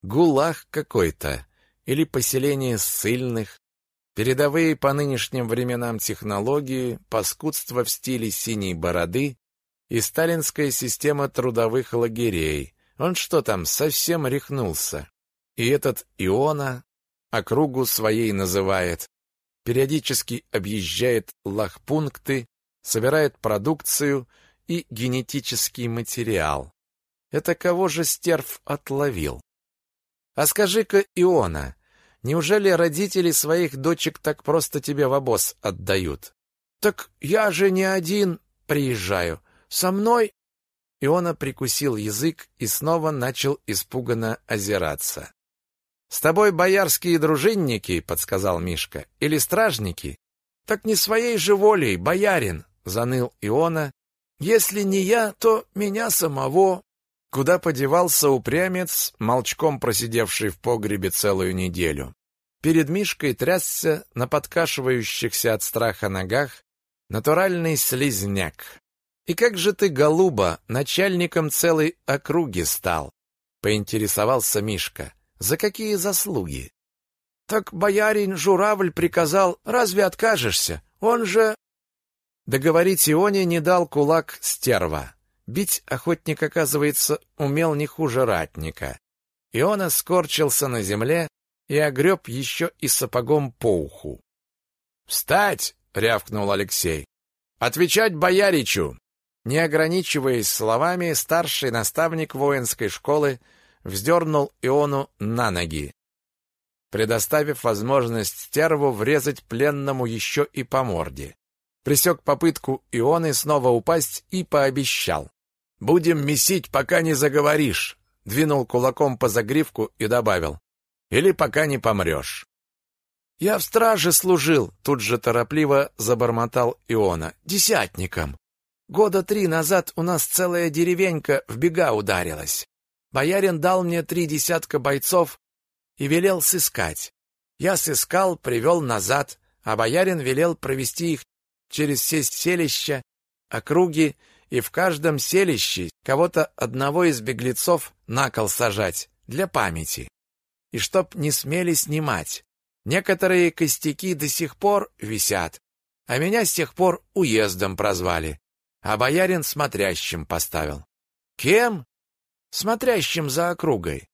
гулаг какой-то, или поселение ссыльных, передовые по нынешним временам технологии, паскудство в стиле синей бороды и сталинская система трудовых лагерей. Он что там, совсем рехнулся. И этот Иона округу своей называет, периодически объезжает лагпункты, собирает продукцию и генетический материал. Это кого же стерв отловил? А скажи-ка, Иона, неужели родители своих дочек так просто тебе в обоз отдают? Так я же не один приезжаю. Со мной... Иона прикусил язык и снова начал испуганно озираться. «С тобой боярские дружинники», — подсказал Мишка, — «или стражники?» «Так не своей же волей, боярин заныл Иона. Если не я, то меня самого. Куда подевался упрямец, молчком просидевший в погребе целую неделю? Перед Мишкой трясся на подкашивающихся от страха ногах натуральный слизняк. «И как же ты, голуба, начальником целой округи стал?» — поинтересовался Мишка. «За какие заслуги?» «Так боярин Журавль приказал, разве откажешься? Он же...» Договорить Ионе не дал кулак стерва. Бить охотник, оказывается, умел не хуже ратника. Иона скорчился на земле и огреб еще и сапогом по уху. «Встать!» — рявкнул Алексей. «Отвечать бояричу!» Не ограничиваясь словами, старший наставник воинской школы вздернул Иону на ноги, предоставив возможность стерву врезать пленному еще и по морде. Присек попытку Ионы снова упасть и пообещал. «Будем месить, пока не заговоришь!» Двинул кулаком по загривку и добавил. «Или пока не помрешь!» «Я в страже служил!» Тут же торопливо забормотал Иона. «Десятником!» Года три назад у нас целая деревенька в бега ударилась. Боярин дал мне три десятка бойцов и велел сыскать. Я сыскал, привел назад, а боярин велел провести их через все селища, округи и в каждом селище кого-то одного из беглецов на кол сажать для памяти. И чтоб не смели снимать. Некоторые костяки до сих пор висят, а меня с тех пор уездом прозвали а боярин смотрящим поставил. Кем? Смотрящим за округой.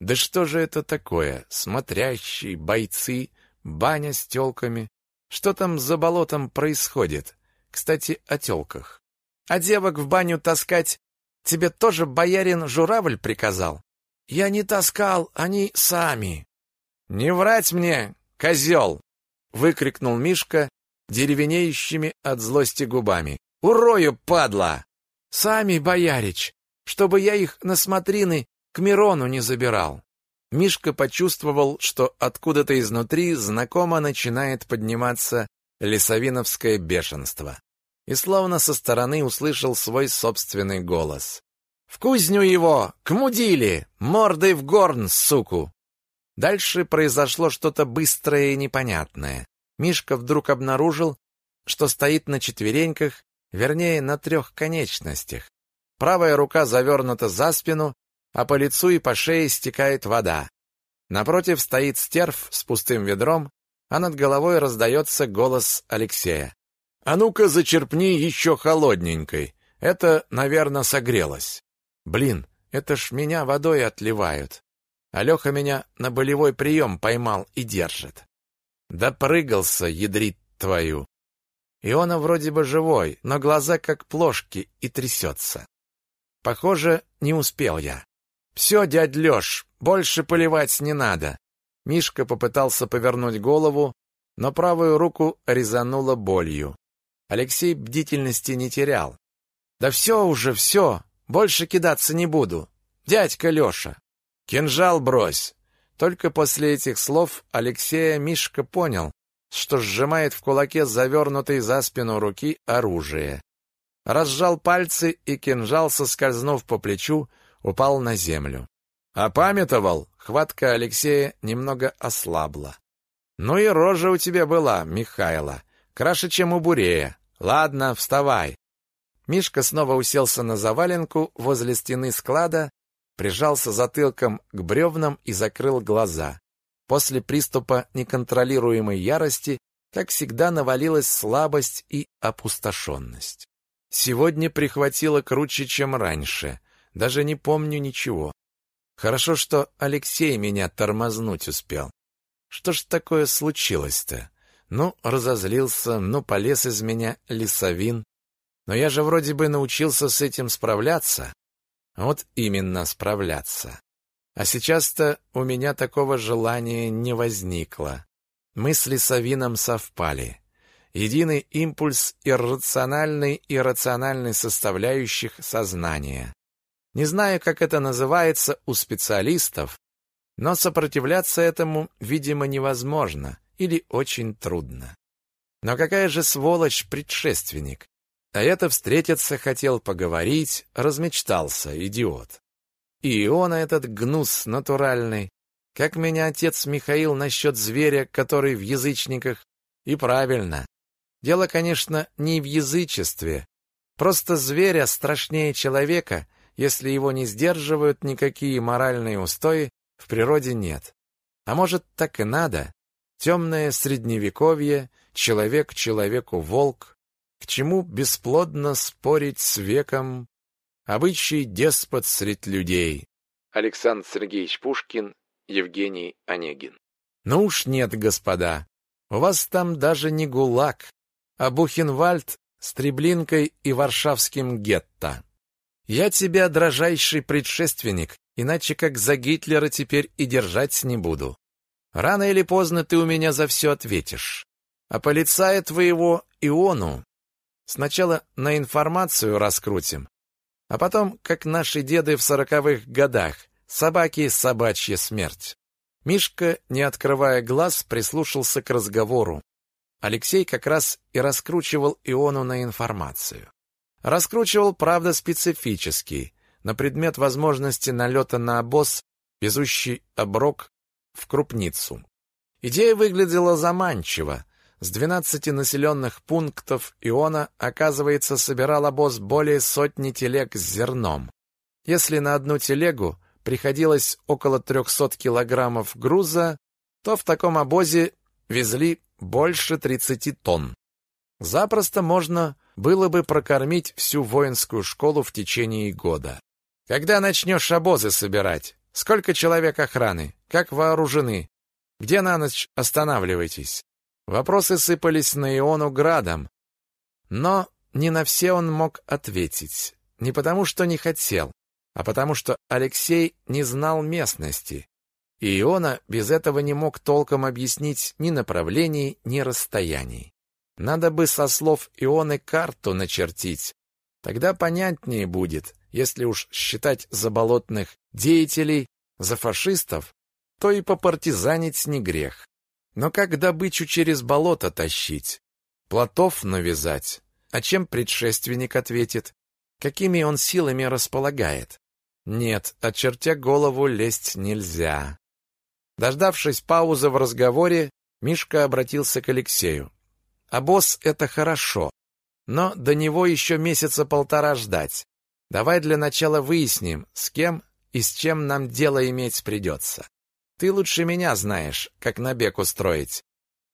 Да что же это такое? Смотрящие, бойцы, баня с тёлками. Что там за болотом происходит? Кстати, о тёлках. А девок в баню таскать тебе тоже боярин Журавль приказал? Я не таскал, они сами. Не врать мне, козел! выкрикнул Мишка деревенеющими от злости губами. Урою, падла! Сами, боярич, чтобы я их на смотрины к Мирону не забирал. Мишка почувствовал, что откуда-то изнутри знакомо начинает подниматься лесовиновское бешенство. И словно со стороны услышал свой собственный голос. «В кузню его! К мудиле! Мордой в горн, суку!» Дальше произошло что-то быстрое и непонятное. Мишка вдруг обнаружил, что стоит на четвереньках вернее, на трех конечностях. Правая рука завернута за спину, а по лицу и по шее стекает вода. Напротив стоит стерв с пустым ведром, а над головой раздается голос Алексея. «А ну-ка, зачерпни еще холодненькой. Это, наверное, согрелось. Блин, это ж меня водой отливают. А Леха меня на болевой прием поймал и держит. Да прыгался, ядрит твою. Иона вроде бы живой, но глаза как плошки и трясется. Похоже, не успел я. «Все, дядь Леш, больше поливать не надо». Мишка попытался повернуть голову, но правую руку резануло болью. Алексей бдительности не терял. «Да все уже, все, больше кидаться не буду. Дядька Леша, кинжал брось». Только после этих слов Алексея Мишка понял, что сжимает в кулаке завернутый за спину руки оружие. Разжал пальцы, и кинжал, соскользнув по плечу, упал на землю. Опамятовал, хватка Алексея немного ослабла. Ну и рожа у тебя была, Михайло, краше, чем у Бурея. Ладно, вставай. Мишка снова уселся на заваленку возле стены склада, прижался затылком к бревнам и закрыл глаза. После приступа неконтролируемой ярости, как всегда, навалилась слабость и опустошенность. Сегодня прихватило круче, чем раньше. Даже не помню ничего. Хорошо, что Алексей меня тормознуть успел. Что ж такое случилось-то? Ну, разозлился, ну, полез из меня лесовин. Но я же вроде бы научился с этим справляться. Вот именно справляться. А сейчас-то у меня такого желания не возникло. Мысли с Авином совпали. Единый импульс иррациональной и рациональной составляющих сознания. Не знаю, как это называется у специалистов, но сопротивляться этому, видимо, невозможно или очень трудно. Но какая же сволочь предшественник? А это встретиться хотел поговорить, размечтался, идиот. И Иона этот гнус натуральный. Как меня отец Михаил насчет зверя, который в язычниках, и правильно. Дело, конечно, не в язычестве. Просто зверя страшнее человека, если его не сдерживают никакие моральные устои, в природе нет. А может, так и надо? Темное средневековье, человек человеку волк. К чему бесплодно спорить с веком? Обычай деспот средь людей. Александр Сергеевич Пушкин, Евгений Онегин. Ну уж нет, господа. У вас там даже не ГУЛАГ, а Бухенвальд с Треблинкой и Варшавским гетто. Я тебя, дрожайший предшественник, иначе как за Гитлера теперь и держать не буду. Рано или поздно ты у меня за все ответишь. А полицая твоего Иону сначала на информацию раскрутим, а потом, как наши деды в сороковых годах, собаки собачья смерть. Мишка, не открывая глаз, прислушался к разговору. Алексей как раз и раскручивал Иону на информацию. Раскручивал, правда, специфически, на предмет возможности налета на обоз, везущий оброк в крупницу. Идея выглядела заманчиво. С 12 населенных пунктов Иона, оказывается, собирал обоз более сотни телег с зерном. Если на одну телегу приходилось около 300 килограммов груза, то в таком обозе везли больше 30 тонн. Запросто можно было бы прокормить всю воинскую школу в течение года. Когда начнешь обозы собирать? Сколько человек охраны? Как вооружены? Где на ночь останавливаетесь? Вопросы сыпались на Иону градом, но не на все он мог ответить. Не потому, что не хотел, а потому, что Алексей не знал местности. И Иона без этого не мог толком объяснить ни направлений, ни расстояний. Надо бы со слов Ионы карту начертить. Тогда понятнее будет, если уж считать заболотных деятелей за фашистов, то и попартизанить не грех. Но как добычу через болото тащить? Плотов навязать? А чем предшественник ответит? Какими он силами располагает? Нет, очертя голову лезть нельзя. Дождавшись паузы в разговоре, Мишка обратился к Алексею. А босс это хорошо, но до него еще месяца полтора ждать. Давай для начала выясним, с кем и с чем нам дело иметь придется. Ты лучше меня знаешь, как набег устроить.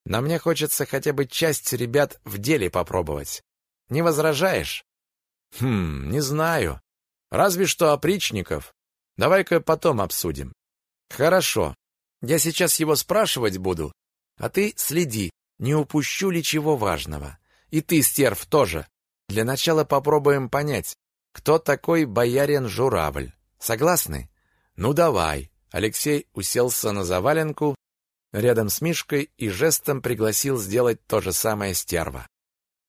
Но мне хочется хотя бы часть ребят в деле попробовать. Не возражаешь? Хм, не знаю. Разве что опричников. Давай-ка потом обсудим. Хорошо. Я сейчас его спрашивать буду, а ты следи, не упущу ли чего важного. И ты, стерв, тоже. Для начала попробуем понять, кто такой боярин Журавль. Согласны? Ну давай. Алексей уселся на заваленку рядом с Мишкой и жестом пригласил сделать то же самое стерва.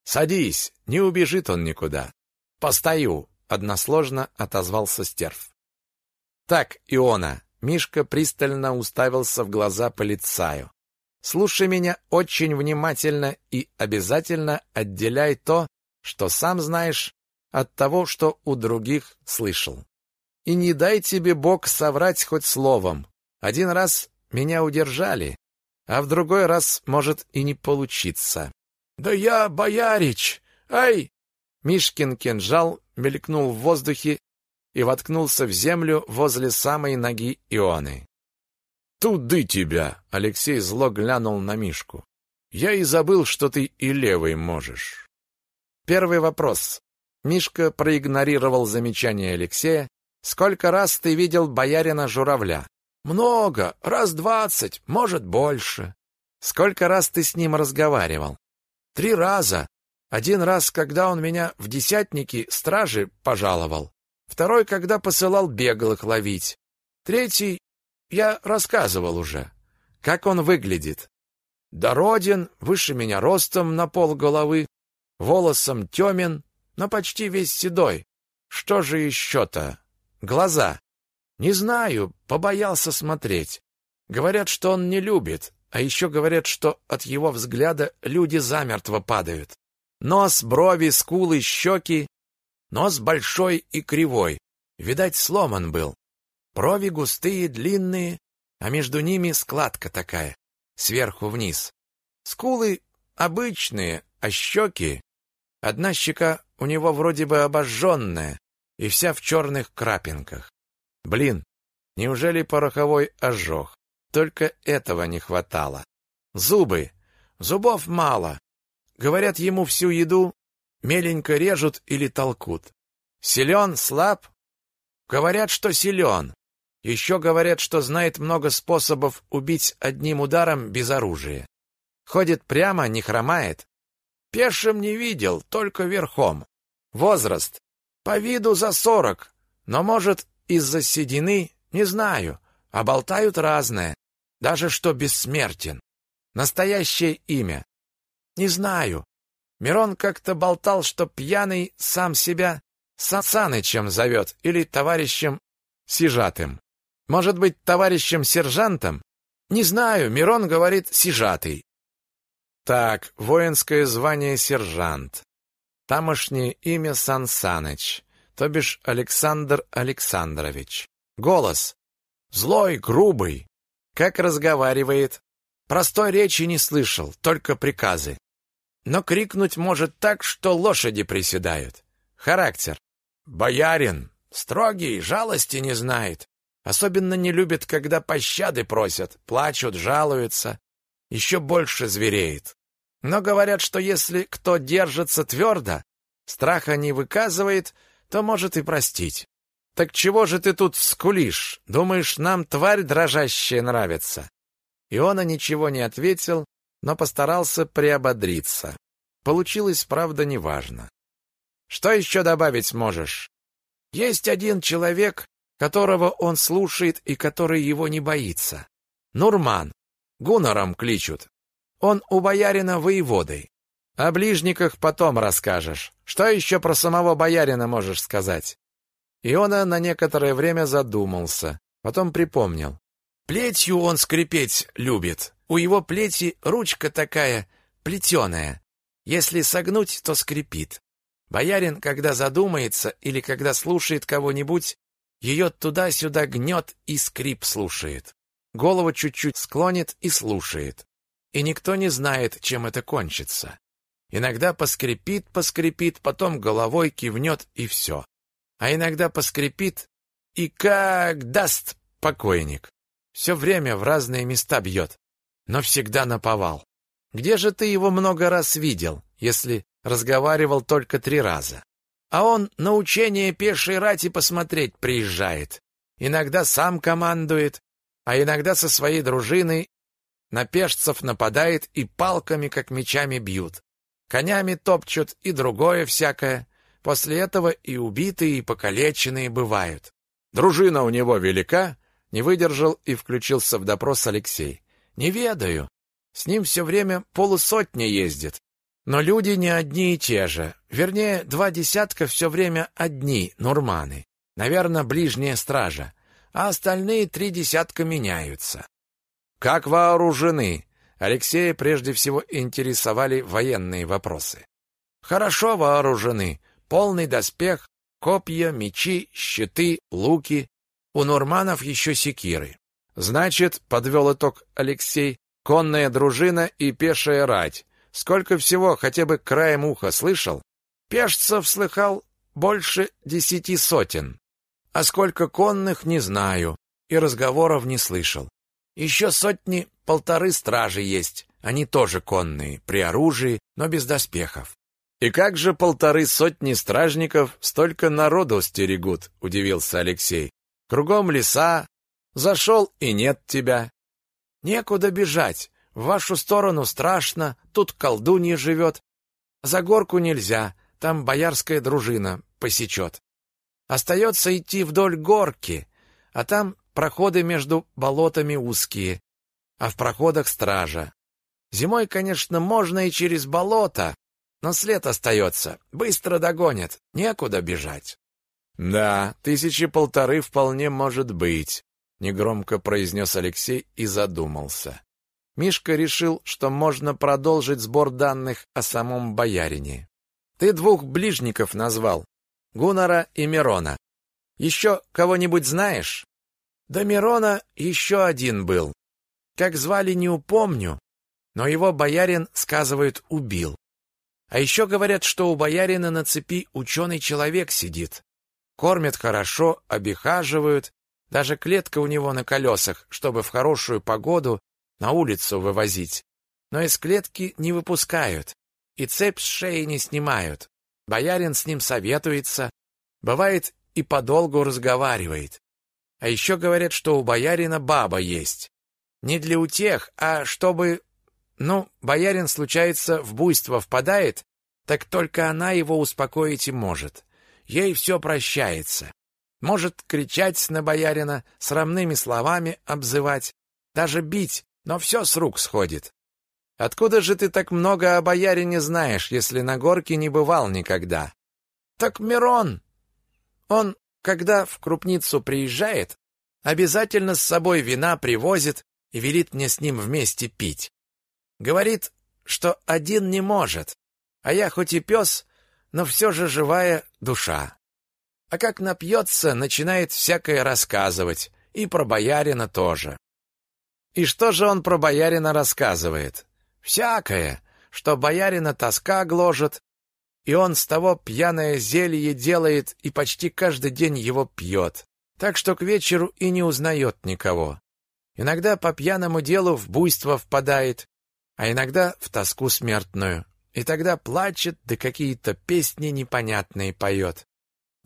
Садись, не убежит он никуда. Постою, односложно отозвался стерв. Так, Иона, Мишка пристально уставился в глаза полицаю. Слушай меня очень внимательно и обязательно отделяй то, что сам знаешь, от того, что у других слышал. И не дай тебе Бог соврать хоть словом. Один раз меня удержали, а в другой раз может и не получиться. Да я боярич. Ай! Мишкин кинжал мелькнул в воздухе и воткнулся в землю возле самой ноги Ионы. «Туды тебя!» — Алексей зло глянул на Мишку. «Я и забыл, что ты и левой можешь». Первый вопрос. Мишка проигнорировал замечание Алексея. «Сколько раз ты видел боярина Журавля?» «Много, раз двадцать, может, больше». «Сколько раз ты с ним разговаривал?» «Три раза. Один раз, когда он меня в десятники стражи пожаловал. Второй, когда посылал беглых ловить. Третий, я рассказывал уже. Как он выглядит? Дороден, выше меня ростом на пол головы, волосом темен, но почти весь седой. Что же еще-то? Глаза. Не знаю, побоялся смотреть. Говорят, что он не любит, а еще говорят, что от его взгляда люди замертво падают. Нос, брови, скулы, щеки. Нос большой и кривой. Видать, сломан был. Брови густые, длинные, а между ними складка такая, сверху вниз. Скулы обычные, а щеки... Одна щека у него вроде бы обожженная и вся в черных крапинках. Блин, неужели пороховой ожог? Только этого не хватало. Зубы. Зубов мало. Говорят, ему всю еду меленько режут или толкут. Силен, слаб? Говорят, что силен. Еще говорят, что знает много способов убить одним ударом без оружия. Ходит прямо, не хромает. Пешим не видел, только верхом. Возраст. По виду за сорок, но, может, из-за седины, не знаю, а болтают разное. Даже что бессмертен. Настоящее имя. Не знаю. Мирон как-то болтал, что пьяный сам себя Сансанычем зовет или товарищем Сижатым. Может быть, товарищем сержантом? Не знаю, Мирон говорит Сижатый. Так, воинское звание сержант. Тамошнее имя Сансаныч, то бишь Александр Александрович. Голос. Злой, грубый. Как разговаривает. Простой речи не слышал, только приказы. Но крикнуть может так, что лошади приседают. Характер. Боярин. Строгий, жалости не знает. Особенно не любит, когда пощады просят, плачут, жалуются. Еще больше звереет. Но говорят, что если кто держится твердо, страха не выказывает, то может и простить. Так чего же ты тут скулишь? Думаешь, нам тварь дрожащая нравится? Иона ничего не ответил, но постарался приободриться. Получилось, правда, неважно. Что еще добавить можешь? Есть один человек, которого он слушает и который его не боится. Нурман. Гунором кличут. Он у боярина воеводой. О ближниках потом расскажешь. Что еще про самого боярина можешь сказать? Иона на некоторое время задумался, потом припомнил. Плетью он скрипеть любит. У его плети ручка такая плетеная. Если согнуть, то скрипит. Боярин, когда задумается или когда слушает кого-нибудь, ее туда-сюда гнет и скрип слушает. Голову чуть-чуть склонит и слушает. И никто не знает, чем это кончится. Иногда поскрипит, поскрипит, потом головой кивнет и все. А иногда поскрипит и как даст покойник. Все время в разные места бьет, но всегда наповал. Где же ты его много раз видел, если разговаривал только три раза? А он на учение пешей рати посмотреть приезжает. Иногда сам командует, а иногда со своей дружиной на пешцев нападает и палками, как мечами бьют. Конями топчут и другое всякое. После этого и убитые, и покалеченные бывают. Дружина у него велика, не выдержал и включился в допрос Алексей. Не ведаю. С ним все время полусотни ездит. Но люди не одни и те же. Вернее, два десятка все время одни, нурманы. Наверное, ближняя стража. А остальные три десятка меняются. Как вооружены? Алексея прежде всего интересовали военные вопросы. Хорошо вооружены. Полный доспех, копья, мечи, щиты, луки. У нурманов еще секиры. Значит, подвел итог Алексей, конная дружина и пешая рать. Сколько всего, хотя бы краем уха слышал? Пешцев слыхал больше десяти сотен. А сколько конных, не знаю, и разговоров не слышал. Еще сотни полторы стражи есть, они тоже конные, при оружии, но без доспехов. И как же полторы сотни стражников столько народу стерегут, удивился Алексей. Кругом леса, зашел и нет тебя. Некуда бежать, в вашу сторону страшно, тут колдунья живет. За горку нельзя, там боярская дружина посечет. Остается идти вдоль горки, а там проходы между болотами узкие, а в проходах стража. Зимой, конечно, можно и через болото, но след остается, быстро догонят, некуда бежать. Да, тысячи полторы вполне может быть, негромко произнес Алексей и задумался. Мишка решил, что можно продолжить сбор данных о самом боярине. Ты двух ближников назвал, Гунара и Мирона. Еще кого-нибудь знаешь? До Мирона еще один был. Как звали, не упомню, но его боярин, сказывают, убил. А еще говорят, что у боярина на цепи ученый человек сидит. Кормят хорошо, обихаживают, даже клетка у него на колесах, чтобы в хорошую погоду на улицу вывозить. Но из клетки не выпускают, и цепь с шеи не снимают. Боярин с ним советуется, бывает и подолгу разговаривает. А еще говорят, что у боярина баба есть. Не для утех, а чтобы... Ну, боярин, случается, в буйство впадает, так только она его успокоить и может. Ей все прощается. Может кричать на боярина, срамными словами обзывать, даже бить, но все с рук сходит. Откуда же ты так много о боярине знаешь, если на горке не бывал никогда? Так Мирон, он, когда в крупницу приезжает, обязательно с собой вина привозит и велит мне с ним вместе пить. Говорит, что один не может, а я хоть и пес, но все же живая душа. А как напьется, начинает всякое рассказывать, и про боярина тоже. И что же он про боярина рассказывает? Всякое, что боярина тоска гложет, и он с того пьяное зелье делает и почти каждый день его пьет, так что к вечеру и не узнает никого. Иногда по пьяному делу в буйство впадает, а иногда в тоску смертную, и тогда плачет, да какие-то песни непонятные поет.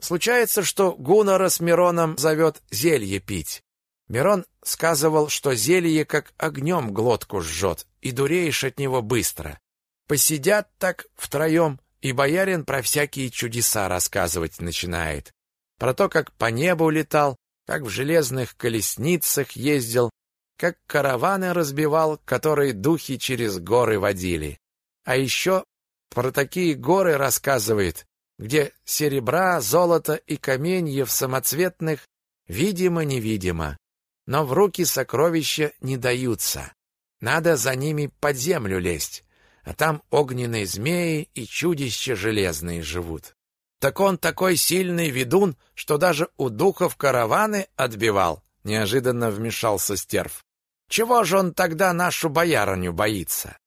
Случается, что Гуннара с Мироном зовет зелье пить. Мирон сказывал, что зелье как огнем глотку жжет, и дуреешь от него быстро. Посидят так втроем, и боярин про всякие чудеса рассказывать начинает. Про то, как по небу летал, как в железных колесницах ездил, как караваны разбивал, которые духи через горы водили. А еще про такие горы рассказывает, где серебра, золото и каменьев самоцветных видимо-невидимо, но в руки сокровища не даются. Надо за ними под землю лезть, а там огненные змеи и чудища железные живут. Так он такой сильный ведун, что даже у духов караваны отбивал, неожиданно вмешался стерв. Чего же он тогда нашу боярыню боится?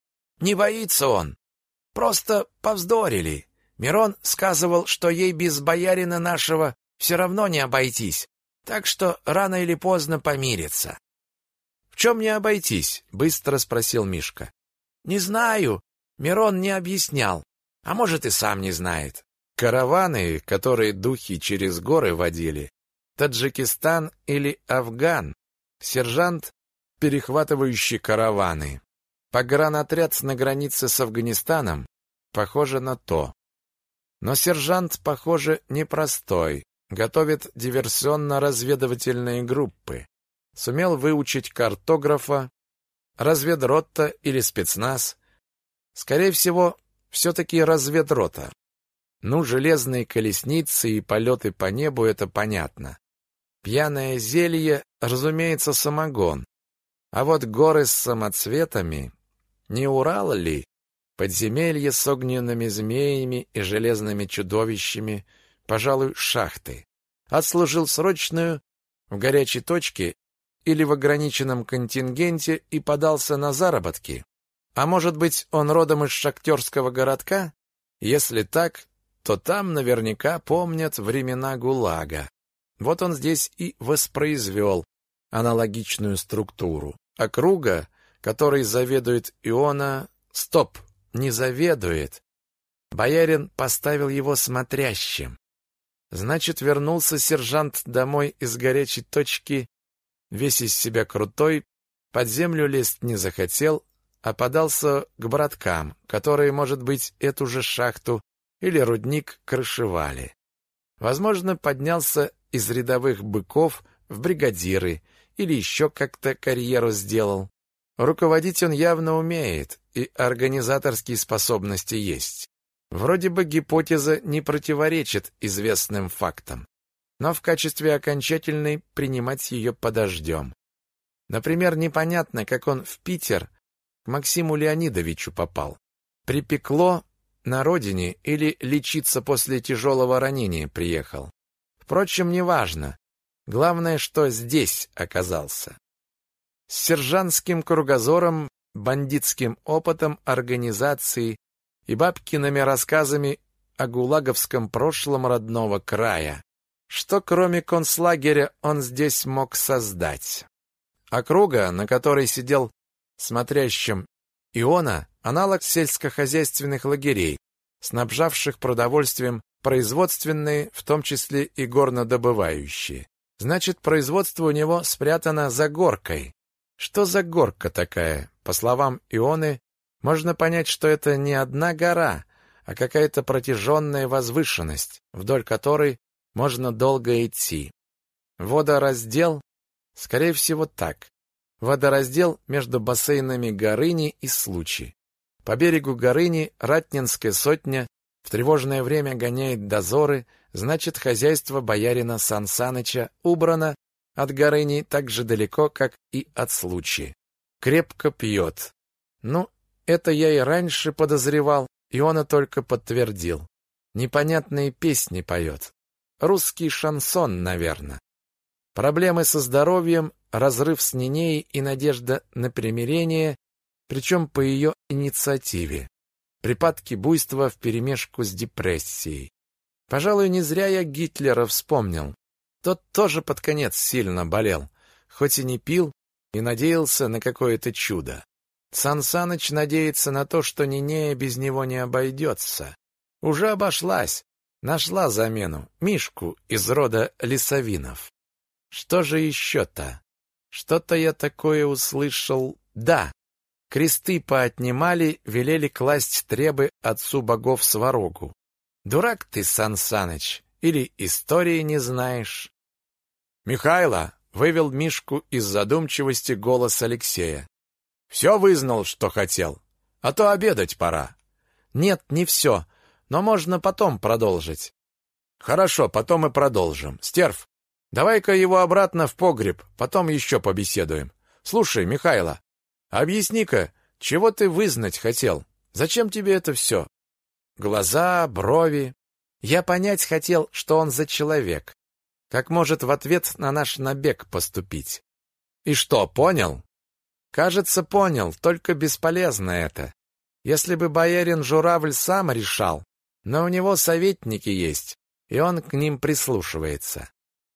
Не боится он. Просто повздорили. Мирон сказывал, что ей без боярина нашего все равно не обойтись, так что рано или поздно помирятся. В чем не обойтись? быстро спросил Мишка. Не знаю, Мирон не объяснял, а может и сам не знает. Караваны, которые духи через горы водили, Таджикистан или Афган, сержант, перехватывающий караваны. Погранотряд на границе с Афганистаном, похоже на то. Но сержант, похоже, непростой, готовит диверсионно-разведывательные группы. Сумел выучить картографа, разведрота или спецназ. Скорее всего, все-таки разведрота. Ну, железные колесницы и полеты по небу — это понятно. Пьяное зелье, разумеется, самогон. А вот горы с самоцветами... Не Урал ли? Подземелье с огненными змеями и железными чудовищами, пожалуй, шахты. Отслужил срочную в горячей точке или в ограниченном контингенте и подался на заработки. А может быть, он родом из шахтерского городка? Если так, то там наверняка помнят времена ГУЛАГа. Вот он здесь и воспроизвел аналогичную структуру. Округа, которой заведует Иона... Стоп! не заведует. Боярин поставил его смотрящим. Значит, вернулся сержант домой из горячей точки, весь из себя крутой, под землю лезть не захотел, а подался к браткам, которые, может быть, эту же шахту или рудник крышевали. Возможно, поднялся из рядовых быков в бригадиры или еще как-то карьеру сделал. Руководить он явно умеет, и организаторские способности есть. Вроде бы гипотеза не противоречит известным фактам, но в качестве окончательной принимать ее подождем. Например, непонятно, как он в Питер к Максиму Леонидовичу попал. Припекло на родине или лечиться после тяжелого ранения приехал. Впрочем, неважно. Главное, что здесь оказался. С сержантским кругозором, бандитским опытом организации и бабкиными рассказами о гулаговском прошлом родного края. Что кроме концлагеря он здесь мог создать? Округа, на которой сидел смотрящим Иона, аналог сельскохозяйственных лагерей, снабжавших продовольствием производственные, в том числе и горнодобывающие. Значит, производство у него спрятано за горкой. Что за горка такая? По словам Ионы, можно понять, что это не одна гора, а какая-то протяженная возвышенность, вдоль которой можно долго идти. Водораздел? Скорее всего, так. Водораздел между бассейнами Горыни и Случи. По берегу Горыни Ратнинская сотня в тревожное время гоняет дозоры, значит, хозяйство боярина Сансаныча убрано от Горыни так же далеко, как и от Случи. Крепко пьет. Ну, это я и раньше подозревал, и он и только подтвердил. Непонятные песни поет. Русский шансон, наверное. Проблемы со здоровьем, разрыв с Нинеей и надежда на примирение, причем по ее инициативе. Припадки буйства вперемешку с депрессией. Пожалуй, не зря я Гитлера вспомнил. Тот тоже под конец сильно болел, хоть и не пил, и надеялся на какое-то чудо. Сан Саныч надеется на то, что Нинея без него не обойдется. Уже обошлась, нашла замену, Мишку из рода Лисовинов. Что же еще-то? Что-то я такое услышал. Да, кресты поотнимали, велели класть требы отцу богов Сварогу. Дурак ты, Сан Саныч, или истории не знаешь? Михайло вывел Мишку из задумчивости голос Алексея. Все вызнал, что хотел. А то обедать пора. Нет, не все, но можно потом продолжить. Хорошо, потом и продолжим. Стерв, давай-ка его обратно в погреб, потом еще побеседуем. Слушай, Михайло, объясни-ка, чего ты вызнать хотел? Зачем тебе это все? Глаза, брови. Я понять хотел, что он за человек. Как может в ответ на наш набег поступить. И что, понял? Кажется, понял, только бесполезно это. Если бы боярин Журавль сам решал, но у него советники есть, и он к ним прислушивается.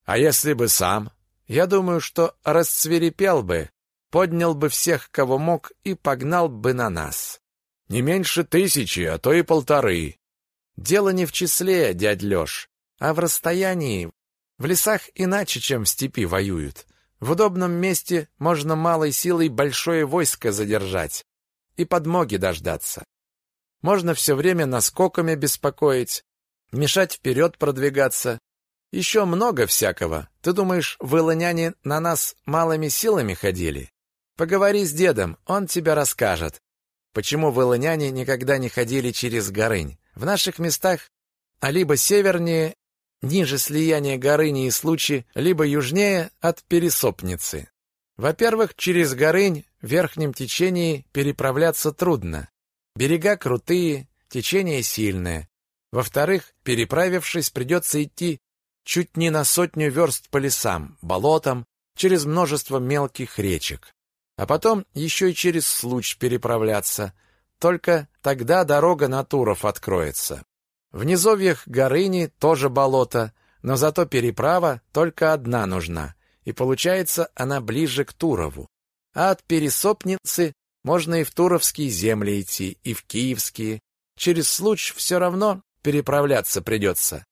А если бы сам? Я думаю, что расцвирепел бы, поднял бы всех, кого мог, и погнал бы на нас. Не меньше тысячи, а то и полторы. Дело не в числе, дядь Лёш, а в расстоянии. В лесах иначе, чем в степи воюют. В удобном месте можно малой силой большое войско задержать и подмоги дождаться. Можно все время наскоками беспокоить, мешать вперед продвигаться. Еще много всякого. Ты думаешь, вылыняне на нас малыми силами ходили? Поговори с дедом, он тебе расскажет, почему вылыняне никогда не ходили через Горынь. В наших местах, а либо севернее, ниже слияния Горыни и Случи, либо южнее от Пересопницы. Во-первых, через Горынь в верхнем течении переправляться трудно. Берега крутые, течение сильное. Во-вторых, переправившись, придется идти чуть не на сотню верст по лесам, болотам, через множество мелких речек. А потом еще и через Случ переправляться. Только тогда дорога на Туров откроется. В низовьях Горыни тоже болото, но зато переправа только одна нужна, и получается она ближе к Турову. А от Пересопницы можно и в Туровские земли идти, и в Киевские. Через случай все равно переправляться придется.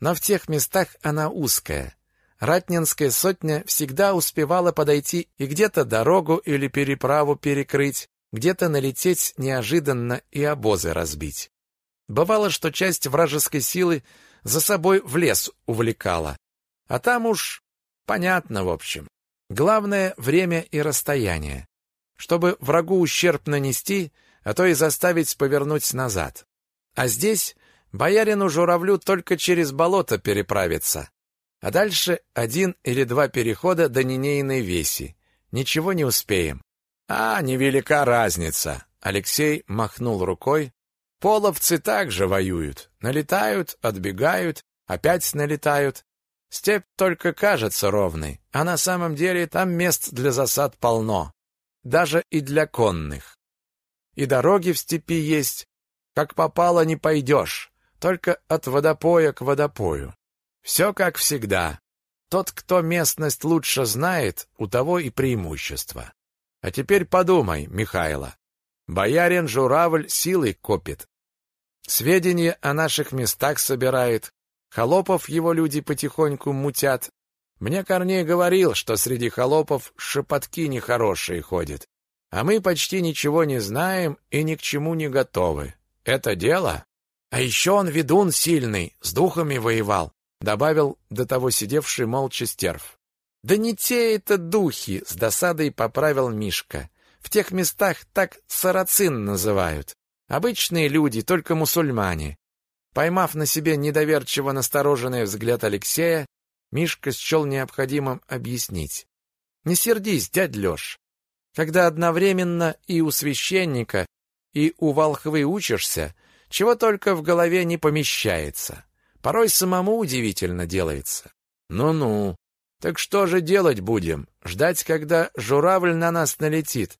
Но в тех местах она узкая. Ратнинская сотня всегда успевала подойти и где-то дорогу или переправу перекрыть, где-то налететь неожиданно и обозы разбить. Бывало, что часть вражеской силы за собой в лес увлекала. А там уж понятно, в общем. Главное — время и расстояние. Чтобы врагу ущерб нанести, а то и заставить повернуть назад. А здесь боярину Журавлю только через болото переправиться. А дальше один или два перехода до Нинейной Веси. Ничего не успеем. А, невелика разница. Алексей махнул рукой, Половцы также воюют. Налетают, отбегают, опять налетают. Степь только кажется ровной, а на самом деле там мест для засад полно, даже и для конных. И дороги в степи есть, как попало не пойдешь, только от водопоя к водопою. Все как всегда. Тот, кто местность лучше знает, у того и преимущество. А теперь подумай, Михайло. Боярин Журавль силой копит. Сведения о наших местах собирает. Холопов его люди потихоньку мутят. Мне Корней говорил, что среди холопов шепотки нехорошие ходят. А мы почти ничего не знаем и ни к чему не готовы. Это дело? А еще он ведун сильный, с духами воевал добавил до того сидевший молча стерв. Да не те это духи, с досадой поправил Мишка. В тех местах так сарацин называют. Обычные люди, только мусульмане. Поймав на себе недоверчиво настороженный взгляд Алексея, Мишка счел необходимым объяснить. Не сердись, дядь Лёш. Когда одновременно и у священника, и у волхвы учишься, чего только в голове не помещается. Порой самому удивительно делается. Ну-ну. Так что же делать будем? Ждать, когда журавль на нас налетит?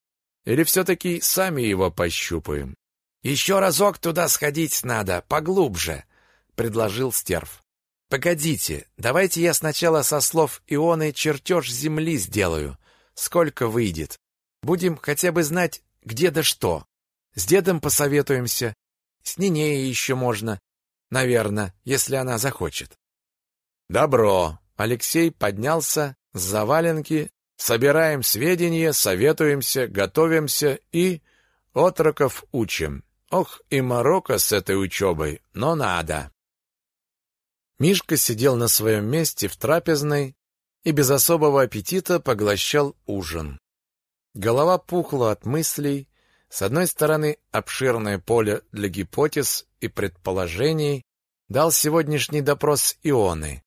Или все-таки сами его пощупаем? Еще разок туда сходить надо, поглубже, предложил стерв. Погодите, давайте я сначала со слов Ионы чертеж земли сделаю. Сколько выйдет? Будем хотя бы знать, где да что. С дедом посоветуемся. С Нинеей еще можно. Наверное, если она захочет. Добро. Алексей поднялся с заваленки. Собираем сведения, советуемся, готовимся и отроков учим. Ох, и морока с этой учебой, но надо. Мишка сидел на своем месте в трапезной и без особого аппетита поглощал ужин. Голова пухла от мыслей, с одной стороны, обширное поле для гипотез и предположений дал сегодняшний допрос Ионы.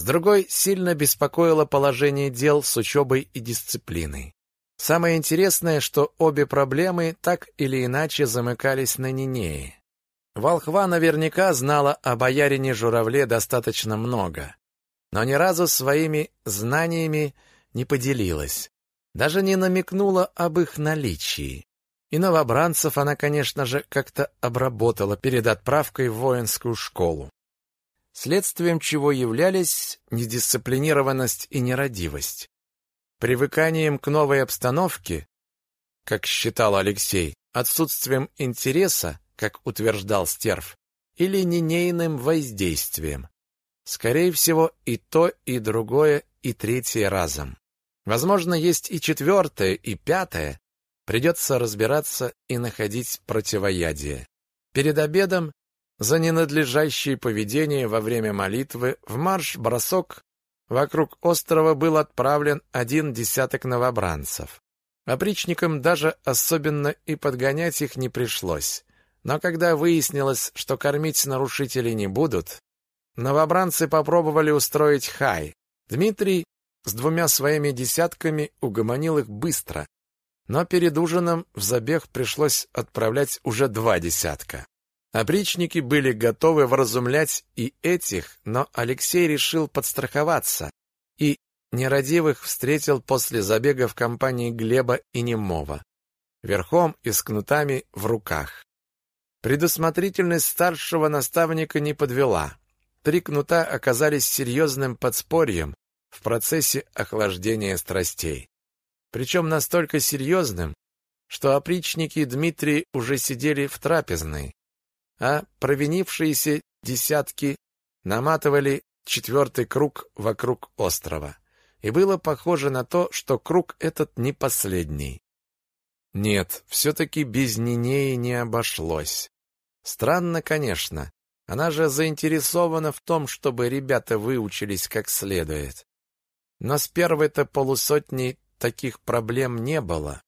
С другой, сильно беспокоило положение дел с учебой и дисциплиной. Самое интересное, что обе проблемы так или иначе замыкались на Нинее. Волхва наверняка знала о боярине Журавле достаточно много, но ни разу своими знаниями не поделилась, даже не намекнула об их наличии. И новобранцев она, конечно же, как-то обработала перед отправкой в воинскую школу. Следствием чего являлись недисциплинированность и нерадивость. Привыканием к новой обстановке, как считал Алексей, отсутствием интереса, как утверждал Стерв, или ненейным воздействием. Скорее всего, и то, и другое, и третье разом. Возможно, есть и четвертое, и пятое, Придется разбираться и находить противоядие. Перед обедом за ненадлежащее поведение во время молитвы в марш-бросок вокруг острова был отправлен один десяток новобранцев. Опричникам даже особенно и подгонять их не пришлось. Но когда выяснилось, что кормить нарушителей не будут, новобранцы попробовали устроить хай. Дмитрий с двумя своими десятками угомонил их быстро, но перед ужином в забег пришлось отправлять уже два десятка. Опричники были готовы вразумлять и этих, но Алексей решил подстраховаться и нерадивых встретил после забега в компании Глеба и Немова, верхом и с кнутами в руках. Предусмотрительность старшего наставника не подвела. Три кнута оказались серьезным подспорьем в процессе охлаждения страстей причем настолько серьезным, что опричники Дмитрий уже сидели в трапезной, а провинившиеся десятки наматывали четвертый круг вокруг острова. И было похоже на то, что круг этот не последний. Нет, все-таки без Нинеи не обошлось. Странно, конечно. Она же заинтересована в том, чтобы ребята выучились как следует. Но с первой-то полусотней таких проблем не было.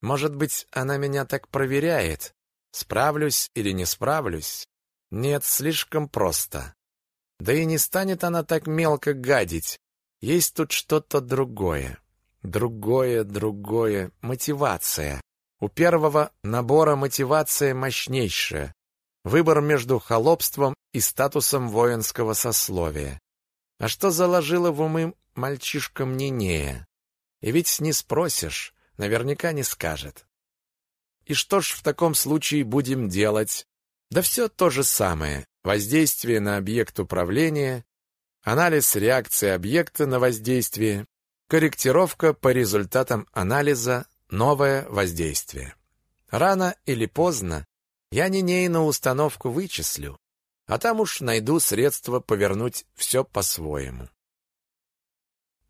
Может быть, она меня так проверяет, справлюсь или не справлюсь? Нет, слишком просто. Да и не станет она так мелко гадить. Есть тут что-то другое. Другое, другое. Мотивация. У первого набора мотивация мощнейшая. Выбор между холопством и статусом воинского сословия. А что заложило в умы мальчишкам Нинея? И ведь не спросишь, наверняка не скажет. И что ж в таком случае будем делать? Да все то же самое. Воздействие на объект управления, анализ реакции объекта на воздействие, корректировка по результатам анализа, новое воздействие. Рано или поздно я Нинейну установку вычислю, а там уж найду средства повернуть все по-своему.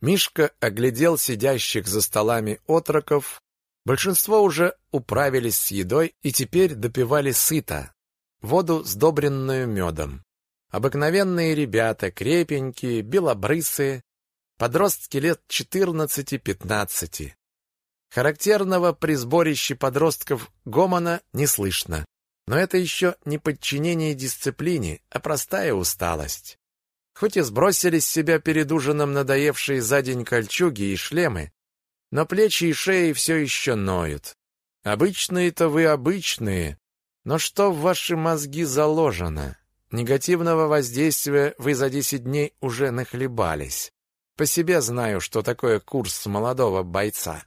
Мишка оглядел сидящих за столами отроков. Большинство уже управились с едой и теперь допивали сыто, воду, сдобренную медом. Обыкновенные ребята, крепенькие, белобрысые, подростки лет 14-15. Характерного при сборище подростков гомона не слышно. Но это еще не подчинение дисциплине, а простая усталость. Хоть и сбросили с себя перед ужином надоевшие за день кольчуги и шлемы, но плечи и шеи все еще ноют. Обычные-то вы обычные, но что в ваши мозги заложено? Негативного воздействия вы за десять дней уже нахлебались. По себе знаю, что такое курс молодого бойца.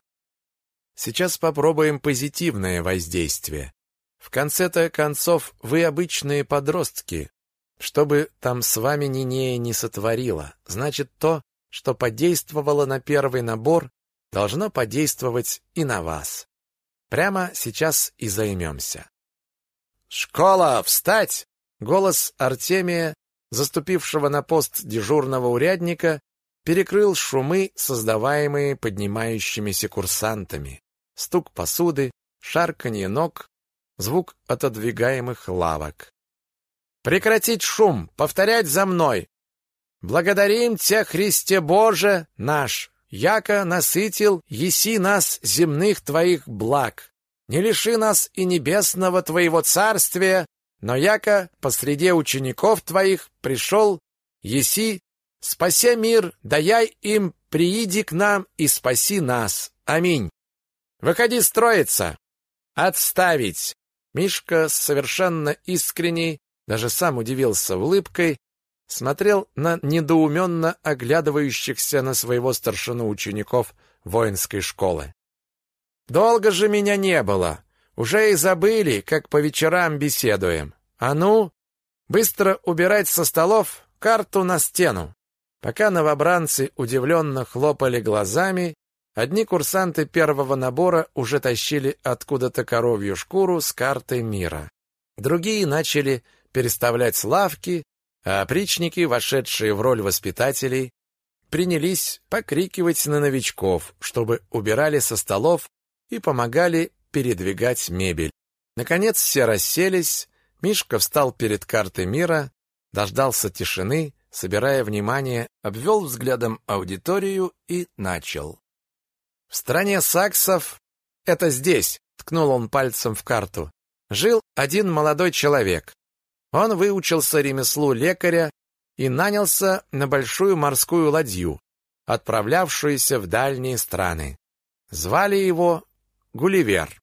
Сейчас попробуем позитивное воздействие. В конце-то концов, вы обычные подростки. Что бы там с вами Нинея не сотворила, значит то, что подействовало на первый набор, должно подействовать и на вас. Прямо сейчас и займемся. «Школа, встать!» Голос Артемия, заступившего на пост дежурного урядника, перекрыл шумы, создаваемые поднимающимися курсантами. Стук посуды, шарканье ног, звук отодвигаемых лавок. «Прекратить шум! Повторять за мной! Благодарим Тебя, Христе Боже наш! Яко насытил, еси нас земных Твоих благ! Не лиши нас и небесного Твоего царствия, но яко посреди учеников Твоих пришел, еси, спаси мир, даяй им, прииди к нам и спаси нас. Аминь. Выходи строиться. Отставить. Мишка совершенно искренней, даже сам удивился улыбкой, смотрел на недоуменно оглядывающихся на своего старшину учеников воинской школы. «Долго же меня не было. Уже и забыли, как по вечерам беседуем. А ну, быстро убирать со столов карту на стену». Пока новобранцы удивленно хлопали глазами, Одни курсанты первого набора уже тащили откуда-то коровью шкуру с картой мира. Другие начали переставлять лавки, а опричники, вошедшие в роль воспитателей, принялись покрикивать на новичков, чтобы убирали со столов и помогали передвигать мебель. Наконец все расселись, Мишка встал перед картой мира, дождался тишины, собирая внимание, обвел взглядом аудиторию и начал. В стране саксов, это здесь, ткнул он пальцем в карту, жил один молодой человек. Он выучился ремеслу лекаря и нанялся на большую морскую ладью, отправлявшуюся в дальние страны. Звали его Гулливер.